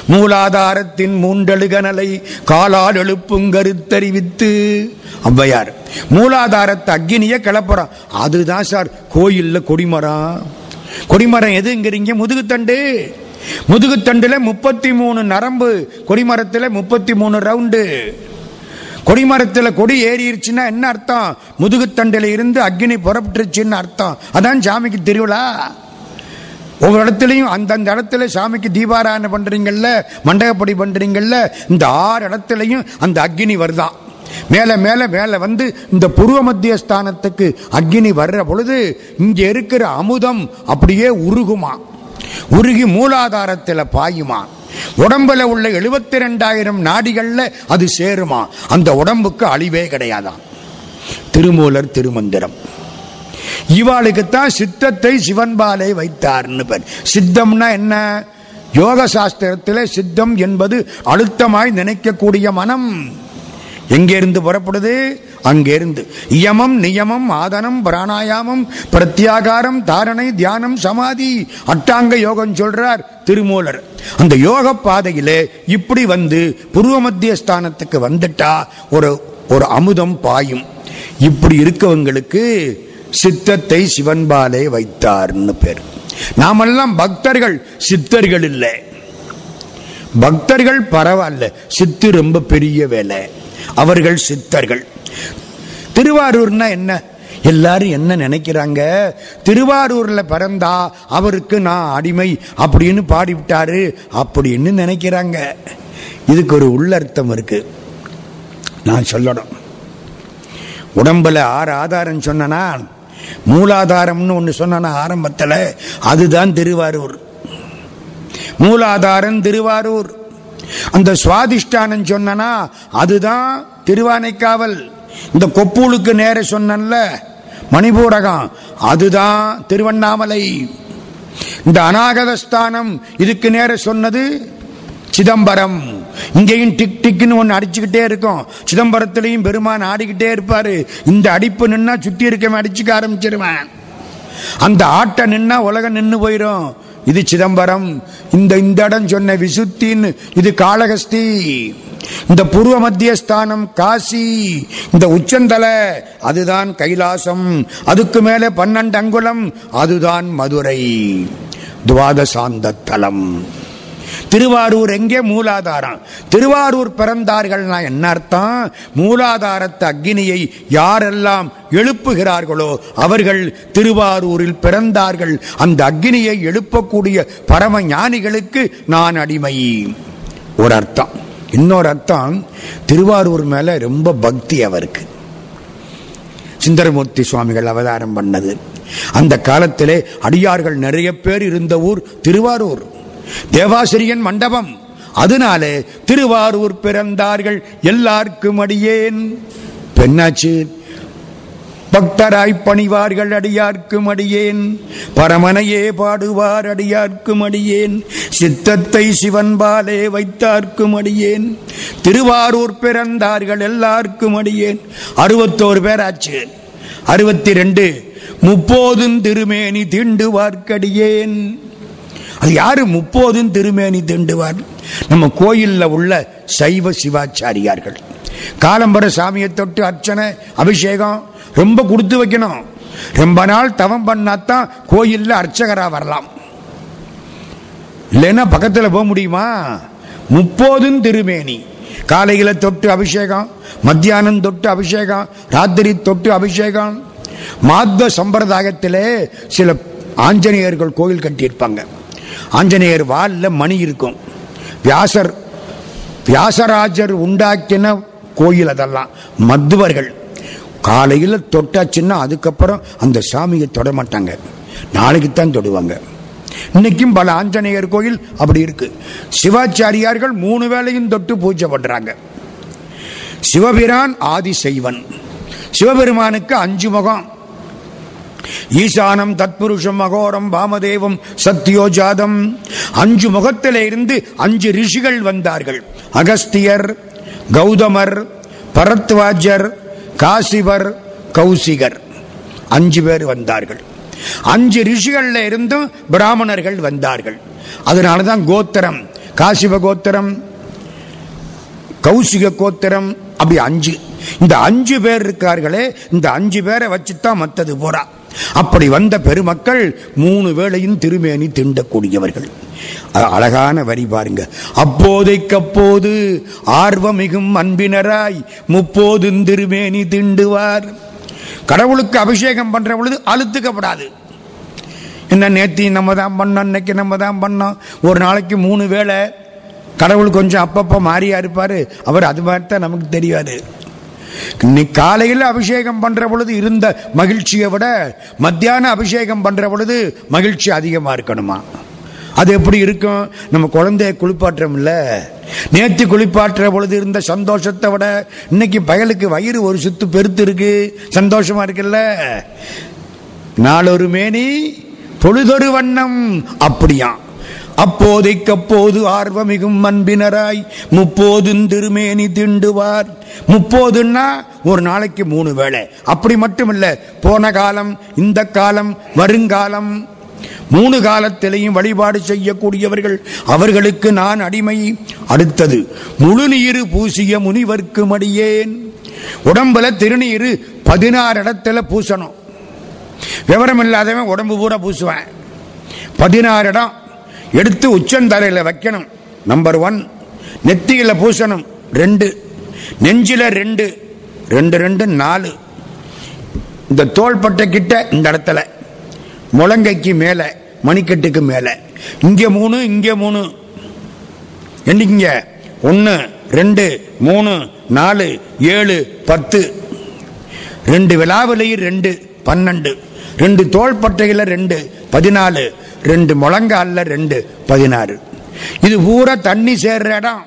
மூலாதாரத்தின் மூண்டழுகனலை காலால் எழுப்பும் கருத்தறிவித்து. ஔவையார் மூலாதாரத்தை அக்னியை கிளப்புறோம் அதுதான் சார் கோயில்ல கொடிமரம். கொடிமரம் எதுங்கிறீங்க? முதுகுத்தண்டு. முதுகுத்தண்டுல முப்பத்தி மூணு நரம்பு கொடிமரத்தில் முப்பத்தி மூணு ரவுண்டு. கொடிமரத்தில் கொடி ஏறிடுச்சுன்னா என்ன அர்த்தம்? முதுகுத்தண்டில் இருந்து அக்னி புறப்பட்டுருச்சுன்னு அர்த்தம். அதான் சாமிக்கு திருவிழா. ஒவ்வொரு இடத்துலையும் அந்தந்த இடத்துல சாமிக்கு தீபாராயணம் பண்ணுறீங்கள்ல மண்டகப்படி பண்ணுறீங்கள்ல இந்த ஆறு இடத்துலையும் அந்த அக்னி வருதான் மேலே மேலே மேலே வந்து இந்த புருவ மத்திய ஸ்தானத்துக்கு அக்னி வர்ற பொழுது இங்கே இருக்கிற அமுதம் அப்படியே உருகுமா? உருகி மூலாதாரத்தில் பாயுமா? உடம்புல உள்ள எழுபத்தி ரெண்டாயிரம் நாடிகள்ல அது சேருமா? அந்த உடம்புக்கு அழிவே கிடையாதாம் திருமூலர் திருமந்திரம். இவாளுக்குத்தான் சித்தத்தை சிவன்பாலே வைத்தார்னு பேர். சித்தம்னா என்ன? யோக சாஸ்திரத்தில் சித்தம் என்பது அழுத்தமாய் நினைக்கக்கூடிய மனம். எங்கேருந்து புறப்படுது? அங்கேருந்து. இயமம் நியமம் ஆதனம் பிராணாயாமம் பிரத்யாகாரம் தாரணை தியானம் சமாதி அட்டாங்க யோகம் சொல்றார் திருமூலர். அந்த யோக பாதையிலே இப்படி வந்து பூர்வ மத்திய ஸ்தானத்துக்கு வந்துட்டா ஒரு ஒரு அமுதம் பாயும். இப்படி இருக்கவங்களுக்கு சித்தத்தை சிவன்பாலே வைத்தார்னு பேர். நாமெல்லாம் பக்தர்கள் சித்தர்கள் இல்லை. பக்தர்கள் பரவாயில்ல. சித்து ரொம்ப பெரிய வேலை. அவர்கள் சித்தர்கள். திருவாரூர்னா என்ன? எல்லாரும் என்ன நினைக்கிறாங்க? திருவாரூர்ல பிறந்தா அவருக்கு நான் அடிமை அப்படின்னு பாடிவிட்டாரு அப்படின்னு நினைக்கிறாங்க. இதுக்கு ஒரு உள்ளர்த்தம் இருக்கு. நான் சொல்லணும். உடம்புல ஆறு ஆதாரம் சொன்னனா? மூலாதாரம்னு ஒன்று சொன்னா ஆரம்பத்தில்? அதுதான் திருவாரூர். மூலாதாரம் திருவாரூர். அந்த சுவாதிஷ்டானம் சொன்னனா அதுதான் திருவானைக்காவல். இந்த கொப்பூலுக்கு நேர சொன்னல மணிபூரகம் அதுதான் திருவண்ணாமலை. இந்த அநாகதஸ்தானம் இதுக்கு நேர சொன்னது சிதம்பரம். இங்கேயும் டிக் டிக்னு ஒன்று அடிச்சுக்கிட்டே இருக்கும். சிதம்பரத்திலையும் பெருமான் ஆடிக்கிட்டே இருப்பார். இந்த அடிப்பு நின்னா சுற்றி இருக்கவன் அடிச்சுக்க ஆரம்பிச்சிருவேன். அந்த ஆட்டை நின்னா உலகம் நின்று போயிடும் இது சிதம்பரம். இந்த இந்த இடம் சொன்ன விசுத்தின்னு இது காளகஸ்தி இந்த பூர்வ மத்திய ஸ்தானம் காசி. இந்த உச்சந்தலை அதுதான் கைலாசம். அதுக்கு மேலே பன்னெண்டு அங்குலம் அதுதான் மதுரை. துவாதசாந்த தலம் திருவாரூர் எங்கே மூலாதாரம்? திருவாரூர் பிறந்தார்கள்னா என்ன அர்த்தம்? மூலாதாரத்து அக்னியை யாரெல்லாம் எழுப்புகிறார்களோ அவர்கள் திருவாரூரில் பிறந்தார்கள். அந்த அக்னியை எழுப்பக்கூடிய பரம ஞானிகளுக்கு நான் அடிமை. ஒரு அர்த்தம். இன்னொரு அர்த்தம் திருவாரூர் மேல ரொம்ப பக்தி அவருக்கு. சுந்தரமூர்த்தி சுவாமிகள் அவதாரம் பண்ணது. அந்த காலத்திலே அடியார்கள் நிறைய பேர் இருந்த ஊர் திருவாரூர். தேவாசிரியன் மண்டபம். அதனாலே திருவாரூர் பிறந்தார்கள் எல்லாருக்கும் அடியேன். பெண்ணாச்சு. பக்தராய் பணிவார்கள் அடியார்க்கும் அடியேன். பரமனையே பாடுவார் அடியார்க்கும் அடியேன். சித்தத்தை சிவன்பாலே வைத்தார்க்கும் அடியேன். திருவாரூர் பிறந்தார்கள் எல்லாருக்கும் அடியேன். அறுபத்தோரு பேர் ஆச்சு அறுபத்தி ரெண்டு முப்போதும் திருமேனி தீண்டுவார்க்கடியேன். அது யார்? முப்போதும் திருமேனி திண்டுவார். நம்ம கோயிலில் உள்ள சைவ சிவாச்சாரியார்கள். காலம்பர சாமியை தொட்டு அர்ச்சனை அபிஷேகம் ரொம்ப கொடுத்து வைக்கணும். ரொம்ப நாள் தவம் பண்ணாதான் கோயிலில் அர்ச்சகராக வரலாம். இல்லைன்னா பக்கத்தில் போக முடியுமா? முப்போதும் திருமேனி. காலையில் தொட்டு அபிஷேகம் மத்தியானம் தொட்டு அபிஷேகம் ராத்திரி தொட்டு அபிஷேகம். மாத்வ சம்பிரதாயத்திலே சில ஆஞ்சநேயர்கள் கோயில் கட்டியிருப்பாங்க. ஆஞ்சநேயர் வாலில் மணி இருக்கும். வியாசர் வியாசராஜர் உண்டாக்கின கோயில் அதெல்லாம். மதுவர்கள் காலையில் தொட்டாச்சுன்னா அதுக்கப்புறம் அந்த சாமியை தொட மாட்டாங்க. நாளைக்கு தான் தொடுவாங்க. இன்னைக்கும் பல ஆஞ்சநேயர் கோயில் அப்படி இருக்கு. சிவாச்சாரியார்கள் மூணு வேளையும் தொட்டு பூஜை பண்றாங்க. சிவபிரான் ஆதி செய்வன் சிவபெருமானுக்கு அஞ்சு முகம். ஈசானம் தத்புருஷம் அகோரம் வாமதேவம் சத்யோஜாதம் அஞ்சு முகத்தில இருந்து அஞ்சு ரிஷிகள் வந்தார்கள். அகஸ்தியர் கௌதமர் பரத்வாஜர் காசிவர் கௌசிகர். அஞ்சு பேர் வந்தார்கள். அஞ்சு ரிஷிகள்ல இருந்தும் பிராமணர்கள் வந்தார்கள். அதனாலதான் கோத்திரம் காசிவ கோத்திரம் கௌசிக கோத்திரம் அப்படி அஞ்சு. இந்த அஞ்சு பேர் இருக்கார்களே இந்த அஞ்சு பேரை வச்சுதான் மத்தது போறா. அப்படி வந்த பெருமக்கள் மூணு வேளையும் திருமேனி திண்டக்கூடியவர்கள். அழகான வரி பாருங்க. அப்போதைக்கப்போது ஆர்வமிகும் அன்பினராய் முப்போதும் திருமேனி திண்டுவார். கடவுளுக்கு அபிஷேகம் பண்ற பொழுது அழுத்துக்கப்படாது. என்ன நேத்தி நம்ம தான் பண்ணோம் இன்னைக்கு நம்ம தான் பண்ணோம். ஒரு நாளைக்கு மூணு வேளை கடவுள் கொஞ்சம் அப்பப்போ மாறியா இருப்பாரு. அவர் அது மாதிரி தான் நமக்கு தெரியாது. இன்னைக்கு காலையில் அபிஷேகம் பண்ணுற பொழுது இருந்த மகிழ்ச்சியை விட மத்தியான அபிஷேகம் பண்ணுற பொழுது மகிழ்ச்சி அதிகமாக இருக்கணுமா? அது எப்படி இருக்கும்? நம்ம குழந்தைய குளிப்பாட்டுறோம் இல்லை? நேற்று குளிப்பாட்டுற பொழுது இருந்த சந்தோஷத்தை விட இன்னைக்கு பயலுக்கு வயிறு ஒரு சுத்து பெருத்து இருக்கு. சந்தோஷமா இருக்குல்ல? நாளொரு மேனி பொழுதொரு வண்ணம் அப்படியாம். அப்போதைக்கப்போது ஆர்வமிகும் அன்பினராய் முப்போதும் திருமேனி திண்டுவார். முப்போதுன்னா ஒரு நாளைக்கு மூணு வேளை. அப்படி மட்டும் போன காலம் இந்த காலம் வருங்காலம் மூணு காலத்திலையும் வழிபாடு செய்யக்கூடியவர்கள் அவர்களுக்கு நான் அடிமை அடுத்தது. முழுநீரு பூசிய முனிவர்க்கு மடியேன். உடம்புல திருநீரு பதினாறு இடத்துல பூசணும். விவரம் இல்லாதவன் உடம்பு பூரா பூசுவேன். பதினாறு இடம் எடுத்து உச்சந்தரையில் வைக்கணும். நம்பர் ஒன் நெத்தியில் பூசணும். ரெண்டு நெஞ்சில் ரெண்டு ரெண்டு ரெண்டு நாலு. இந்த தோள்பட்டை கிட்ட இந்த இடத்துல. முழங்கைக்கு மேலே மணிக்கட்டுக்கு மேலே. இங்கே மூணு இங்கே மூணு. என்னைக்குங்க? ஒன்று ரெண்டு மூணு நாலு ஏழு பத்து. ரெண்டு விழாவிலையும் ரெண்டு பன்னெண்டு. ரெண்டு தோள்பட்டையில் ரெண்டு பதினாலு. ரெண்டு முழங்காலில் ரெண்டு பதினாறு. இது பூரா தண்ணி சேர்ற இடம்.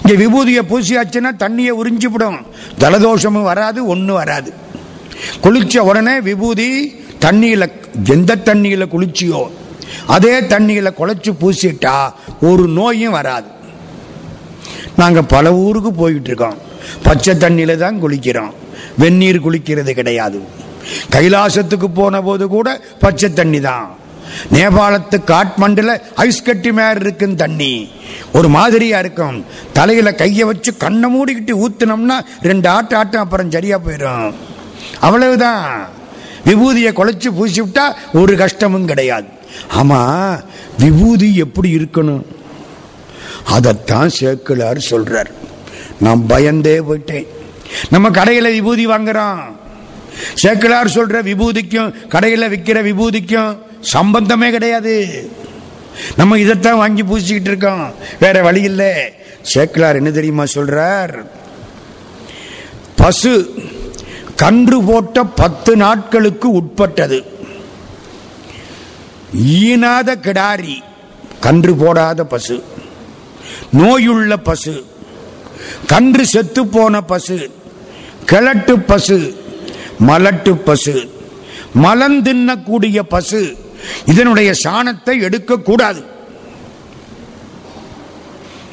இங்க விபூதியை பூசியாச்சுன்னா தண்ணியை உறிஞ்சிவிடும் ஜலதோஷமும் வராது ஒன்றும் வராது. குளிச்ச உடனே விபூதி தண்ணியில் எந்த தண்ணியில் குளிச்சியோ அதே தண்ணியில் குழைச்சி பூசிட்டா ஒரு நோயும் வராது. நாங்கள் பல ஊருக்கு போயிட்டு இருக்கோம். பச்சை தண்ணியில் தான் குளிக்கிறோம். வெந்நீர் குளிக்கிறது கிடையாது. கைலாசத்துக்கு போன போது கூட பச்சை தண்ணி தான். நேபாளத்து காட்மண்டில் ஐஸ் கட்டி மாதிரி இருக்கும் தண்ணி. ஒரு மாதிரியா இருக்கும். தலையில கையை வச்சு கண்ணை மூடிக்கிட்டு ஊற்றுனோம்னா ரெண்டு ஆட்டம் ஆட்டம் அப்புறம் சரியா போயிடும் அவ்வளவுதான். விபூதியை குழைச்சு பூசி விட்டா ஒரு கஷ்டமும் கிடையாது. ஆமா விபூதி எப்படி இருக்கணும்? அதைத்தான் சேக்கிழார் சொல்றார். நான் பயந்தே போயிட்டேன். நம்ம கடையில் விபூதி வாங்குறோம். சேக்கிழார் சொல்ற விபூதிக்கும் கடையில் விற்கிற விபூதிக்கும் சம்பந்தமே கிடையாது. நம்ம இதைத்தான் வாங்கி பூசிக்கிட்டு இருக்கோம். வேற வழி இல்லை. சேக்கலார் என்ன தெரியுமா சொல்றார்? பசு கன்று போட்ட பத்து நாட்களுக்கு உட்பட்டது. ஈனாத கிடாரி கன்று போடாத பசு. நோயுள்ள பசு கன்று செத்து போன பசு கிழட்டு பசு மலட்டு பசு மலம் தின்னக்கூடிய பசு இதனுடைய சாணத்தை எடுக்கக்கூடாது.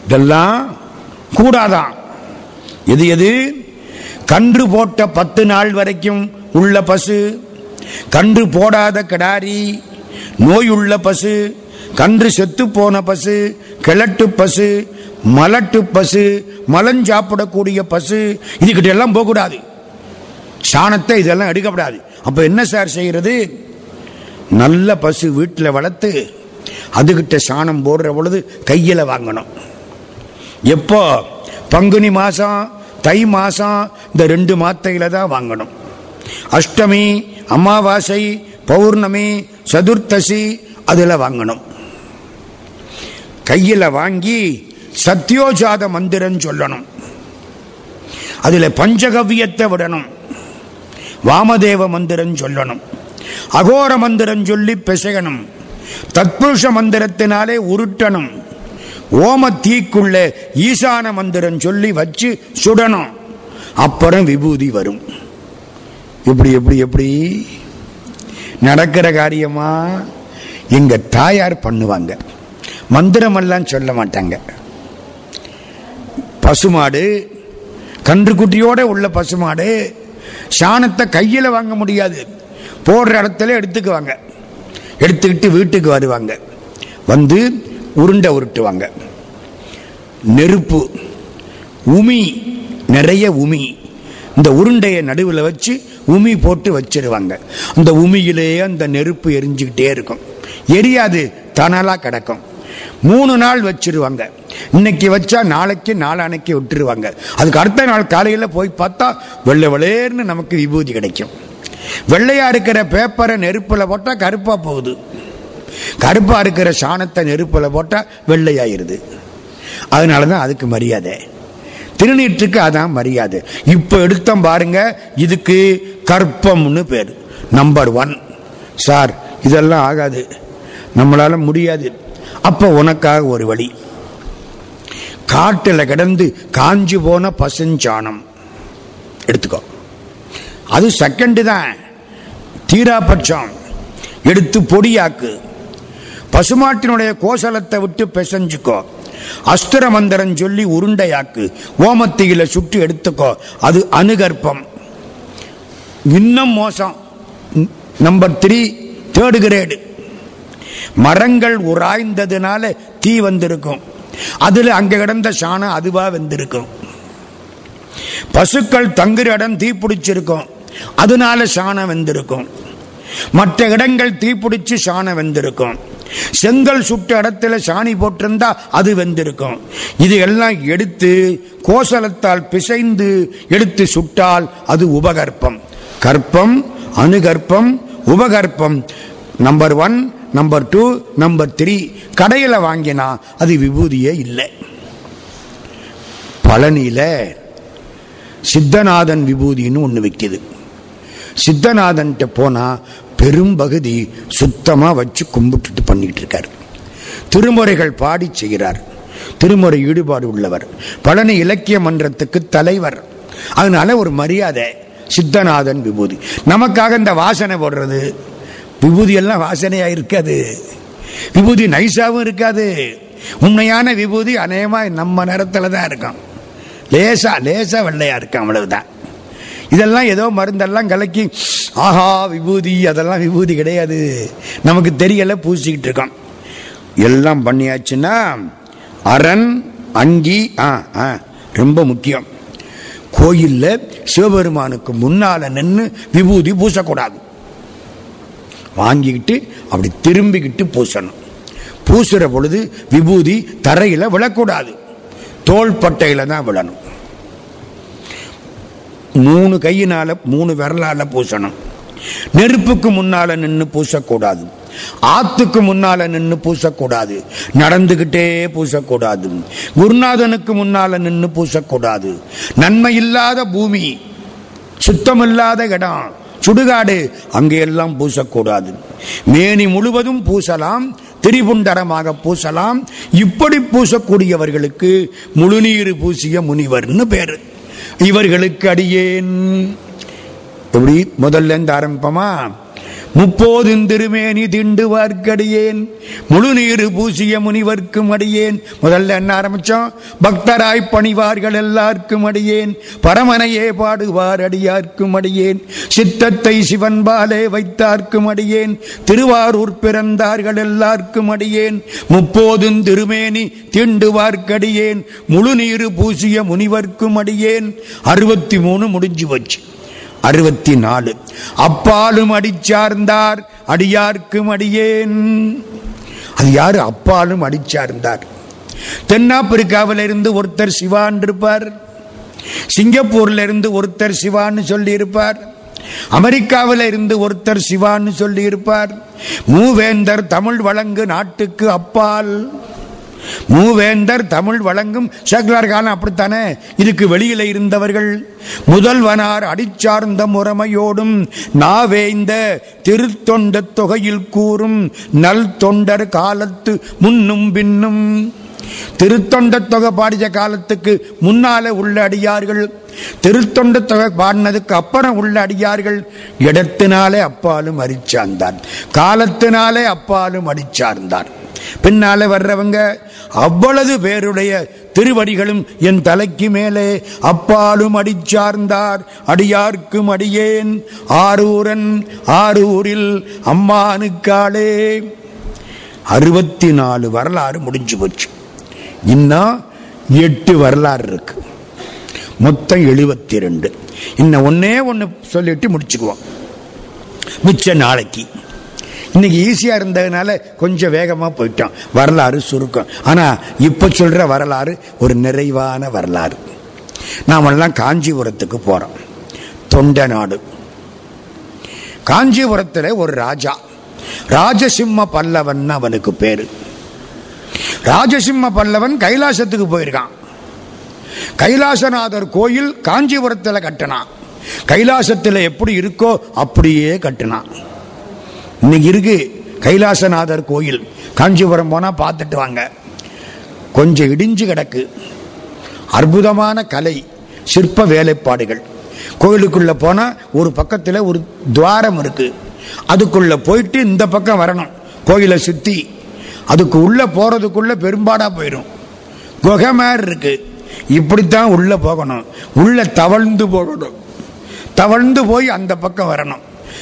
இதெல்லாம் கூடாதான் எது எது? கன்று போட்ட பத்து நாள் வரைக்கும் உள்ள பசு கன்று போடாத கிடாரி உள்ள பசு கன்று செத்து போன பசு கிழட்டு பசு மலட்டு பசு மலஞ்சாப்பிடக்கூடிய பசு இதுக்கிட்ட எல்லாம் போகக்கூடாது. சாணத்தை இதெல்லாம் எடுக்கப்படாது. அப்போ என்ன சார் செய்கிறது நல்ல பசு வீட்டில் வளர்த்து அதுகிட்ட சாணம் போடுற பொழுது கையில் வாங்கணும். எப்போ? பங்குனி மாதம் தை மாதம் இந்த ரெண்டு மாத்தையில் தான் வாங்கணும். அஷ்டமி அமாவாசை பௌர்ணமி சதுர்த்தசி அதில் வாங்கணும். கையில் வாங்கி சத்யோஜாத மந்திரம் சொல்லணும். அதில் பஞ்சகவ்யத்தை விடணும். வாமதேவ மந்திரம் சொல்லணும். அகோர மந்திரம் சொல்லி பிசையணும். தத்புருஷ மந்திரத்தினாலே உருட்டணும். ஓம தீக்குள்ள ஈசான மந்திரம் சொல்லி வச்சு சுடணும். அப்புறம் விபூதி வரும். இப்படி எப்படி எப்படி நடக்கிற காரியமா எங்க தாயார் பண்ணுவாங்க. மந்திரமெல்லாம் சொல்ல மாட்டாங்க. பசுமாடு கன்றுக்குட்டியோட உள்ள பசுமாடு சாணத்தை கையில் வாங்க முடியாது. போடுற இடத்துல எடுத்துக்குவாங்க. எடுத்துக்கிட்டு வீட்டுக்கு வருவாங்க. வந்து உருண்டை உருட்டுவாங்க. நெருப்பு உமி நிறைய உமி. இந்த உருண்டையை நடுவில் வச்சு உமி போட்டு வச்சிருவாங்க. அந்த உமியிலேயே அந்த நெருப்பு எரிஞ்சுக்கிட்டே இருக்கும். எரியாது தனலாக கிடக்கும். மூணு நாள் வச்சிருவாங்க. இன்னைக்கு வச்சா நாளைக்கு நாளானைக்கு விட்டுருவாங்க. அதுக்கு அடுத்த நாள் காலையில் போய் பார்த்தா வெள்ளை வெளேர்னு நமக்கு விபூதி கிடைக்கும். வெள்ளையா இருக்கிற பேப்பரை நெருப்பில் போட்டால் கருப்பாக போகுது. கருப்பா இருக்கிற சாணத்தை நெருப்பில் போட்டால் வெள்ளையாயிருது. அதனால தான் அதுக்கு மரியாதை. திருநீற்றுக்கு அதான் மரியாதை. இப்போ எடுத்தோம் பாருங்க இதுக்கு கற்பம்னு பேர். நம்பர் ஒன் சார் இதெல்லாம் ஆகாது. நம்மளால முடியாது. அப்போ உனக்காக ஒரு வழி. காட்டில் கிடந்து காஞ்சி போன பசுஞ்சாணம். எடுத்துக்கோ. அது செகண்டு தான். தீராபட்சம் எடுத்து பொடியாக்கு. பசுமாட்டினுடைய கோசலத்தை விட்டு பெசஞ்சுக்கோ. அஸ்திர மந்திரம் சொல்லி உருண்டையாக்கு. ஓமத்தியில சுட்டு எடுத்துக்கோ. அது அனுகற்பம் இன்னும் மோசம். நம்பர் த்ரீ தேர்டு கிரேடு மரங்கள் உராய்ந்ததுனால தீ வந்திருக்கும். அதில் அங்கே கிடந்த சாணம் அதுவாக வந்திருக்கும். பசுக்கள் தங்குற இடம் தீ பிடிச்சிருக்கும். அதனால சாணம் வெந்திருக்கும். மற்ற இடங்கள் தீப்பிடிச்சு சாணம் வெந்திருக்கும். செங்கல் சுட்ட இடத்துல சாணி போட்டிருந்தா அது வெந்திருக்கும். இது எல்லாம் எடுத்து கோசலத்தால் பிசைந்து எடுத்து சுட்டால் அது உபகற்பம். கற்பம் அணுகற்பம் உபகற்பம். Number one number two number three கடையில் வாங்கினா அது விபூதியே இல்லை. பழனியில சித்தநாதன் விபூதின்னு ஒன்று விற்கிது சித்தநாதன்கிட்ட போனால் பெரும்பகுதி சுத்தமாக வச்சு கும்பிட்டுட்டு பண்ணிட்டு இருக்கார். திருமுறைகள் பாடி செய்கிறார். திருமுறை ஈடுபாடு உள்ளவர். பழனி இலக்கிய மன்றத்துக்கு தலைவர். அதனால ஒரு மரியாதை சித்தநாதன் விபூதி. நமக்காக இந்த வாசனை போடுறது. விபூதி எல்லாம் வாசனையா இருக்காது. விபூதி நைசாவும் இருக்காது. உண்மையான விபூதி அநேகமா நம்ம நேரத்தில் தான் இருக்கும். லேசா லேசா வெள்ளையா இருக்கும் அவ்வளவுதான். இதெல்லாம் ஏதோ மருந்தெல்லாம் கலக்கி ஆஹா விபூதி அதெல்லாம் விபூதி கிடையாது. நமக்கு தெரியலை பூசிக்கிட்டு இருக்கோம் எல்லாம் பண்ணியாச்சுன்னா அரண் அங்கி ஆ ஆ ரொம்ப முக்கியம். கோயிலில் சிவபெருமானுக்கு முன்னால் நின்று விபூதி பூசக்கூடாது. வாங்கிக்கிட்டு அப்படி திரும்பிக்கிட்டு பூசணும். பூசுற பொழுது விபூதி தரையில் விழக்கூடாது. தோள்பட்டையில் தான் விழணும். மூணு கையினால மூணு விரலால பூசணும். நெருப்புக்கு முன்னால நின்று பூசக்கூடாது. ஆத்துக்கு முன்னால நின்று பூசக்கூடாது. நடந்துகிட்டே பூசக்கூடாது. குருநாதனுக்கு முன்னால நின்று பூசக்கூடாது. நன்மை இல்லாத பூமி சுத்தமில்லாத இடம் சுடுகாடு அங்கெல்லாம் பூசக்கூடாது. மேனி முழுவதும் பூசலாம் திரிபுண்டரமாக பூசலாம். இப்படி பூசக்கூடியவர்களுக்கு முழுநீர் பூசிய முனிவர்னு பேரு. இவர்களுக்கு அடியேன். எப்படி? முதல்ல இருந்து ஆரம்பிப்போமா? முப்போதும் திருமேனி திண்டுவார்க்கடியேன் முழுநீர் பூசிய முனிவர்க்கும் அடியேன். முதல்ல என்ன ஆரம்பிச்சோம்? பக்தராய் பணிவார்கள் எல்லாருக்கும் அடியேன். பரமனையே பாடுவார் அடியார்க்கும் அடியேன். சித்தத்தை சிவன்பாலே வைத்தார்க்கும் அடியேன். திருவாரூர் பிறந்தார்கள் எல்லாருக்கும் அடியேன். முப்போதும் திருமேனி திண்டுவார்க்கடியேன் முழுநீர் பூசிய முனிவர்க்கும் அடியேன். அறுபத்தி மூணு முடிஞ்சு வச்சு அறுபத்தி நாலு அப்பாலும் அடிச்சார்ந்தார் அடியார்க்கும் அடியேன். அது யாரு? அப்பாலும் அடிச்சார்ந்தார். தென்னாப்பிரிக்காவில் இருந்து ஒருத்தர் சிவான் இருப்பார் சிங்கப்பூர்ல இருந்து ஒருத்தர் சிவான்னு சொல்லி இருப்பார் அமெரிக்காவில் இருந்து ஒருத்தர் சிவான்னு சொல்லி இருப்பார் மூவேந்தர் தமிழ் வழங்கு நாட்டுக்கு அப்பால். மூவேந்தர் தமிழ் வழங்கும் சேக்கலார் காலம் அப்படித்தானே? இதுக்கு வெளியில இருந்தவர்கள். முதல்வனார் அடிச்சார்ந்த முறைமையோடும் நாவேந்த திருத்தொண்ட தொகையில் கூறும் நல் தொண்டர் காலத்து முன்னும் பின்னும். திருத்தொண்ட தொகை பாடிய காலத்துக்கு முன்னால உள்ள அடியார்கள். திருத்தொண்ட தொகை பாடினதுக்கு அப்புறம் உள்ள அடியார்கள் இடத்தினாலே அப்பாலும் அரிச்சார்ந்தார். காலத்தினாலே அப்பாலும் அடிச்சார்ந்தார். பின்னால வர்றவங்க அவ்வளவு பேருடைய திருவடிகளும் என் தலைக்கு மேலே அப்பாலும் அடிச்சார்ந்தார். அடியார்க்கும் அடியேன் ஆரூரன் ஆரூரில் அம்மானுக்காளே அறுபத்தி நாலு வரலாறு முடிஞ்சு போச்சு. இன்னும் எட்டு வரலாறு இருக்கு. மொத்தம் எழுபத்தி ரெண்டு இன்னும் ஒன்னே ஒன்று சொல்லிட்டு முடிச்சுக்குவோம். மிச்ச நாளைக்கு. இன்னைக்கு ஈஸியாக இருந்ததுனால கொஞ்சம் வேகமாக போயிட்டோம். வரலாறு சுருக்கம். ஆனால் இப்போ சொல்கிற வரலாறு ஒரு நிறைவான வரலாறு. நாமெல்லாம் காஞ்சிபுரத்துக்கு போகிறோம் தொண்ட நாடு. காஞ்சிபுரத்தில் ஒரு ராஜா. ராஜசிம்ம பல்லவன் அவனுக்கு பேர். ராஜசிம்ம பல்லவன் கைலாசத்துக்கு போயிருக்கான். கைலாசநாதர் கோயில் காஞ்சிபுரத்தில் கட்டினான். கைலாசத்தில் எப்படி இருக்கோ அப்படியே கட்டினான். இன்னைக்கு இருக்கு கைலாசநாதர் கோயில். காஞ்சிபுரம் போனால் பார்த்துட்டு வாங்க. கொஞ்சம் இடிஞ்சு கிடக்கு. அற்புதமான கலை சிற்ப வேலைப்பாடுகள். கோயிலுக்குள்ளே போனால் ஒரு பக்கத்தில் ஒரு துவாரம் இருக்குது அதுக்குள்ளே போயிட்டு இந்த பக்கம் வரணும். கோயிலை சுற்றி அதுக்கு உள்ளே போகிறதுக்குள்ளே பெரும்பாடாக போயிடும் குகை மாதிரி இருக்குது இப்படித்தான் உள்ளே போகணும். உள்ளே தவழ்ந்து போகணும். தவழ்ந்து போய் அந்த பக்கம் வரணும்.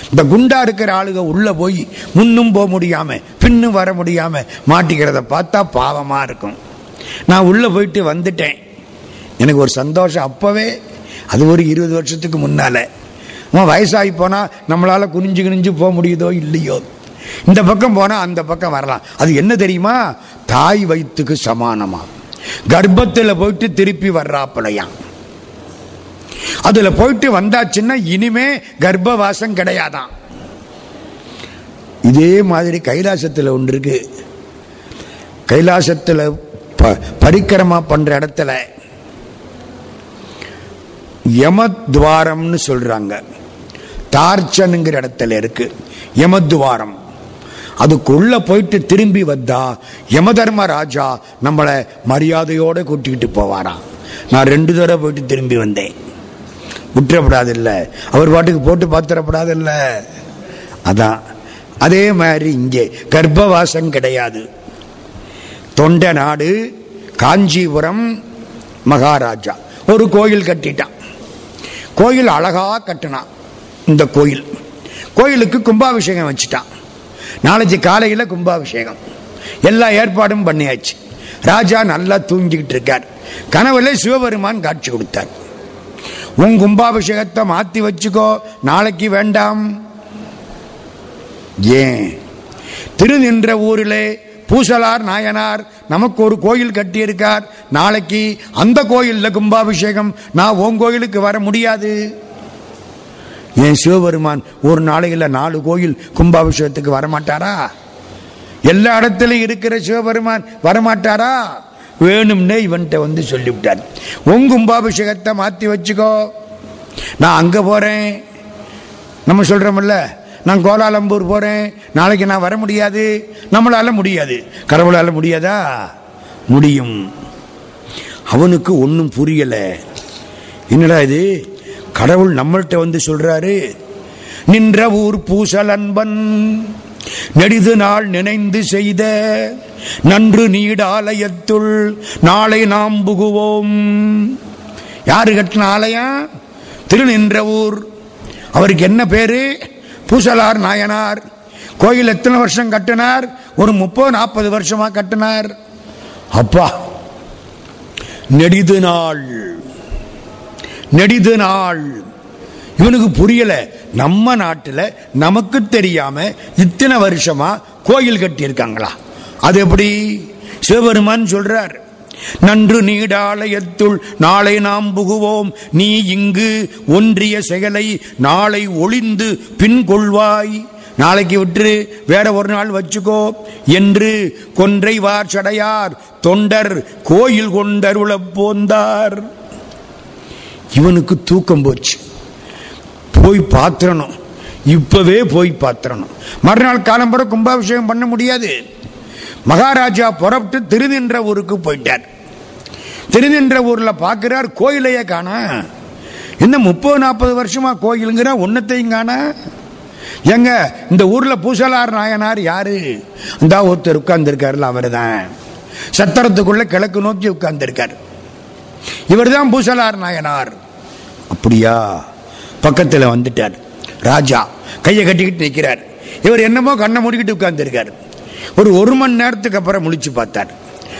இந்த குண்டா இருக்கிற ஆளுங்க உள்ள போய் முன்னும் போக முடியாம பின்னும் வர முடியாம மாட்டிக்கிறத பார்த்தா பாவமா இருக்கும். நான் உள்ள போயிட்டு வந்துட்டேன். எனக்கு ஒரு சந்தோஷம். அப்பவே அது ஒரு இருபது வருஷத்துக்கு முன்னால. வயசாகி போனா நம்மளால குனிஞ்சு குனிஞ்சு போக முடியுதோ இல்லையோ? இந்த பக்கம் போனா அந்த பக்கம் வரலாம். அது என்ன தெரியுமா? தாய் வயிற்றுக்கு சமானமா கர்ப்பத்தில் போயிட்டு திருப்பி வர்றாப்பலையாம் அதுல போயிட்டு வந்தாச்சுன்னா இனிமே கர்ப்பவாசம் கிடையாதான். இதே மாதிரி கைலாசத்தில் ஒன்று இருக்கு. கைலாசத்தில் ப- பரிக்கிரமா பண்ற இடத்துல யமத்வாரம்னு சொல்றாங்க. தார்ச்சனுங்கிற இடத்துல இருக்கு. யமத்வாரம். அதுக்குள்ள போயிட்டு திரும்பி வந்தா யமதர்ம ராஜா நம்மளை மரியாதையோடு கூட்டிக்கிட்டு போவாராம். நான் ரெண்டு தடவை போயிட்டு திரும்பி வந்தேன். விட்டுறப்படாதில்ல. அவர் பாட்டுக்கு போட்டு பார்த்துடப்படாதில்ல அதான். அதே மாதிரி இங்கே கர்ப்பவாசம் கிடையாது. தொண்ட நாடு காஞ்சிபுரம் மகாராஜா. ஒரு கோயில் கட்டிட்டான். கோயில் அழகாக கட்டினான். இந்த கோயில். கோயிலுக்கு கும்பாபிஷேகம் வச்சுட்டான். நாளைக்கு காலையில் கும்பாபிஷேகம். எல்லா ஏற்பாடும் பண்ணியாச்சு. ராஜா நல்லா தூங்கிக்கிட்டு இருக்கார். கனவுல சிவபெருமான் காட்சி கொடுத்தார். உன் கும்பாபிஷேகத்தை மாத்தி வச்சுக்கோ நாளைக்கு வேண்டாம். ஏன்? திருநின்ற ஊரிலே பூசலார் நாயனார் நமக்கு ஒரு கோயில் கட்டியிருக்கார். நாளைக்கு அந்த கோயிலில் கும்பாபிஷேகம். நான் உன் கோயிலுக்கு வர முடியாது. என் சிவபெருமான் ஒரு நாளையில் நாலு கோயில் கும்பாபிஷேகத்துக்கு வரமாட்டாரா? எல்லா இடத்துலையும் இருக்கிற சிவபெருமான் வரமாட்டாரா? வேணும்னே இவன்கிட்ட வந்து சொல்லிவிட்டார். உன் கும்பாபிஷேகத்தை மாற்றி வச்சுக்கோ. நான் அங்கே போகிறேன் நம்ம சொல்கிறோமில்ல நான் கோலாலம்பூர் போகிறேன் நாளைக்கு நான் வர முடியாது. நம்மளால் முடியாது. கடவுளால் முடியாதா? முடியும். அவனுக்கு ஒன்றும் புரியலை. என்னடா இது? கடவுள் நம்மள்கிட்ட வந்து சொல்றாரு நின்ற ஊர் பூசல் அன்பன் நெடிது நாள் நினைந்து செய்த நன்று நீடாலயத்துள் நாளை நாம் புகுவோம். யாரு கட்டின ஆலயம்? திருநின்ற ஊர். அவருக்கு என்ன பேரு? பூசலார் நாயனார். கோயில் எத்தனை வருஷம் கட்டினார்? ஒரு முப்பது நாற்பது வருஷமா கட்டினார். அப்பா நெடிது நாள். நெடிது நாள். இவனுக்கு புரியல. நம்ம நாட்டில் நமக்கு தெரியாம இத்தனை வருஷமா கோயில் கட்டியிருக்காங்களா? அது எப்படி? சிவபெருமான் சொல்றார் நன்று நீடாலயத்துள் நாளை நாம் புகுவோம். நீ இங்கு ஒன்றிய செயலை நாளை ஒளிந்து பின் கொள்வாய். நாளைக்கு விட்டு வேற ஒரு நாள் வச்சுக்கோ என்று கொன்றை வார் சடையார் தொண்டர் கோயில் கொண்டருள போந்தார். இவனுக்கு தூக்கம் போச்சு. போய் பாத்திரணும். இப்பவே போய் பாத்திரணும். மறுநாள் காலம்புற கும்பாபிஷேகம் பண்ண முடியாது. மகாராஜா புறப்பட்டு திருநின்ற ஊருக்கு போயிட்டார். திருநின்ற ஊரில் பார்க்கிறார் கோயிலையே காண. என்ன முப்பது நாற்பது வருஷமா கோயிலுங்கிற ஒன்னத்தையும் காண. எங்க இந்த ஊர்ல பூசலார் நாயனார் யாரு? இந்த ஒருத்தர் உட்கார்ந்துருக்காருல அவர் தான் சத்திரத்துக்குள்ள கிழக்கு நோக்கி உட்கார்ந்துருக்கார். இவர் தான் பூசலார் நாயனார். அப்படியா? பக்கத்தில் வந்துட்டார். ராஜா கையை கட்டிக்கிட்டு நிற்கிறார். இவர் என்னமோ கண்ணை மூடிக்கிட்டு உட்கார்ந்துருக்கார். ஒரு ஒரு மணி நேரத்துக்கு அப்புறம் முழிச்சு பார்த்தார்.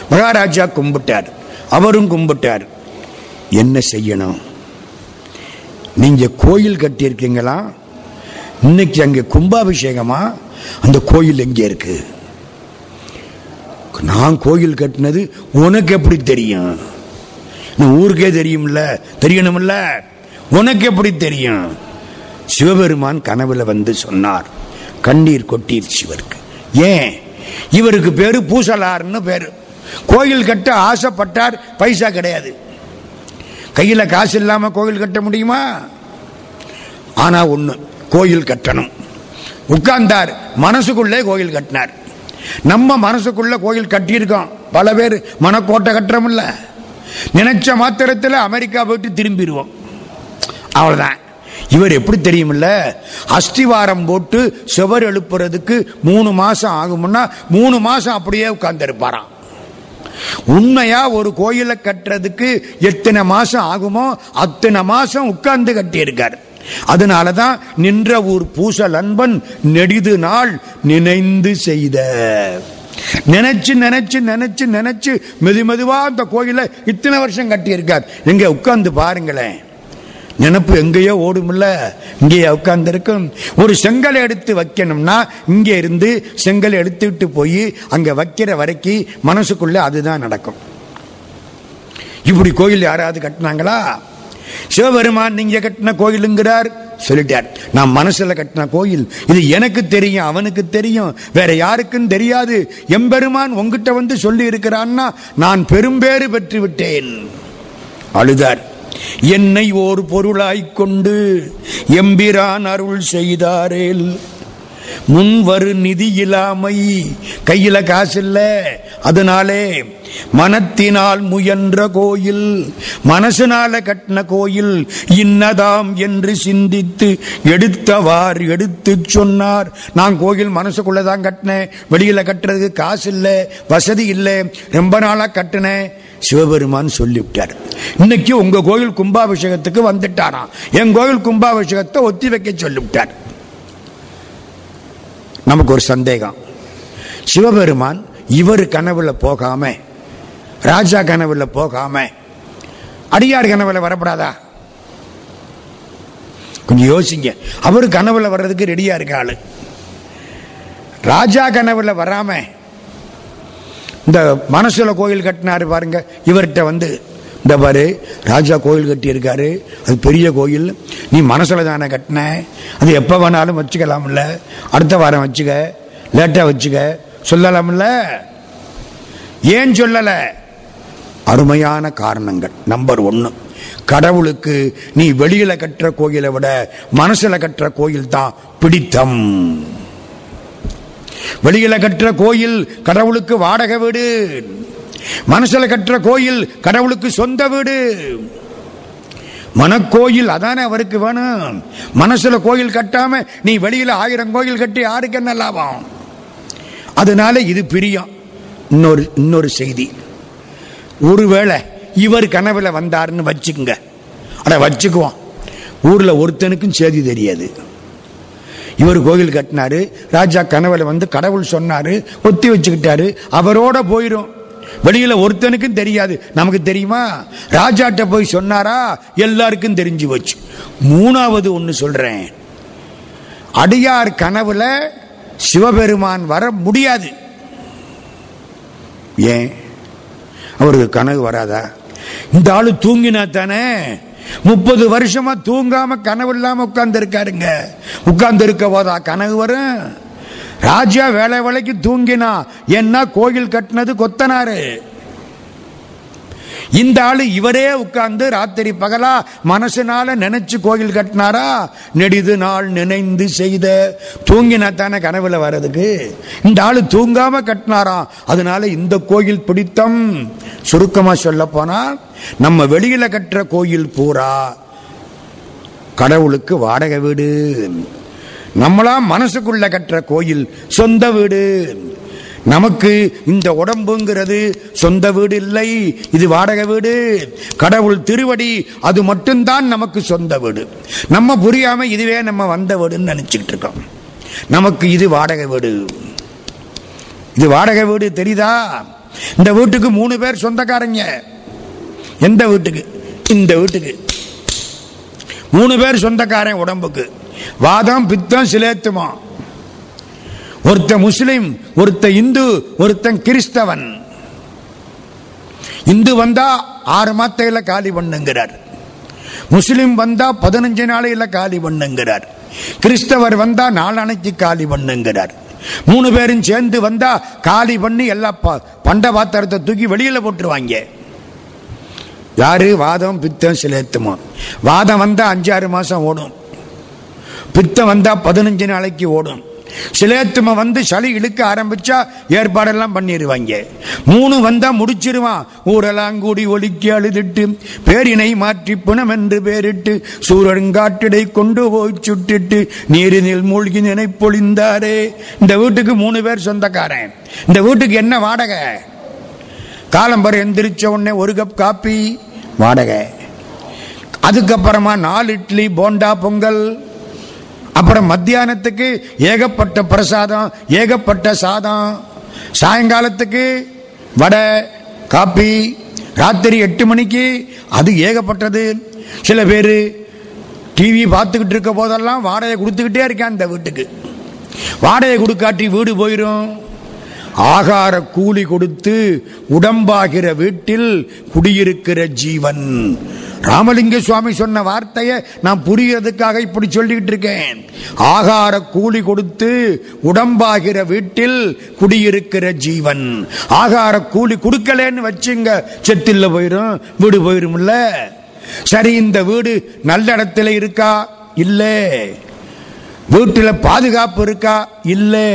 மகாராஜா கும்பிட்டார். அவரும் கும்பிட்டார். என்ன செய்யணும்? நீங்க கோயில் கட்டியிருக்கீங்களா? இன்னைக்கு அங்கே கும்பாபிஷேகமா? அந்த கோயில் எங்கே இருக்கு? நான் கோயில் கட்டினது உனக்கு எப்படி தெரியும்? நான் ஊருக்கே தெரியும்ல. தெரியணும்ல. உனக்கு எப்படி தெரியும்? சிவபெருமான் கனவுல வந்து சொன்னார். கண்ணீர் கொட்டீர் சிவருக்கு. ஏன்? இவருக்கு பேரு பூசலார்னு பேரு. கோயில் கட்ட ஆசைப்பட்டார் பைசா கிடையாது. கையில காசு இல்லாம கோயில் கட்ட முடியுமா? ஆனா ஒண்ணு கோயில் கட்டணும். உட்கார்ந்தார் மனசுக்குள்ளே கோயில் கட்டினார். நம்ம மனசுக்குள்ள கோயில் கட்டியிருக்கோம். பல பேர் மனக்கோட்டை கட்டுறோம்ல. நினைச்ச மாத்திரத்தில் அமெரிக்கா போயிட்டு திரும்பிடுவோம். அவ்வளவுதான். இவர் எப்படி தெரியுமில்ல? அஸ்திவாரம் போட்டு செவர் எழுப்புறதுக்கு மூணு மாசம் ஆகும்னா மூணு மாசம் அப்படியே உட்கார்ந்து இருப்பாராம் உண்மையா ஒரு கோயிலை கட்டுறதுக்கு எத்தனை மாசம் ஆகுமோ அத்தனை மாசம் உட்கார்ந்து கட்டியிருக்காரு. அதனாலதான் நின்ற ஊர் பூசல் அன்பன் நெடிது நாள் நினைந்து செய்த. நினைச்சு நினைச்சு நினைச்சு நினைச்சு மெது மெதுவா அந்த கோயிலை இத்தனை வருஷம் கட்டியிருக்கார். எங்க உட்கார்ந்து பாருங்களேன். நினப்பு எங்கேயோ ஓடுமில்ல இங்கேயே உட்கார்ந்துருக்கும். ஒரு செங்கலை எடுத்து வைக்கணும்னா இங்கே இருந்து செங்கலை எடுத்துக்கிட்டு போய் அங்கே வைக்கிற வரைக்கும் மனசுக்குள்ளே அதுதான் நடக்கும். இப்படி கோயில் யாராவது கட்டினாங்களா? சிவபெருமான் நீங்க கட்டின கோயிலுங்கிறார். சொல்லிட்டார் நான் மனசுல கட்டின கோயில். இது எனக்கு தெரியும் அவனுக்கு தெரியும். வேற யாருக்கும் தெரியாது. எம்பெருமான் உங்ககிட்ட வந்து சொல்லி இருக்கிறான்னா நான் பெரும்பேறு பெற்று விட்டேன். அழுதார் என்னை ஓர் பொருளாய்க் கொண்டு எம்பிரான் அருள் செய்தாரேல். முன்வரு நிதி இல்லாமை. கையில காசு இல்லை அதனாலே மனத்தினால் முயன்ற கோயில் மனசுனால கட்டின கோயில் இன்னதாம் என்று சிந்தித்து எடுத்தவார் எடுத்து சொன்னார். நான் கோயில் மனசுக்குள்ளதான் கட்டினேன். வெளியில கட்டுறதுக்கு காசு இல்லை வசதி இல்லை. ரொம்ப நாளாக கட்டினேன். சிவபெருமான் சொல்லிவிட்டார். இன்னைக்கு உங்க கோயில் கும்பாபிஷேகத்துக்கு வந்துட்டாராம். என் கோயில் கும்பாபிஷேகத்தை ஒத்தி வைக்க சொல்லிவிட்டார். நமக்கு ஒரு சந்தேகம். சிவபெருமான் இவர் கனவுல போகாம ராஜா கனவுல போகாம அடியார் கனவுல வரப்படாதா? கொஞ்சம் யோசிங்க. அவர் கனவுல வர்றதுக்கு ரெடியா இருக்க ஆளு ராஜா கனவுல வராம இந்த மனசுல கோயில் கட்டினாரு பாருங்க இவர்கிட்ட வந்து இந்த பாரு ராஜா கோயில் கட்டியிருக்காரு. அது பெரிய கோயில். நீ மனசில் தானே கட்டின? அது எப்போ வேணாலும் வச்சுக்கலாம்ல. அடுத்த வாரம் வச்சுக்க. லேட்டாக வச்சுக்க. சொல்லலாம்ல? ஏன் சொல்லலை? அருமையான காரணங்கள். நம்பர் ஒன்று கடவுளுக்கு நீ வெளியில் கட்டுற கோயிலை விட மனசில் கட்டுற கோயில் தான் பிடித்தம். வெளியில் கட்டுற கோயில் கடவுளுக்கு வாடகை வீடு. மனசில் கட்டுற கோயில் கடவுளுக்கு சொந்த வீடு. மனக்கோயில் அதானே அவருக்கு வேணும். மனசில் கோயில் கட்டாம நீ வெளியில் ஆயிரம் கோயில் கட்டி யாருக்கு என்ன லாபம்? அதனால இது பிரியம். இன்னொரு இன்னொரு செய்தி. ஒருவேளை இவர் கனவுல வந்தாருன்னு வச்சுக்குங்க. அட வச்சுக்குவோம். ஊரில் ஒருத்தனுக்கும் செய்தி தெரியாது. இவர் கோயில் கட்டினாரு ராஜா கனவுல வந்து கடவுள் சொன்னாரு ஒத்தி வச்சுக்கிட்டாரு அவரோட போயிடும் வெளியில் ஒருத்தனுக்கும் தெரியாது. நமக்கு தெரியுமா? ராஜாட்ட போய் சொன்னாரா? எல்லாருக்கும் தெரிஞ்சு போச்சு. மூணாவது ஒன்று சொல்கிறேன் அடியார் கனவுல சிவபெருமான் வர முடியாது. ஏன்? அவருக்கு கனவு வராதா? இந்த ஆளு தூங்கினா தானே? முப்பது வருஷமா தூங்காம கனவு இல்லாம உட்கார்ந்து இருக்காருங்க உட்கார்ந்து இருக்க போதா கனவு வரும்? ராஜா வேலை வேலைக்கு தூங்கினா என்ன கோயில் கட்டினது கொத்தனாரு. இந்த ஆளு இவரே உட்கார்ந்து ராத்திரி பகலா மனசுனால நினைச்சு கோயில் கட்டினாரா? நெடிது நாள் நினைந்து செய்த. தூங்கினா தானே கனவுல வர்றதுக்கு. இந்த ஆளு தூங்காம கட்டினாராம் அதனால இந்த கோயில் பிடித்தம். சுருக்கமா சொல்ல போனா நம்ம வெளியில கட்டுற கோயில் பூரா கடவுளுக்கு வாடகை வீடு. நம்மளா மனசுக்குள்ள கட்டுற கோயில் சொந்த வீடு. நமக்கு இந்த உடம்புங்கிறது சொந்த வீடு இல்லை இது வாடகை வீடு. கடவுள் திருவடி அது மட்டும்தான் நமக்கு சொந்த வீடு. நம்ம புரியாம இதுவே நம்ம வந்த வீடுன்னு நினைச்சுக்கிட்டு இருக்கோம். நமக்கு இது வாடகை வீடு. இது வாடகை வீடு தெரியுதா? இந்த வீட்டுக்கு மூணு பேர் சொந்தக்காரங்க. எந்த வீட்டுக்கு? இந்த வீட்டுக்கு. மூணு பேர் சொந்தக்காரன் உடம்புக்கு. வாதம் பித்தம் சிலேத்துமா. ஒருத்த முஸ்லிம் ஒருத்த இந்து ஒருத்தன் கிறிஸ்தவன். இந்து வந்தா ஆறு மாத்தையில காலி பண்ணுங்கிறார். முஸ்லிம் வந்தா பதினஞ்சு நாளையில காலி பண்ணுங்கிறார். கிறிஸ்தவர் வந்தா நாளனைக்கு காலி பண்ணுங்கிறார். மூணு பேரும் சேர்ந்து வந்தா காலி பண்ணி எல்லா ப- பண்ட பாத்திரத்தை தூக்கி வெளியில போட்டுருவாங்க. யாரு? வாதம் பித்தம் சிலேத்துமா. வாதம் வந்தா அஞ்சாறு மாசம் ஓடும். பித்தம் வந்தால் பதினஞ்சு நாளைக்கு ஓடும். சிலேத்துமை வந்து சளி இழுக்க ஆரம்பிச்சா ஏற்பாடெல்லாம் பண்ணிடுவாங்க மூணு வந்தா முடிச்சிருவான். ஊரெல்லாம் கூடி ஒலிக்கி அழுதிட்டு பேரினை மாற்றி பிணம் என்று பேரிட்டு சூரங்காட்டிடை கொண்டு போய் சுட்டிட்டு நீரினில் மூழ்கி நினைப்பொழிந்தாரே. இந்த வீட்டுக்கு மூணு பேர் சொந்தக்காரன். இந்த வீட்டுக்கு என்ன வாடகை? காலம்பரம் எந்திரிச்ச உடனே ஒரு கப் காப்பி வாடகை. அதுக்கப்புறமா நாலு இட்லி போண்டா பொங்கல். அப்புறம் மத்தியானத்துக்கு ஏகப்பட்ட பிரசாதம் ஏகப்பட்ட சாதம். சாயங்காலத்துக்கு வடை காப்பி ராத்திரி எட்டு மணிக்கு அது ஏகப்பட்டது. சில பேர் டிவி பார்த்துக்கிட்டு இருக்க போதெல்லாம் வாடகை கொடுத்துக்கிட்டே இருக்கேன் அந்த வீட்டுக்கு. வாடகை கொடுக்காட்டி வீடு போயிடும் ஆகார கூலி கொடுத்து உடம்பாகிற வீட்டில் குடியிருக்கிற ஜீவன். ராமலிங்க சுவாமி சொன்ன வார்த்தையை நான் புரியறதுக்காக இப்படி சொல்லிக்கிட்டு இருக்கேன். ஆகார கூலி கொடுத்து உடம்பாகிற வீட்டில் குடியிருக்கிற ஜீவன். ஆகார கூலி கொடுக்கலன்னு வச்சுங்க செத்தில்ல போயிரும் வீடு போயிரும்ல. சரி இந்த வீடு நல்ல இடத்துல இருக்கா? இல்லை. வீட்டில் பாதுகாப்பு இருக்கா? இல்லை.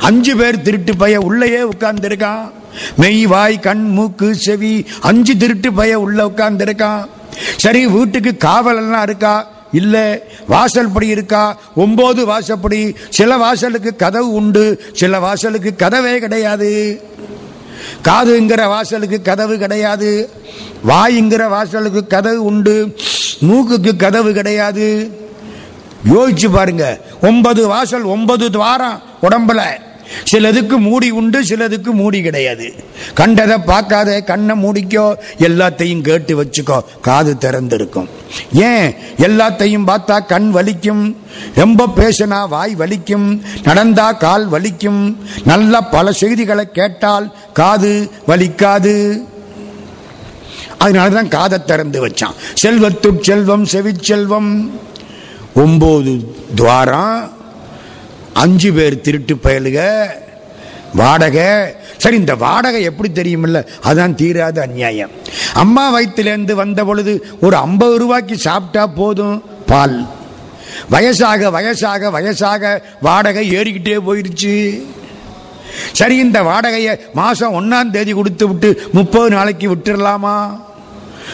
அஞ்சு பேர் திருட்டு பைய உள்ளேயே உட்கார்ந்துருக்கான் மெய் வாய் கண் மூக்கு செவி அஞ்சு திருட்டு பைய உள்ள உட்கார்ந்துருக்கான் சரி வீட்டுக்கு காவலெல்லாம் இருக்கா? இல்லை. வாசல்படி இருக்கா? ஒம்பது வாசப்படி சில வாசலுக்கு கதவு உண்டு சில வாசலுக்கு கதவே கிடையாது. காதுங்கிற வாசலுக்கு கதவு கிடையாது. வாய்ங்கிற வாசலுக்கு கதவு உண்டு மூக்குக்கு கதவு கிடையாது. யோசிச்சு பாருங்க. ஒன்பது வாசல் ஒன்பது துவாரம் உடம்புல. சிலதுக்கு மூடி உண்டு சிலதுக்கு மூடி கிடையாது. கண்டதை பார்க்காத கண்ணை மூடிக்கோ எல்லாத்தையும் கேட்டு வச்சுக்கோ. காது திறந்திருக்கும். ஏன்? எல்லாத்தையும் பார்த்தா கண் வலிக்கும். ரொம்ப பேசினா வாய் வலிக்கும். நடந்தா கால் வலிக்கும். நல்ல பல செய்திகளை கேட்டால் காது வலிக்காது. அதனாலதான் காதை திறந்து வச்சான். செல்வத்து செல்வம் செவிச்செல்வம் ஒம்பது துவாரம் அஞ்சு பேர் திருட்டு பயலுக வாடகை. சரி இந்த வாடகை எப்படி தெரியுமில்ல? அதான் தீராத அநியாயம். அம்மா வயிற்றுலேருந்து வந்த பொழுது ஒரு ஐம்பது ரூபாய்க்கு சாப்பிட்டா போதும் பால். வயசாக வயசாக வயசாக வாடகை ஏறிக்கிட்டே போயிருச்சு. சரி இந்த வாடகையை மாதம் ஒன்றாம் தேதி கொடுத்து விட்டு முப்பது நாளைக்கு விட்டுடலாமா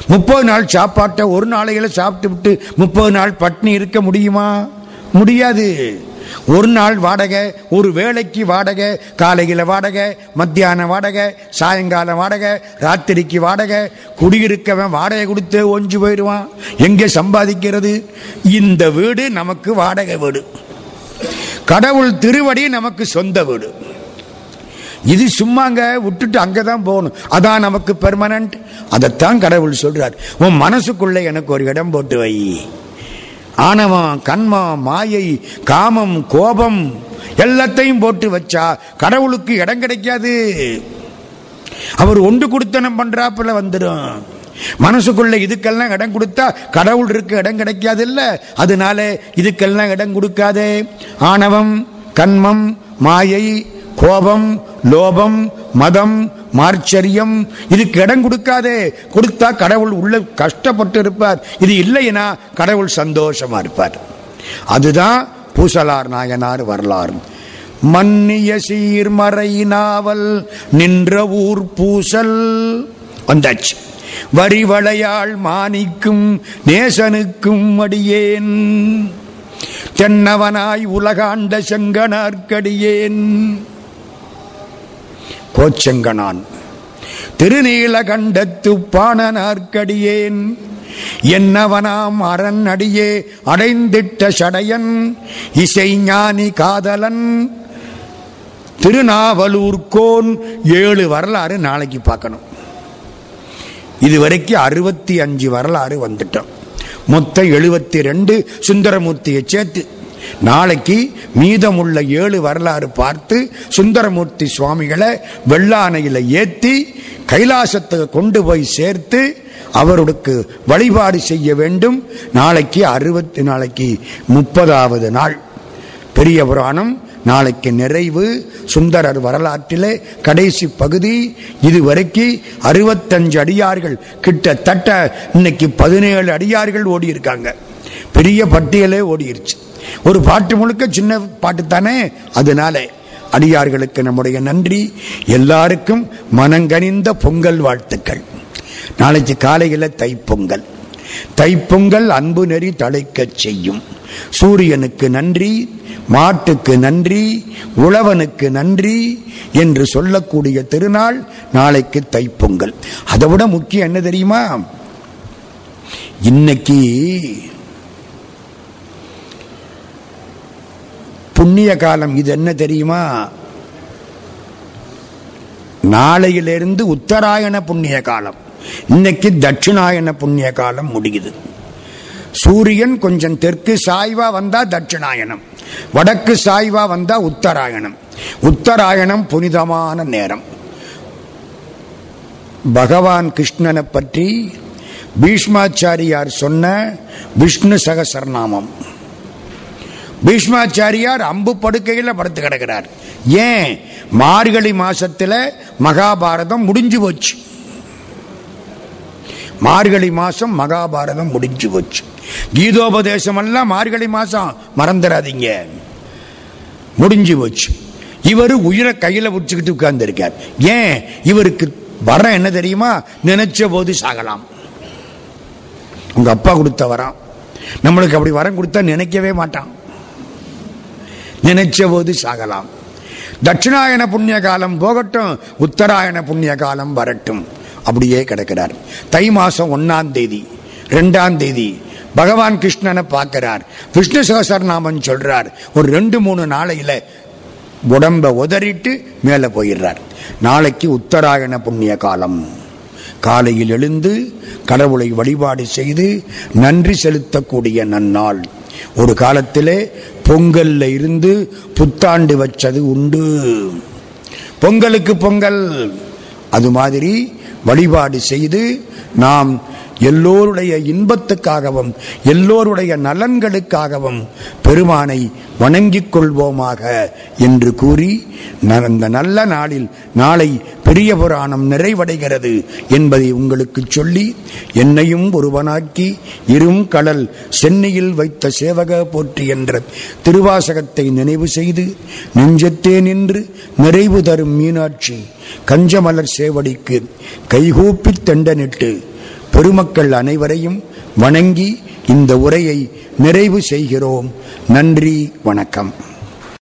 முப்பது நாள் சாப்பாட்டை ஒரு நாளையில சாப்பிட்டு விட்டு முப்பது நாள் பட்னி இருக்க முடியுமா? முடியாது. ஒரு நாள் வாடகை ஒரு வேலைக்கு வாடகை காலையில் வாடகை மத்தியான வாடகை சாயங்காலம் வாடகை ராத்திரிக்கு வாடகை. குடியிருக்கவன் வாடகை கொடுத்து ஒஞ்சு போயிடுவான். எங்கே சம்பாதிக்கிறது? இந்த வீடு நமக்கு வாடகை வீடு. கடவுள் திருவடி நமக்கு சொந்த வீடு. இது சும்மாங்க விட்டுட்டு அங்கே தான் போகணும். அதான் நமக்கு பெர்மனன்ட் அதைத்தான் கடவுள் சொல்கிறார் உன் மனசுக்குள்ளே எனக்கு ஒரு இடம் போட்டு வை. ஆணவம் கண்மம் மாயை காமம் கோபம் எல்லாத்தையும் போட்டு வச்சா கடவுளுக்கு இடம் கிடைக்காது. அவர் ஒன்று கொடுத்தனம் பண்ணுறாப்புல வந்துடும் மனசுக்குள்ள இதுக்கெல்லாம் இடம் கொடுத்தா கடவுள் இருக்க இடம் கிடைக்காது இல்லை அதனால இதுக்கெல்லாம் இடம் கொடுக்காதே. ஆணவம் கண்மம் மாயை கோபம் லோபம் மதம் மார்ச்சரியம் இதுக்கு இடம் கொடுக்காதே. கொடுத்தா கடவுள் உள்ள கஷ்டப்பட்டு இருப்பார். இது இல்லைன்னா கடவுள் சந்தோஷமா இருப்பார். அதுதான் பூசலார் நாயனார் வரலாறு. மன்னிய சீர்மறை நாவல் நின்ற ஊர் பூசல். வந்தாச்சு. வரிவளையாள் மாணிக்கும் நேசனுக்கும் அடியேன். தென்னவனாய் உலகாண்ட செங்கனார்க்கடியேன் கோச்செங்கனான். திருநீலகண்டத்து பாணனார்க்கடியேன். என்னவனாம் அரண் அடியே அடைந்திட்ட சடையன். இசைஞானி காதலன். திருநாவலூர்கோன் ஏழு வரலாறு நாளைக்கு பார்க்கணும். இதுவரைக்கும் அறுபத்தி அஞ்சு வரலாறு வந்துட்டோம். மொத்தம் எழுபத்தி ரெண்டு சுந்தரமூர்த்தியை சேர்த்து நாளைக்கு மீதமுள்ள ஏழு வரலாறு பார்த்து சுந்தரமூர்த்தி சுவாமிகளை வெள்ளானையில் ஏற்றி கைலாசத்துக்கு கொண்டு போய் சேர்த்து அவருக்கு வழிபாடு செய்ய வேண்டும். நாளைக்கு அறுபத்தி நாளைக்கு முப்பதாவது நாள். பெரிய புராணம். நாளைக்கு நிறைவு. சுந்தரர் வரலாற்றிலே கடைசி பகுதி. இதுவரைக்கு அறுபத்தஞ்சு அடியார்கள். கிட்டத்தட்ட இன்னைக்கு பதினேழு அடியார்கள் ஓடியிருக்காங்க. பெரிய பட்டியலே ஓடிருச்சு. ஒரு பாட்டு முழுக்க சின்ன பாட்டு தானே அதனால அடியார்களுக்கு நம்முடைய நன்றி எல்லாருக்கும் மனங்கனிந்த பொங்கல் வாழ்த்துக்கள். நாளைக்கு காலையில் தைப்பொங்கல். தைப்பொங்கல் அன்பு நெறி தழைக்கச் செய்யும். சூரியனுக்கு நன்றி மாட்டுக்கு நன்றி உழவனுக்கு நன்றி என்று சொல்லக்கூடிய திருநாள் நாளைக்கு தைப்பொங்கல். அதை விட முக்கியம் என்ன தெரியுமா? இன்னைக்கு புண்ணிய காலம். இது என்ன தெரியுமா? நாளையிலிருந்து உத்தராயண புண்ணிய காலம். இன்னைக்கு தட்சிணாயன புண்ணிய காலம் முடியுது. சூரியன் கொஞ்சம் தெற்கு சாய்வா வந்தா தட்சிணாயனம் வடக்கு சாய்வா வந்தா உத்தராயணம். உத்தராயணம் புனிதமான நேரம். பகவான் கிருஷ்ணனை பற்றி பீஷ்மாச்சாரியார் சொன்ன விஷ்ணு சகசரநாமம். பீஷ்மாச்சாரியார் அம்பு படுக்கையில் படுத்து கிடக்கிறார். ஏன்? மார்கழி மாசத்தில் மகாபாரதம் முடிஞ்சு போச்சு. மார்கழி மாசம் மகாபாரதம் முடிஞ்சு போச்சு. கீதோபதேசம் எல்லாம் மார்கழி மாசம் மறந்துடாதீங்க முடிஞ்சு போச்சு. இவர் உயிரை கையில் பிடிச்சிக்கிட்டு உட்கார்ந்துருக்கார். ஏன்? இவருக்கு வரம் என்ன தெரியுமா? நினைச்ச போது சாகலாம். உங்க அப்பா கொடுத்த வரம். நம்மளுக்கு அப்படி வரம் கொடுத்தா நினைக்கவே மாட்டான். நினைச்ச போது சாகலாம். தட்சிணாயன புண்ணிய காலம் போகட்டும் உத்தராயண புண்ணிய காலம் வரட்டும். அப்படியே கிடக்கிறார். தை மாசம் ஒன்னாம் தேதி ரெண்டாம் தேதி பகவான் கிருஷ்ணனை பார்க்கிறார். விஷ்ணு சகசரநாமன் சொல்றார். ஒரு ரெண்டு மூணு நாளையில உடம்ப உதறிட்டு மேலே போயிடுறார். நாளைக்கு உத்தராயண புண்ணிய காலம் காலையில் எழுந்து கடவுளை வழிபாடு செய்து நன்றி செலுத்தக்கூடிய நன்னாள். ஒரு காலத்திலே பொங்கல்ல இருந்து புத்தாண்டு வச்சது உண்டு. பொங்கலுக்கு பொங்கல். அது மாதிரி வழிபாடு செய்து நாம் எல்லோருடைய இன்பத்துக்காகவும் எல்லோருடைய நலன்களுக்காகவும் பெருமானை வணங்கிக் கொள்வோமாக என்று கூறி அந்த நல்ல நாளில் நாளை பெரிய புராணம் நிறைவடைகிறது என்பதை உங்களுக்கு சொல்லி என்னையும் ஒருவனாக்கி இரும் கடல் சென்னையில் வைத்த சேவக போற்றி என்ற திருவாசகத்தை நினைவு செய்து நெஞ்சத்தே நின்று நிறைவு தரும் மீனாட்சி கஞ்சமலர் சேவடிக்கு கைகூப்பித் தண்டனிட்டு பெருமக்கள் அனைவரையும் வணங்கி இந்த உரையை நிறைவு செய்கிறோம். நன்றி வணக்கம்.